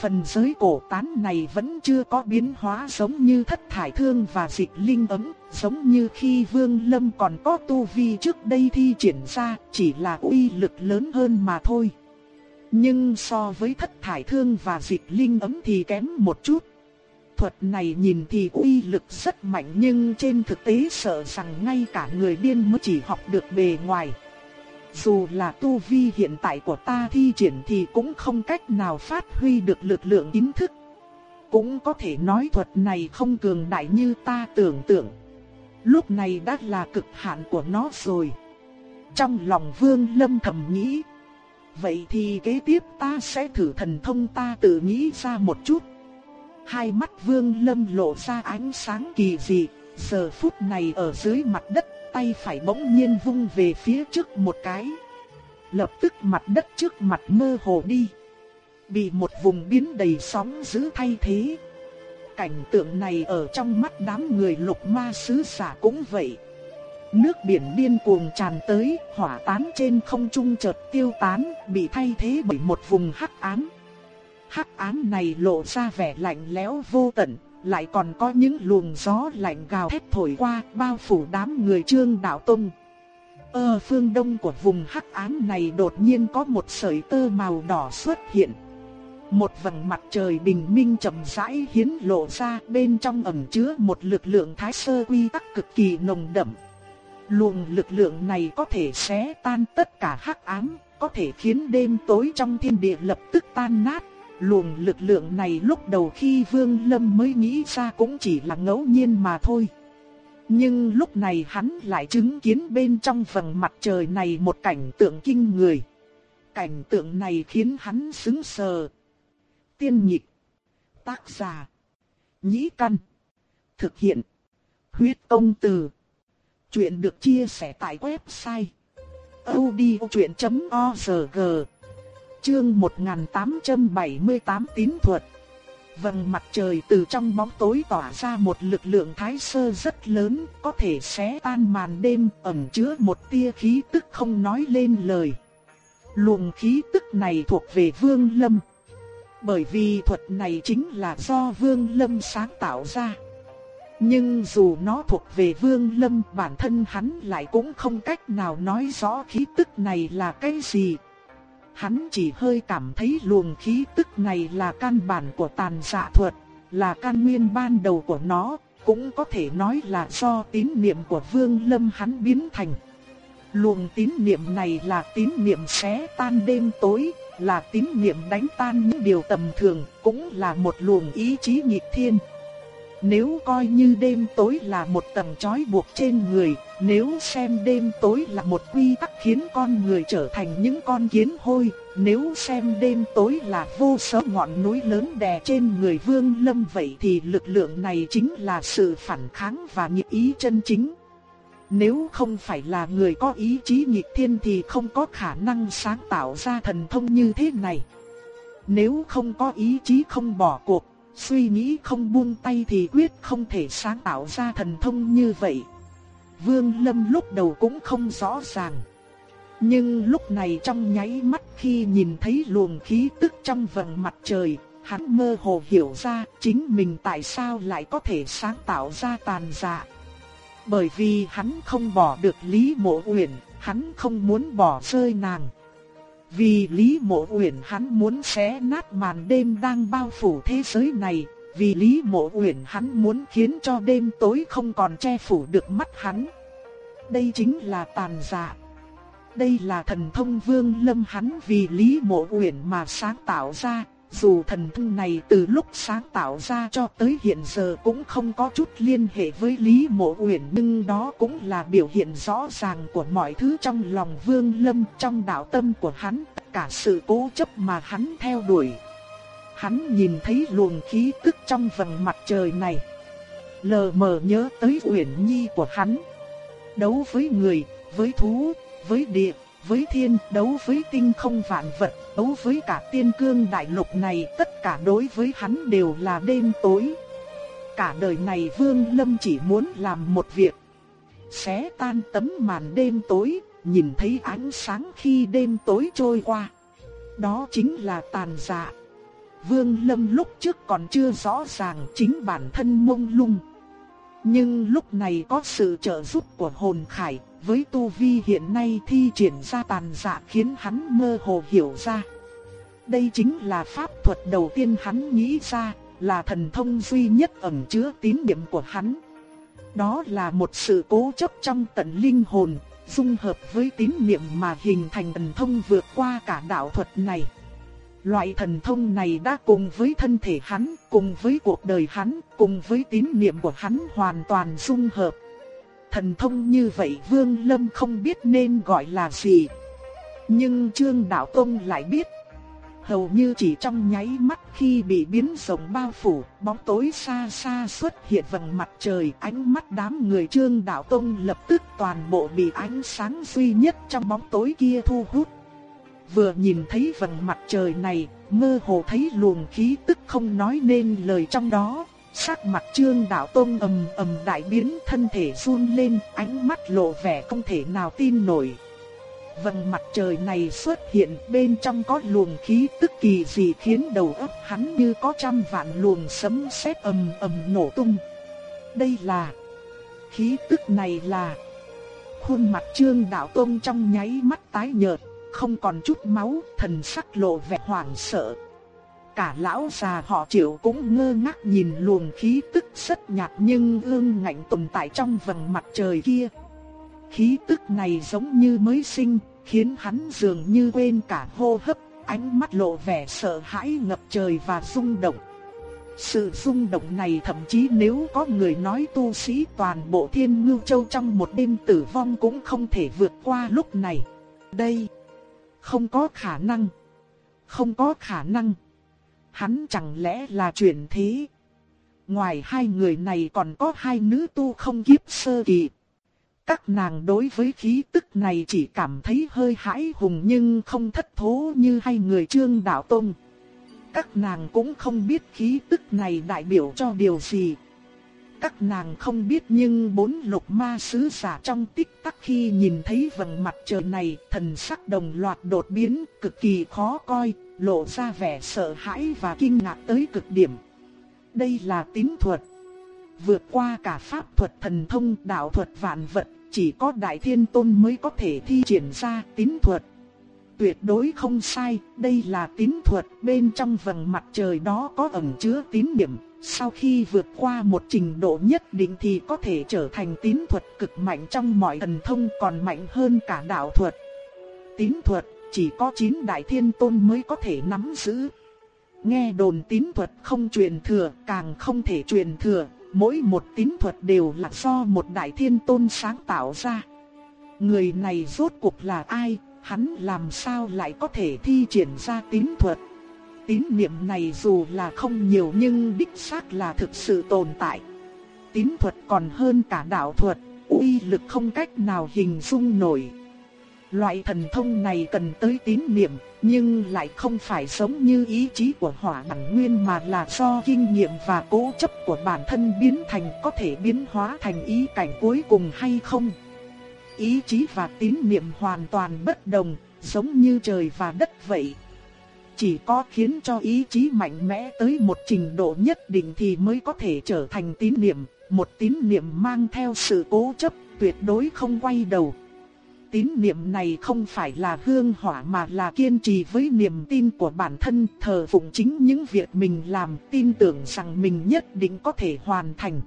Phần giới cổ tán này vẫn chưa có biến hóa giống như thất thải thương và dịch linh ấm, giống như khi Vương Lâm còn có tu vi trước đây thi triển ra, chỉ là uy lực lớn hơn mà thôi. Nhưng so với thất thải thương và dịch linh ấm thì kém một chút. Thuật này nhìn thì uy lực rất mạnh nhưng trên thực tế sợ rằng ngay cả người điên mới chỉ học được bề ngoài. Dù là tu vi hiện tại của ta thi triển thì cũng không cách nào phát huy được lực lượng ý thức. Cũng có thể nói thuật này không cường đại như ta tưởng tượng. Lúc này đã là cực hạn của nó rồi. Trong lòng vương lâm thầm nghĩ. Vậy thì kế tiếp ta sẽ thử thần thông ta tự nghĩ ra một chút. Hai mắt vương lâm lộ ra ánh sáng kỳ dị. Giờ phút này ở dưới mặt đất tay phải bỗng nhiên vung về phía trước một cái. Lập tức mặt đất trước mặt mơ hồ đi. Bị một vùng biến đầy sóng dữ thay thế. Cảnh tượng này ở trong mắt đám người lục ma sứ giả cũng vậy. Nước biển điên cuồng tràn tới, hỏa tán trên không trung chợt tiêu tán, bị thay thế bởi một vùng hắc ám. Hắc ám này lộ ra vẻ lạnh lẽo vô tận, lại còn có những luồng gió lạnh gào thét thổi qua, bao phủ đám người Trương Đạo Tông. Ở phương đông của vùng hắc ám này đột nhiên có một sợi tơ màu đỏ xuất hiện. Một vầng mặt trời bình minh chậm rãi hiến lộ ra bên trong ẩn chứa một lực lượng thái sơ quy tắc cực kỳ nồng đậm. Luồng lực lượng này có thể xé tan tất cả hắc ám, có thể khiến đêm tối trong thiên địa lập tức tan nát. Luồng lực lượng này lúc đầu khi Vương Lâm mới nghĩ ra cũng chỉ là ngẫu nhiên mà thôi. Nhưng lúc này hắn lại chứng kiến bên trong vầng mặt trời này một cảnh tượng kinh người. Cảnh tượng này khiến hắn sững sờ. Tiên nhịp. Tác giả. Nhĩ căn. Thực hiện. Huyết công từ. Chuyện được chia sẻ tại website. odchuyện.org Chương 1878 tín thuật Vầng mặt trời từ trong bóng tối tỏa ra một lực lượng thái sơ rất lớn, có thể xé tan màn đêm, ẩn chứa một tia khí tức không nói lên lời. Luồng khí tức này thuộc về Vương Lâm. Bởi vì thuật này chính là do Vương Lâm sáng tạo ra. Nhưng dù nó thuộc về Vương Lâm, bản thân hắn lại cũng không cách nào nói rõ khí tức này là cái gì, Hắn chỉ hơi cảm thấy luồng khí tức này là căn bản của tàn dạ thuật, là căn nguyên ban đầu của nó, cũng có thể nói là do tín niệm của Vương Lâm hắn biến thành. Luồng tín niệm này là tín niệm xé tan đêm tối, là tín niệm đánh tan những điều tầm thường, cũng là một luồng ý chí nghịch thiên. Nếu coi như đêm tối là một tầng trói buộc trên người, nếu xem đêm tối là một quy tắc khiến con người trở thành những con kiến hôi, nếu xem đêm tối là vô số ngọn núi lớn đè trên người vương lâm vậy thì lực lượng này chính là sự phản kháng và nghiệp ý chân chính. Nếu không phải là người có ý chí nghịch thiên thì không có khả năng sáng tạo ra thần thông như thế này. Nếu không có ý chí không bỏ cuộc, suy nghĩ không buông tay thì quyết không thể sáng tạo ra thần thông như vậy. Vương Lâm lúc đầu cũng không rõ ràng. Nhưng lúc này trong nháy mắt khi nhìn thấy luồng khí tức trong vầng mặt trời, hắn mơ hồ hiểu ra chính mình tại sao lại có thể sáng tạo ra tàn dạ. Bởi vì hắn không bỏ được Lý Mộ Uyển, hắn không muốn bỏ rơi nàng. Vì Lý Mộ Uyển hắn muốn xé nát màn đêm đang bao phủ thế giới này, vì Lý Mộ Uyển hắn muốn khiến cho đêm tối không còn che phủ được mắt hắn. Đây chính là tàn dạ. Đây là thần thông Vương Lâm hắn vì Lý Mộ Uyển mà sáng tạo ra, dù thần thông này từ lúc sáng tạo ra cho tới hiện giờ cũng không có chút liên hệ với Lý Mộ Uyển nhưng đó cũng là biểu hiện rõ ràng của mọi thứ trong lòng Vương Lâm trong đạo tâm của hắn, tất cả sự cố chấp mà hắn theo đuổi. Hắn nhìn thấy luồng khí tức trong vầng mặt trời này, lờ mờ nhớ tới Uyển Nhi của hắn. Đấu với người, với thú, với địa, với thiên, đấu với tinh không vạn vật, đấu với cả tiên cương đại lục này, tất cả đối với hắn đều là đêm tối. Cả đời này Vương Lâm chỉ muốn làm một việc, xé tan tấm màn đêm tối, nhìn thấy ánh sáng khi đêm tối trôi qua. Đó chính là tàn dạ. Vương Lâm lúc trước còn chưa rõ ràng chính bản thân mông lung. Nhưng lúc này có sự trợ giúp của hồn khải, với tu vi hiện nay thi triển ra tàn dạ khiến hắn mơ hồ hiểu ra. Đây chính là pháp thuật đầu tiên hắn nghĩ ra, là thần thông duy nhất ẩn chứa tín niệm của hắn. Đó là một sự cố chấp trong tận linh hồn, dung hợp với tín niệm mà hình thành thần thông vượt qua cả đạo thuật này. Loại thần thông này đã cùng với thân thể hắn, cùng với cuộc đời hắn, cùng với tín niệm của hắn hoàn toàn dung hợp. Thần thông như vậy Vương Lâm không biết nên gọi là gì. Nhưng Trương Đạo Tông lại biết. Hầu như chỉ trong nháy mắt khi bị biến rộng bao phủ, bóng tối xa xa xuất hiện vầng mặt trời, ánh mắt đám người Trương Đạo Tông lập tức toàn bộ bị ánh sáng duy nhất trong bóng tối kia thu hút. Vừa nhìn thấy vầng mặt trời này, mơ hồ thấy luồng khí tức không nói nên lời trong đó, Sắc mặt Trương Đạo tôn ầm ầm đại biến, thân thể run lên, ánh mắt lộ vẻ không thể nào tin nổi. Vầng mặt trời này xuất hiện bên trong có luồng khí tức kỳ dị khiến đầu óc hắn như có trăm vạn luồng sấm sét ầm ầm nổ tung. Đây là khí tức này là khuôn mặt Trương Đạo tôn trong nháy mắt tái nhợt, không còn chút máu, thần sắc lộ vẻ hoảng sợ. Cả lão già họ Triệu cũng ngơ ngác nhìn luồng khí tức rất nhạt nhưng ương ngạnh tồn tại trong vầng mặt trời kia. Khí tức này giống như mới sinh, khiến hắn dường như quên cả hô hấp, ánh mắt lộ vẻ sợ hãi ngập trời và rung động. Sự rung động này thậm chí nếu có người nói tu sĩ toàn bộ thiên ngưu châu trong một đêm tử vong cũng không thể vượt qua lúc này. Đây, không có khả năng. Không có khả năng. Hắn chẳng lẽ là chuyển thế? Ngoài hai người này còn có hai nữ tu không kiếp sơ kỳ. Các nàng đối với khí tức này chỉ cảm thấy hơi hãi hùng nhưng không thất thố như hai người trương đạo tông. Các nàng cũng không biết khí tức này đại biểu cho điều gì. Các nàng không biết nhưng bốn lục ma sứ giả trong tích tắc khi nhìn thấy vầng mặt trời này, thần sắc đồng loạt đột biến, cực kỳ khó coi, lộ ra vẻ sợ hãi và kinh ngạc tới cực điểm. Đây là tín thuật. Vượt qua cả pháp thuật thần thông đạo thuật vạn vật, chỉ có Đại Thiên Tôn mới có thể thi triển ra tín thuật. Tuyệt đối không sai, đây là tín thuật, bên trong vầng mặt trời đó có ẩn chứa tín niệm, sau khi vượt qua một trình độ nhất định thì có thể trở thành tín thuật cực mạnh trong mọi thần thông còn mạnh hơn cả đạo thuật. Tín thuật chỉ có 9 đại thiên tôn mới có thể nắm giữ. Nghe đồn tín thuật không truyền thừa, càng không thể truyền thừa, mỗi một tín thuật đều là do một đại thiên tôn sáng tạo ra. Người này rốt cuộc là ai, hắn làm sao lại có thể thi triển ra tín thuật? Tín niệm này dù là không nhiều nhưng đích xác là thực sự tồn tại. Tín thuật còn hơn cả đạo thuật, uy lực không cách nào hình dung nổi. Loại thần thông này cần tới tín niệm, nhưng lại không phải giống như ý chí của hỏa bản nguyên mà là do kinh nghiệm và cố chấp của bản thân biến thành có thể biến hóa thành ý cảnh cuối cùng hay không. Ý chí và tín niệm hoàn toàn bất đồng, giống như trời và đất vậy. Chỉ có khiến cho ý chí mạnh mẽ tới một trình độ nhất định thì mới có thể trở thành tín niệm, một tín niệm mang theo sự cố chấp tuyệt đối không quay đầu tín niệm này không phải là hương hỏa mà là kiên trì với niềm tin của bản thân, thờ phụng chính những việc mình làm, tin tưởng rằng mình nhất định có thể hoàn thành.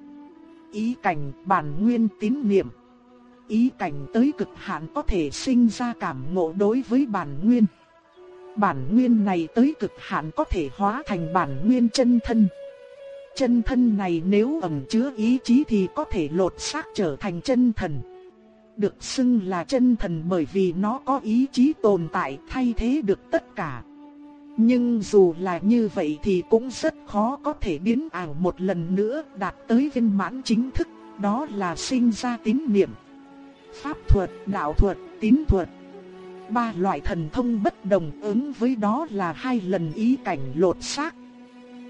Ý cảnh bản nguyên tín niệm. Ý cảnh tới cực hạn có thể sinh ra cảm ngộ đối với bản nguyên. Bản nguyên này tới cực hạn có thể hóa thành bản nguyên chân thân. Chân thân này nếu ẩn chứa ý chí thì có thể lột xác trở thành chân thần được xưng là chân thần bởi vì nó có ý chí tồn tại thay thế được tất cả. Nhưng dù là như vậy thì cũng rất khó có thể biến ảo một lần nữa đạt tới viên mãn chính thức, đó là sinh ra tín niệm. Pháp thuật, đạo thuật, tín thuật. Ba loại thần thông bất đồng ứng với đó là hai lần ý cảnh lột xác.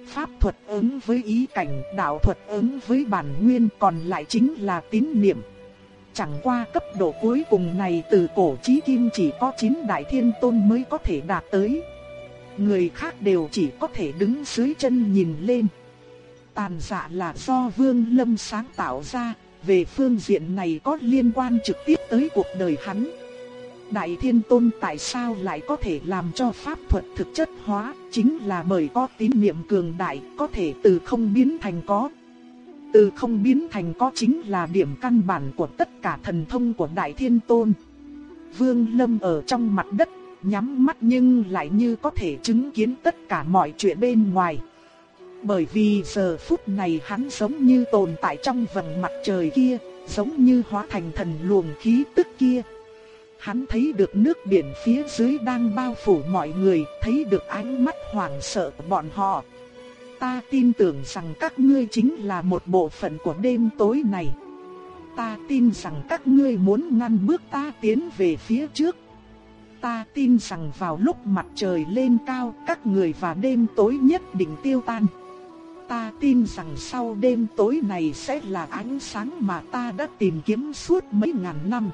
Pháp thuật ứng với ý cảnh, đạo thuật ứng với bản nguyên còn lại chính là tín niệm. Chẳng qua cấp độ cuối cùng này từ cổ chí kim chỉ có 9 đại thiên tôn mới có thể đạt tới. Người khác đều chỉ có thể đứng dưới chân nhìn lên. Tàn dạ là do Vương Lâm sáng tạo ra, về phương diện này có liên quan trực tiếp tới cuộc đời hắn. Đại Thiên Tôn tại sao lại có thể làm cho pháp thuật thực chất hóa, chính là bởi có tín niệm cường đại, có thể từ không biến thành có, từ không biến thành có chính là điểm căn bản của tất cả thần thông của Đại Thiên Tôn. Vương Lâm ở trong mặt đất, nhắm mắt nhưng lại như có thể chứng kiến tất cả mọi chuyện bên ngoài. Bởi vì giờ phút này hắn giống như tồn tại trong vầng mặt trời kia, giống như hóa thành thần luồng khí tức kia. Hắn thấy được nước biển phía dưới đang bao phủ mọi người, thấy được ánh mắt hoảng sợ của bọn họ, Ta tin tưởng rằng các ngươi chính là một bộ phận của đêm tối này. Ta tin rằng các ngươi muốn ngăn bước ta tiến về phía trước. Ta tin rằng vào lúc mặt trời lên cao các người và đêm tối nhất định tiêu tan. Ta tin rằng sau đêm tối này sẽ là ánh sáng mà ta đã tìm kiếm suốt mấy ngàn năm.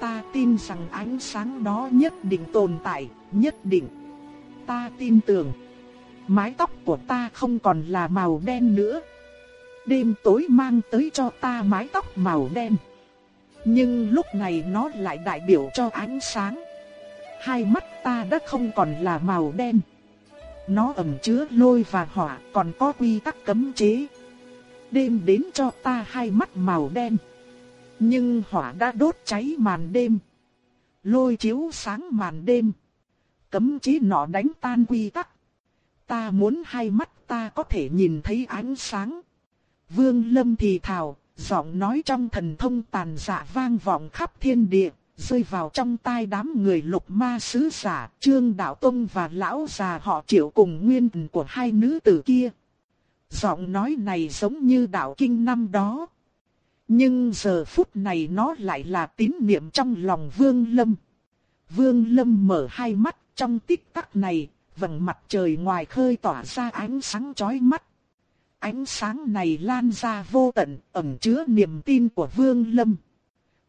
Ta tin rằng ánh sáng đó nhất định tồn tại, nhất định. Ta tin tưởng, mái tóc của ta không còn là màu đen nữa. Đêm tối mang tới cho ta mái tóc màu đen. Nhưng lúc này nó lại đại biểu cho ánh sáng. Hai mắt ta đã không còn là màu đen. Nó ẩn chứa lôi và hỏa, còn có quy tắc cấm chế. Đêm đến cho ta hai mắt màu đen. Nhưng hỏa đã đốt cháy màn đêm. Lôi chiếu sáng màn đêm. Cấm chế nọ đánh tan quy tắc. Ta muốn hai mắt ta có thể nhìn thấy ánh sáng. Vương Lâm thì thào, giọng nói trong thần thông tàn dạ vang vọng khắp thiên địa, rơi vào trong tai đám người lục ma sứ giả, trương đạo tông và lão già họ triệu cùng nguyên của hai nữ tử kia. Giọng nói này giống như đạo kinh năm đó. Nhưng giờ phút này nó lại là tín niệm trong lòng Vương Lâm. Vương Lâm mở hai mắt trong tích tắc này, vầng mặt trời ngoài khơi tỏa ra ánh sáng chói mắt. Ánh sáng này lan ra vô tận, ẩn chứa niềm tin của Vương Lâm.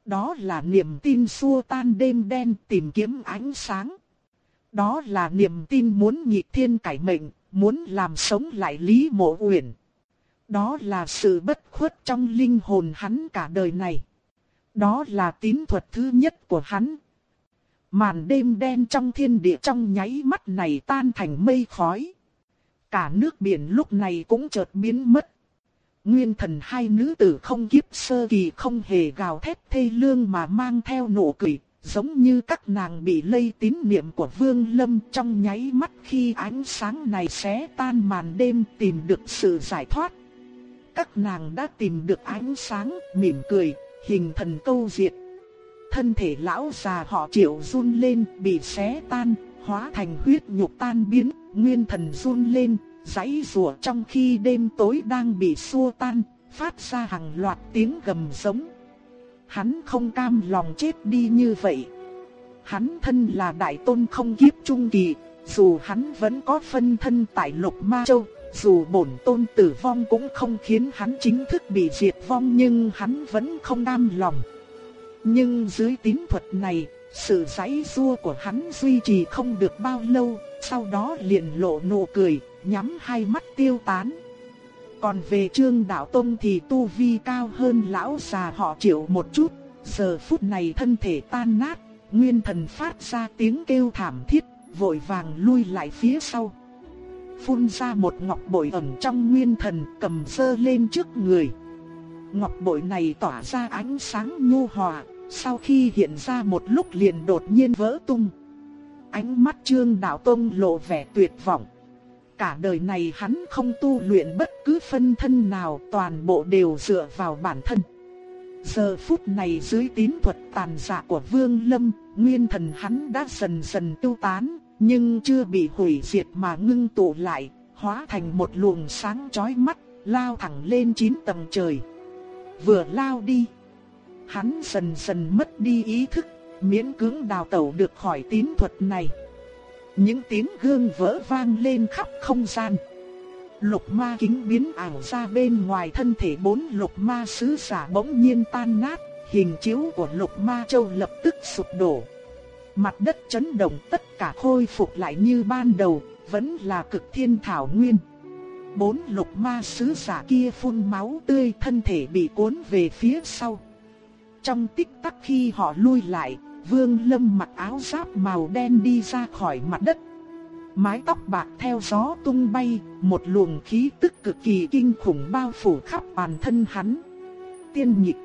Đó là niềm tin xua tan đêm đen tìm kiếm ánh sáng. Đó là niềm tin muốn nhị thiên cải mệnh, muốn làm sống lại Lý Mộ Uyển. Đó là sự bất khuất trong linh hồn hắn cả đời này. Đó là tín thuật thứ nhất của hắn. Màn đêm đen trong thiên địa trong nháy mắt này tan thành mây khói. Cả nước biển lúc này cũng chợt biến mất. Nguyên thần hai nữ tử không kiếp sơ kỳ không hề gào thét thê lương mà mang theo nụ cười, giống như các nàng bị lây tín niệm của Vương Lâm trong nháy mắt khi ánh sáng này xé tan màn đêm tìm được sự giải thoát. Các nàng đã tìm được ánh sáng, mỉm cười, hình thần câu diệt. Thân thể lão già họ triệu run lên, bị xé tan, hóa thành huyết nhục tan biến, nguyên thần run lên, giãy rủa trong khi đêm tối đang bị xua tan, phát ra hàng loạt tiếng gầm giống. Hắn không cam lòng chết đi như vậy. Hắn thân là đại tôn không kiếp trung kỳ, dù hắn vẫn có phân thân tại lục ma châu, dù bổn tôn tử vong cũng không khiến hắn chính thức bị diệt vong nhưng hắn vẫn không cam lòng. Nhưng dưới tín thuật này, sự giãy rua của hắn duy trì không được bao lâu, sau đó liền lộ nụ cười, nhắm hai mắt tiêu tán. Còn về Trương Đạo Tông thì tu vi cao hơn lão già họ triệu một chút, giờ phút này thân thể tan nát, nguyên thần phát ra tiếng kêu thảm thiết, vội vàng lui lại phía sau. Phun ra một ngọc bội ẩn trong nguyên thần cầm sơ lên trước người. Ngọc bội này tỏa ra ánh sáng nhu hòa, sau khi hiện ra một lúc liền đột nhiên vỡ tung. Ánh mắt Trương Đạo Tông lộ vẻ tuyệt vọng. Cả đời này hắn không tu luyện bất cứ phân thân nào, toàn bộ đều dựa vào bản thân. Giờ phút này dưới tín thuật tàn dạ của Vương Lâm, nguyên thần hắn đã dần dần tiêu tán, nhưng chưa bị hủy diệt mà ngưng tụ lại, hóa thành một luồng sáng chói mắt, lao thẳng lên chín tầng trời. Vừa lao đi, hắn dần dần mất đi ý thức, miễn cưỡng đào tẩu được khỏi tín thuật này. Những tiếng gương vỡ vang lên khắp không gian. Lục ma kính biến ảo ra bên ngoài thân thể bốn lục ma sứ giả bỗng nhiên tan nát, hình chiếu của lục ma châu lập tức sụp đổ. Mặt đất chấn động tất cả khôi phục lại như ban đầu, vẫn là cực thiên thảo nguyên. Bốn lục ma sứ giả kia phun máu tươi thân thể bị cuốn về phía sau. Trong tích tắc khi họ lui lại, Vương Lâm mặc áo giáp màu đen đi ra khỏi mặt đất. Mái tóc bạc theo gió tung bay, một luồng khí tức cực kỳ kinh khủng bao phủ khắp toàn thân hắn. Tiên nhịp,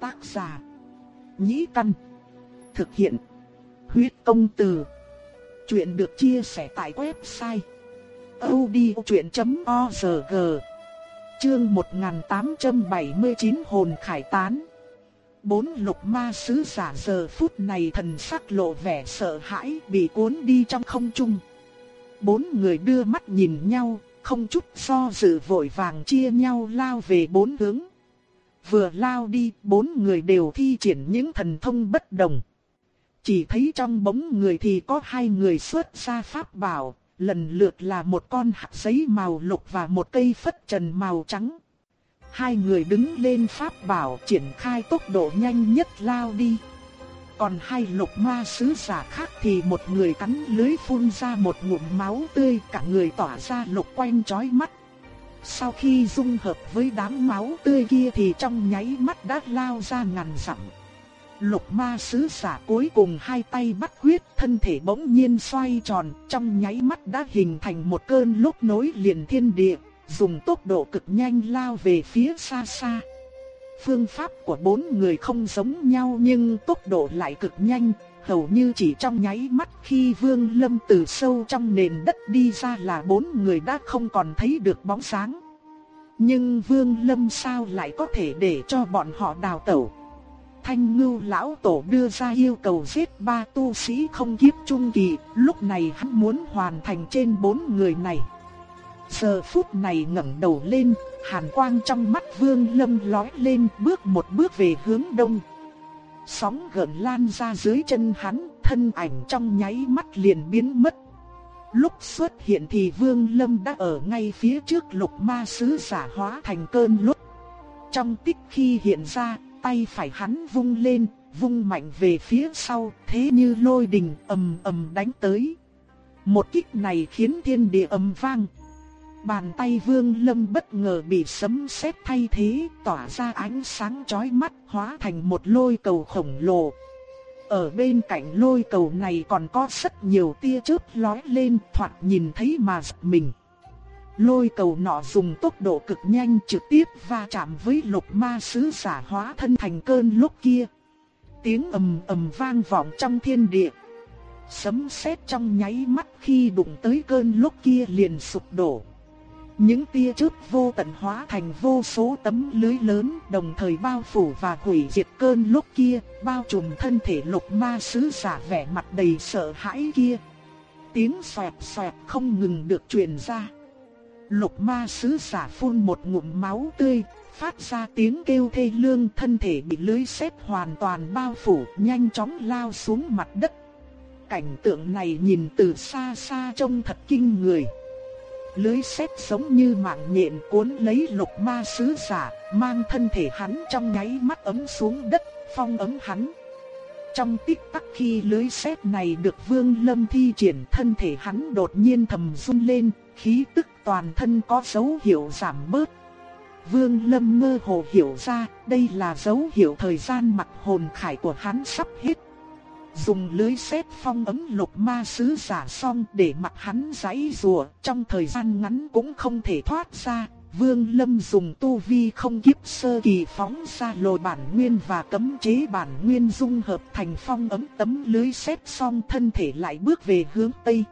tác giả, nhĩ căn, thực hiện, huyết công từ. Chuyện được chia sẻ tại website odchuyện.org Chương 1879 hồn khải tán Bốn lục ma sứ giả giờ phút này thần sắc lộ vẻ sợ hãi bị cuốn đi trong không trung. Bốn người đưa mắt nhìn nhau, không chút do dự vội vàng chia nhau lao về bốn hướng. Vừa lao đi, bốn người đều thi triển những thần thông bất đồng. Chỉ thấy trong bóng người thì có hai người xuất ra pháp bảo, lần lượt là một con hạt giấy màu lục và một cây phất trần màu trắng. Hai người đứng lên pháp bảo triển khai tốc độ nhanh nhất lao đi. Còn hai lục ma sứ giả khác thì một người cắn lưới phun ra một ngụm máu tươi cả người tỏa ra lục quanh chói mắt. Sau khi dung hợp với đám máu tươi kia thì trong nháy mắt đã lao ra ngàn dặm. Lục ma sứ giả cuối cùng hai tay bắt quyết thân thể bỗng nhiên xoay tròn trong nháy mắt đã hình thành một cơn lúc nối liền thiên địa, dùng tốc độ cực nhanh lao về phía xa xa. Phương pháp của bốn người không giống nhau nhưng tốc độ lại cực nhanh, hầu như chỉ trong nháy mắt khi Vương Lâm từ sâu trong nền đất đi ra là bốn người đã không còn thấy được bóng sáng. Nhưng Vương Lâm sao lại có thể để cho bọn họ đào tẩu? Thanh Ngưu lão tổ đưa ra yêu cầu giết ba tu sĩ không kiếp trung kỳ, lúc này hắn muốn hoàn thành trên bốn người này. Giờ phút này ngẩng đầu lên, hàn quang trong mắt Vương Lâm lói lên, bước một bước về hướng đông. Sóng gợn lan ra dưới chân hắn, thân ảnh trong nháy mắt liền biến mất. Lúc xuất hiện thì Vương Lâm đã ở ngay phía trước lục ma sứ giả hóa thành cơn lốc. Trong tích khi hiện ra, tay phải hắn vung lên, vung mạnh về phía sau, thế như lôi đình ầm ầm đánh tới. Một kích này khiến thiên địa ầm vang. Bàn tay Vương Lâm bất ngờ bị sấm sét thay thế, tỏa ra ánh sáng chói mắt, hóa thành một lôi cầu khổng lồ. Ở bên cạnh lôi cầu này còn có rất nhiều tia chớp lói lên, thoạt nhìn thấy mà giật mình. Lôi cầu nọ dùng tốc độ cực nhanh trực tiếp va chạm với lục ma sứ giả hóa thân thành cơn lúc kia. Tiếng ầm ầm vang vọng trong thiên địa. Sấm sét trong nháy mắt khi đụng tới cơn lúc kia liền sụp đổ. Những tia chớp vô tận hóa thành vô số tấm lưới lớn đồng thời bao phủ và hủy diệt cơn lúc kia, bao trùm thân thể lục ma sứ giả vẻ mặt đầy sợ hãi kia. Tiếng xoẹt xoẹt không ngừng được truyền ra. Lục ma sứ giả phun một ngụm máu tươi, phát ra tiếng kêu thê lương thân thể bị lưới sét hoàn toàn bao phủ, nhanh chóng lao xuống mặt đất. Cảnh tượng này nhìn từ xa xa trông thật kinh người. Lưới sét giống như mạng nhện cuốn lấy lục ma sứ giả, mang thân thể hắn trong nháy mắt ấm xuống đất, phong ấm hắn. Trong tích tắc khi lưới sét này được Vương Lâm thi triển thân thể hắn đột nhiên thầm run lên, khí tức toàn thân có dấu hiệu giảm bớt. Vương Lâm mơ hồ hiểu ra, đây là dấu hiệu thời gian mặt hồn khải của hắn sắp hết. Dùng lưới xếp phong ấm lục ma sứ giả xong để mặc hắn giãy rùa, trong thời gian ngắn cũng không thể thoát ra. Vương Lâm dùng tu vi không kiếp sơ kỳ phóng ra lồi bản nguyên và cấm chế bản nguyên dung hợp thành phong ấm tấm lưới xếp xong thân thể lại bước về hướng Tây.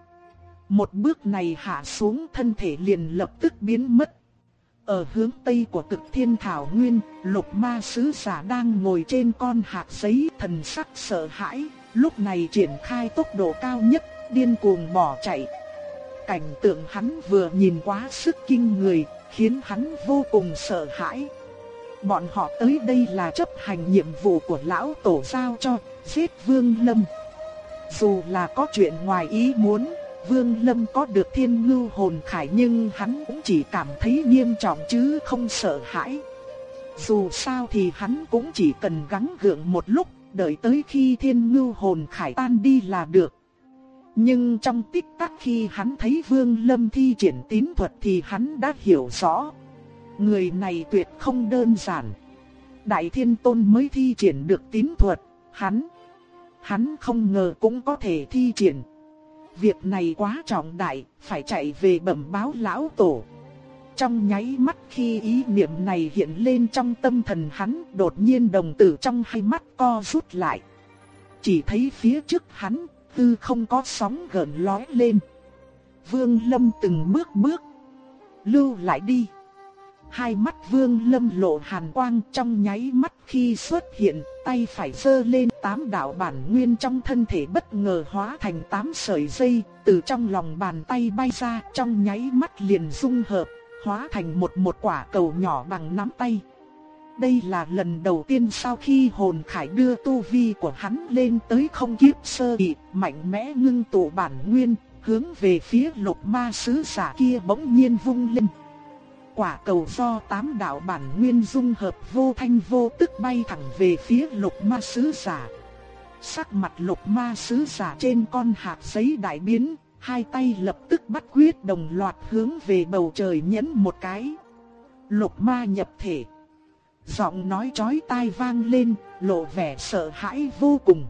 Một bước này hạ xuống thân thể liền lập tức biến mất. Ở hướng tây của cực thiên thảo nguyên, lục ma sứ giả đang ngồi trên con hạt giấy thần sắc sợ hãi, lúc này triển khai tốc độ cao nhất, điên cuồng bỏ chạy. Cảnh tượng hắn vừa nhìn quá sức kinh người, khiến hắn vô cùng sợ hãi. Bọn họ tới đây là chấp hành nhiệm vụ của lão tổ giao cho, giết vương lâm. Dù là có chuyện ngoài ý muốn, Vương Lâm có được thiên ngưu hồn khải nhưng hắn cũng chỉ cảm thấy nghiêm trọng chứ không sợ hãi. Dù sao thì hắn cũng chỉ cần gắng gượng một lúc, đợi tới khi thiên ngưu hồn khải tan đi là được. Nhưng trong tích tắc khi hắn thấy Vương Lâm thi triển tín thuật thì hắn đã hiểu rõ. Người này tuyệt không đơn giản. Đại Thiên Tôn mới thi triển được tín thuật, hắn, hắn không ngờ cũng có thể thi triển. Việc này quá trọng đại, phải chạy về bẩm báo lão tổ. Trong nháy mắt khi ý niệm này hiện lên trong tâm thần hắn, đột nhiên đồng tử trong hai mắt co rút lại. Chỉ thấy phía trước hắn, tư không có sóng gợn lói lên. Vương Lâm từng bước bước, lưu lại đi. Hai mắt Vương Lâm lộ hàn quang trong nháy mắt khi xuất hiện, tay phải giơ lên tám đạo bản nguyên trong thân thể bất ngờ hóa thành tám sợi dây, từ trong lòng bàn tay bay ra, trong nháy mắt liền dung hợp, hóa thành một một quả cầu nhỏ bằng nắm tay. Đây là lần đầu tiên sau khi hồn khải đưa tu vi của hắn lên tới không kiếp sơ kỳ, mạnh mẽ ngưng tụ bản nguyên, hướng về phía lục ma sứ giả kia bỗng nhiên vung lên. Quả cầu do tám đạo bản nguyên dung hợp vô thanh vô tức bay thẳng về phía lục ma sứ giả. Sắc mặt lục ma sứ giả trên con hạt giấy đại biến, hai tay lập tức bắt quyết đồng loạt hướng về bầu trời nhấn một cái. Lục ma nhập thể. Giọng nói chói tai vang lên, lộ vẻ sợ hãi vô cùng.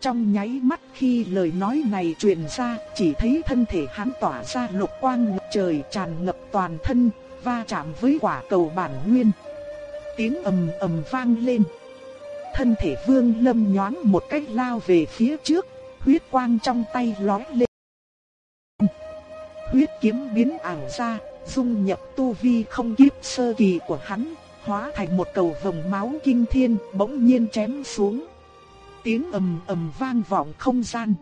Trong nháy mắt khi lời nói này truyền ra, chỉ thấy thân thể hắn tỏa ra lục quang ngập trời tràn ngập toàn thân, va chạm với quả cầu bản nguyên. Tiếng ầm ầm vang lên. Thân thể Vương Lâm nhoáng một cách lao về phía trước, huyết quang trong tay lóe lên. Huyết kiếm biến ảo ra, dung nhập tu vi không kiếp sơ kỳ của hắn, hóa thành một cầu vồng máu kinh thiên, bỗng nhiên chém xuống. Tiếng ầm ầm vang vọng không gian.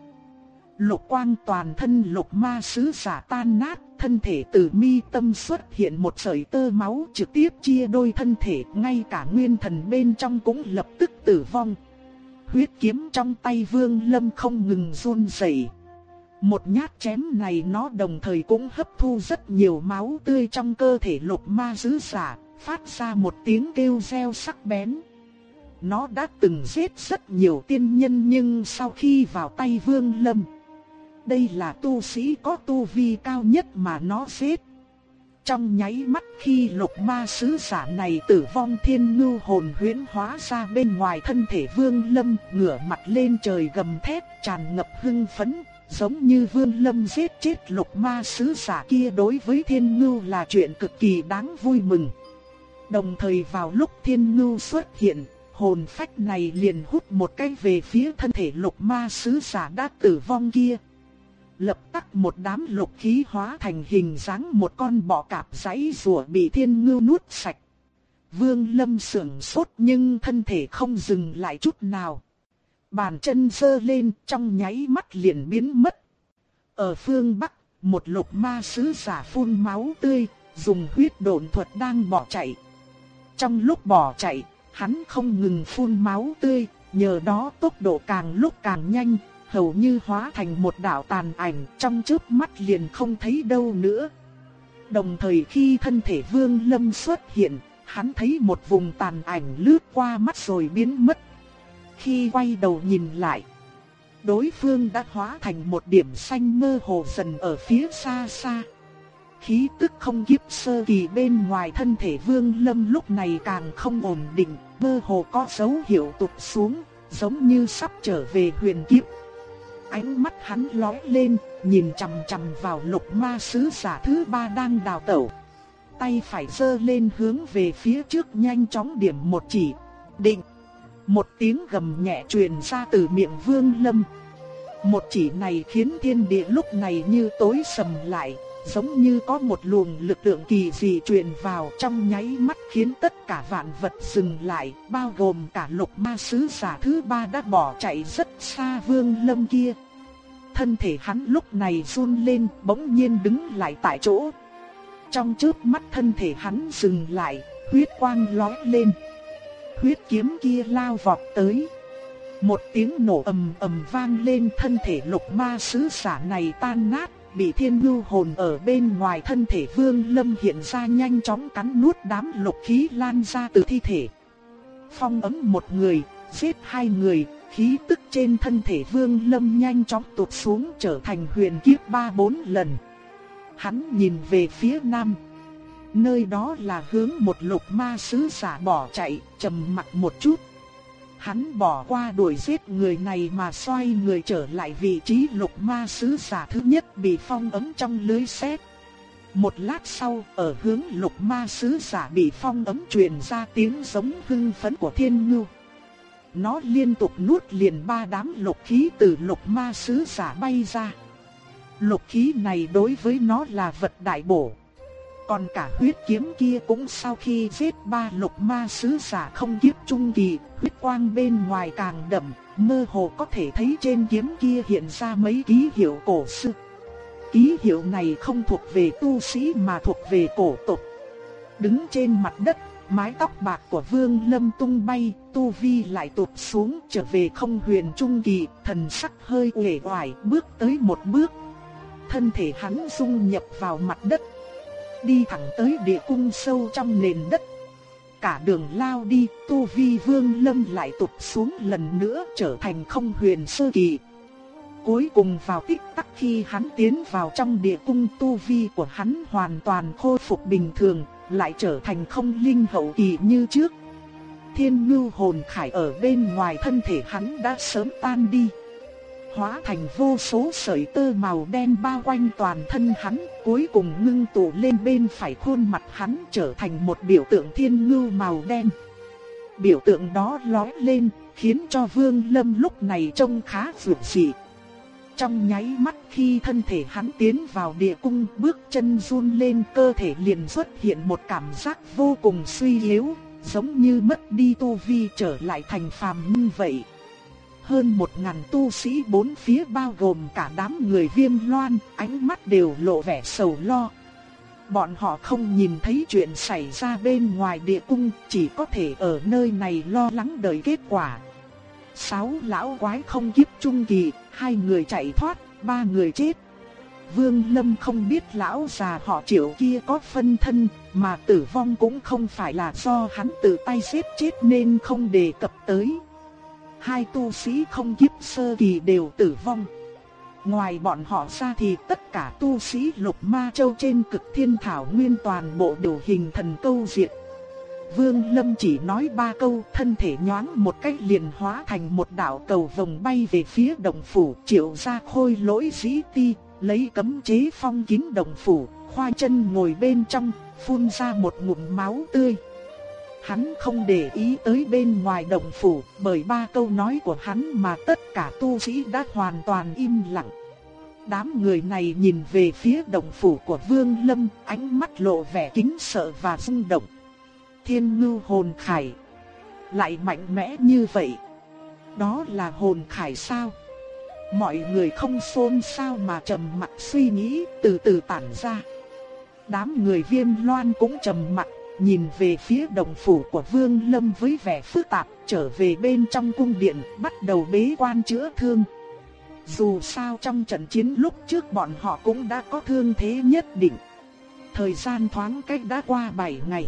Lục quang toàn thân lục ma sứ giả tan nát, thân thể từ mi tâm xuất hiện một sợi tơ máu trực tiếp chia đôi thân thể, ngay cả nguyên thần bên trong cũng lập tức tử vong. Huyết kiếm trong tay Vương Lâm không ngừng run rẩy. Một nhát chém này nó đồng thời cũng hấp thu rất nhiều máu tươi trong cơ thể lục ma dữ giả, phát ra một tiếng kêu reo sắc bén. Nó đã từng giết rất nhiều tiên nhân nhưng sau khi vào tay Vương Lâm, đây là tu sĩ có tu vi cao nhất mà nó giết. Trong nháy mắt khi lục ma sứ giả này tử vong thiên ngưu hồn huyễn hóa ra bên ngoài thân thể vương lâm ngửa mặt lên trời gầm thét tràn ngập hưng phấn, giống như vương lâm giết chết lục ma sứ giả kia đối với thiên ngưu là chuyện cực kỳ đáng vui mừng. Đồng thời vào lúc thiên ngưu xuất hiện, hồn phách này liền hút một cái về phía thân thể lục ma sứ giả đã tử vong kia lập tức một đám lục khí hóa thành hình dáng một con bọ cạp giấy rùa bị thiên ngưu nuốt sạch. Vương Lâm sưởng sốt nhưng thân thể không dừng lại chút nào. Bàn chân sơ lên trong nháy mắt liền biến mất. Ở phương Bắc, một lục ma sứ giả phun máu tươi, dùng huyết độn thuật đang bỏ chạy. Trong lúc bỏ chạy, hắn không ngừng phun máu tươi, nhờ đó tốc độ càng lúc càng nhanh, hầu như hóa thành một đạo tàn ảnh trong chớp mắt liền không thấy đâu nữa. Đồng thời khi thân thể Vương Lâm xuất hiện, hắn thấy một vùng tàn ảnh lướt qua mắt rồi biến mất. Khi quay đầu nhìn lại, đối phương đã hóa thành một điểm xanh mơ hồ dần ở phía xa xa. Khí tức không kiếp sơ kỳ bên ngoài thân thể Vương Lâm lúc này càng không ổn định, mơ hồ có dấu hiệu tụt xuống, giống như sắp trở về huyền kiếp. Ánh mắt hắn lóe lên, nhìn chằm chằm vào lục ma sứ giả thứ ba đang đào tẩu. Tay phải giơ lên hướng về phía trước nhanh chóng điểm một chỉ. Định. Một tiếng gầm nhẹ truyền ra từ miệng vương lâm. Một chỉ này khiến thiên địa lúc này như tối sầm lại, giống như có một luồng lực lượng kỳ dị truyền vào trong nháy mắt khiến tất cả vạn vật dừng lại, bao gồm cả lục ma sứ giả thứ ba đã bỏ chạy rất xa vương lâm kia. Thân thể hắn lúc này run lên bỗng nhiên đứng lại tại chỗ. Trong trước mắt thân thể hắn dừng lại, huyết quang lói lên. Huyết kiếm kia lao vọt tới. Một tiếng nổ ầm ầm vang lên thân thể lục ma sứ giả này tan nát, bị thiên lưu hồn ở bên ngoài thân thể vương lâm hiện ra nhanh chóng cắn nuốt đám lục khí lan ra từ thi thể. Phong ấm một người, giết hai người, khí tức trên thân thể vương lâm nhanh chóng tụt xuống trở thành huyền kiếp ba bốn lần. Hắn nhìn về phía nam. Nơi đó là hướng một lục ma sứ giả bỏ chạy, trầm mặt một chút. Hắn bỏ qua đuổi giết người này mà xoay người trở lại vị trí lục ma sứ giả thứ nhất bị phong ấm trong lưới sét. Một lát sau, ở hướng lục ma sứ giả bị phong ấm truyền ra tiếng giống hưng phấn của thiên ngưu. Nó liên tục nuốt liền ba đám lục khí từ lục ma sứ giả bay ra. Lục khí này đối với nó là vật đại bổ. Còn cả huyết kiếm kia cũng sau khi giết ba lục ma sứ giả không kiếp trung kỳ, huyết quang bên ngoài càng đậm, mơ hồ có thể thấy trên kiếm kia hiện ra mấy ký hiệu cổ xưa. Ký hiệu này không thuộc về tu sĩ mà thuộc về cổ tộc. Đứng trên mặt đất, mái tóc bạc của Vương Lâm tung bay, tu vi lại tụt xuống trở về không huyền trung kỳ, thần sắc hơi uể oải, bước tới một bước. thân thể hắn dung nhập vào mặt đất. Đi thẳng tới địa cung sâu trong nền đất. Cả đường lao đi, Tu Vi Vương Lâm lại tụt xuống lần nữa trở thành không huyền sơ kỳ. Cuối cùng vào tích tắc khi hắn tiến vào trong địa cung Tu Vi của hắn hoàn toàn khôi phục bình thường, lại trở thành không linh hậu kỳ như trước. Thiên ngưu hồn khải ở bên ngoài thân thể hắn đã sớm tan đi hóa thành vô số sợi tơ màu đen bao quanh toàn thân hắn, cuối cùng ngưng tụ lên bên phải khuôn mặt hắn trở thành một biểu tượng thiên ngưu màu đen. Biểu tượng đó lóe lên, khiến cho Vương Lâm lúc này trông khá vượt dị. Trong nháy mắt khi thân thể hắn tiến vào địa cung, bước chân run lên cơ thể liền xuất hiện một cảm giác vô cùng suy yếu, giống như mất đi tu vi trở lại thành phàm nhân vậy hơn một ngàn tu sĩ bốn phía bao gồm cả đám người viêm loan, ánh mắt đều lộ vẻ sầu lo. Bọn họ không nhìn thấy chuyện xảy ra bên ngoài địa cung, chỉ có thể ở nơi này lo lắng đợi kết quả. Sáu lão quái không kiếp trung kỳ, hai người chạy thoát, ba người chết. Vương Lâm không biết lão già họ triệu kia có phân thân, mà tử vong cũng không phải là do hắn tự tay giết chết nên không đề cập tới hai tu sĩ không kiếp sơ kỳ đều tử vong. Ngoài bọn họ ra thì tất cả tu sĩ lục ma châu trên cực thiên thảo nguyên toàn bộ đều hình thần câu diệt. Vương Lâm chỉ nói ba câu, thân thể nhoáng một cách liền hóa thành một đạo cầu vòng bay về phía đồng phủ, triệu ra khôi lỗi dĩ ti, lấy cấm chế phong kín đồng phủ, khoa chân ngồi bên trong, phun ra một ngụm máu tươi. Hắn không để ý tới bên ngoài động phủ, bởi ba câu nói của hắn mà tất cả tu sĩ đã hoàn toàn im lặng. Đám người này nhìn về phía động phủ của Vương Lâm, ánh mắt lộ vẻ kính sợ và rung động. Thiên ngưu hồn khải, lại mạnh mẽ như vậy. Đó là hồn khải sao? Mọi người không xôn xao mà trầm mặc suy nghĩ, từ từ tản ra. Đám người viêm loan cũng trầm mặc nhìn về phía đồng phủ của Vương Lâm với vẻ phức tạp, trở về bên trong cung điện, bắt đầu bế quan chữa thương. Dù sao trong trận chiến lúc trước bọn họ cũng đã có thương thế nhất định. Thời gian thoáng cách đã qua 7 ngày.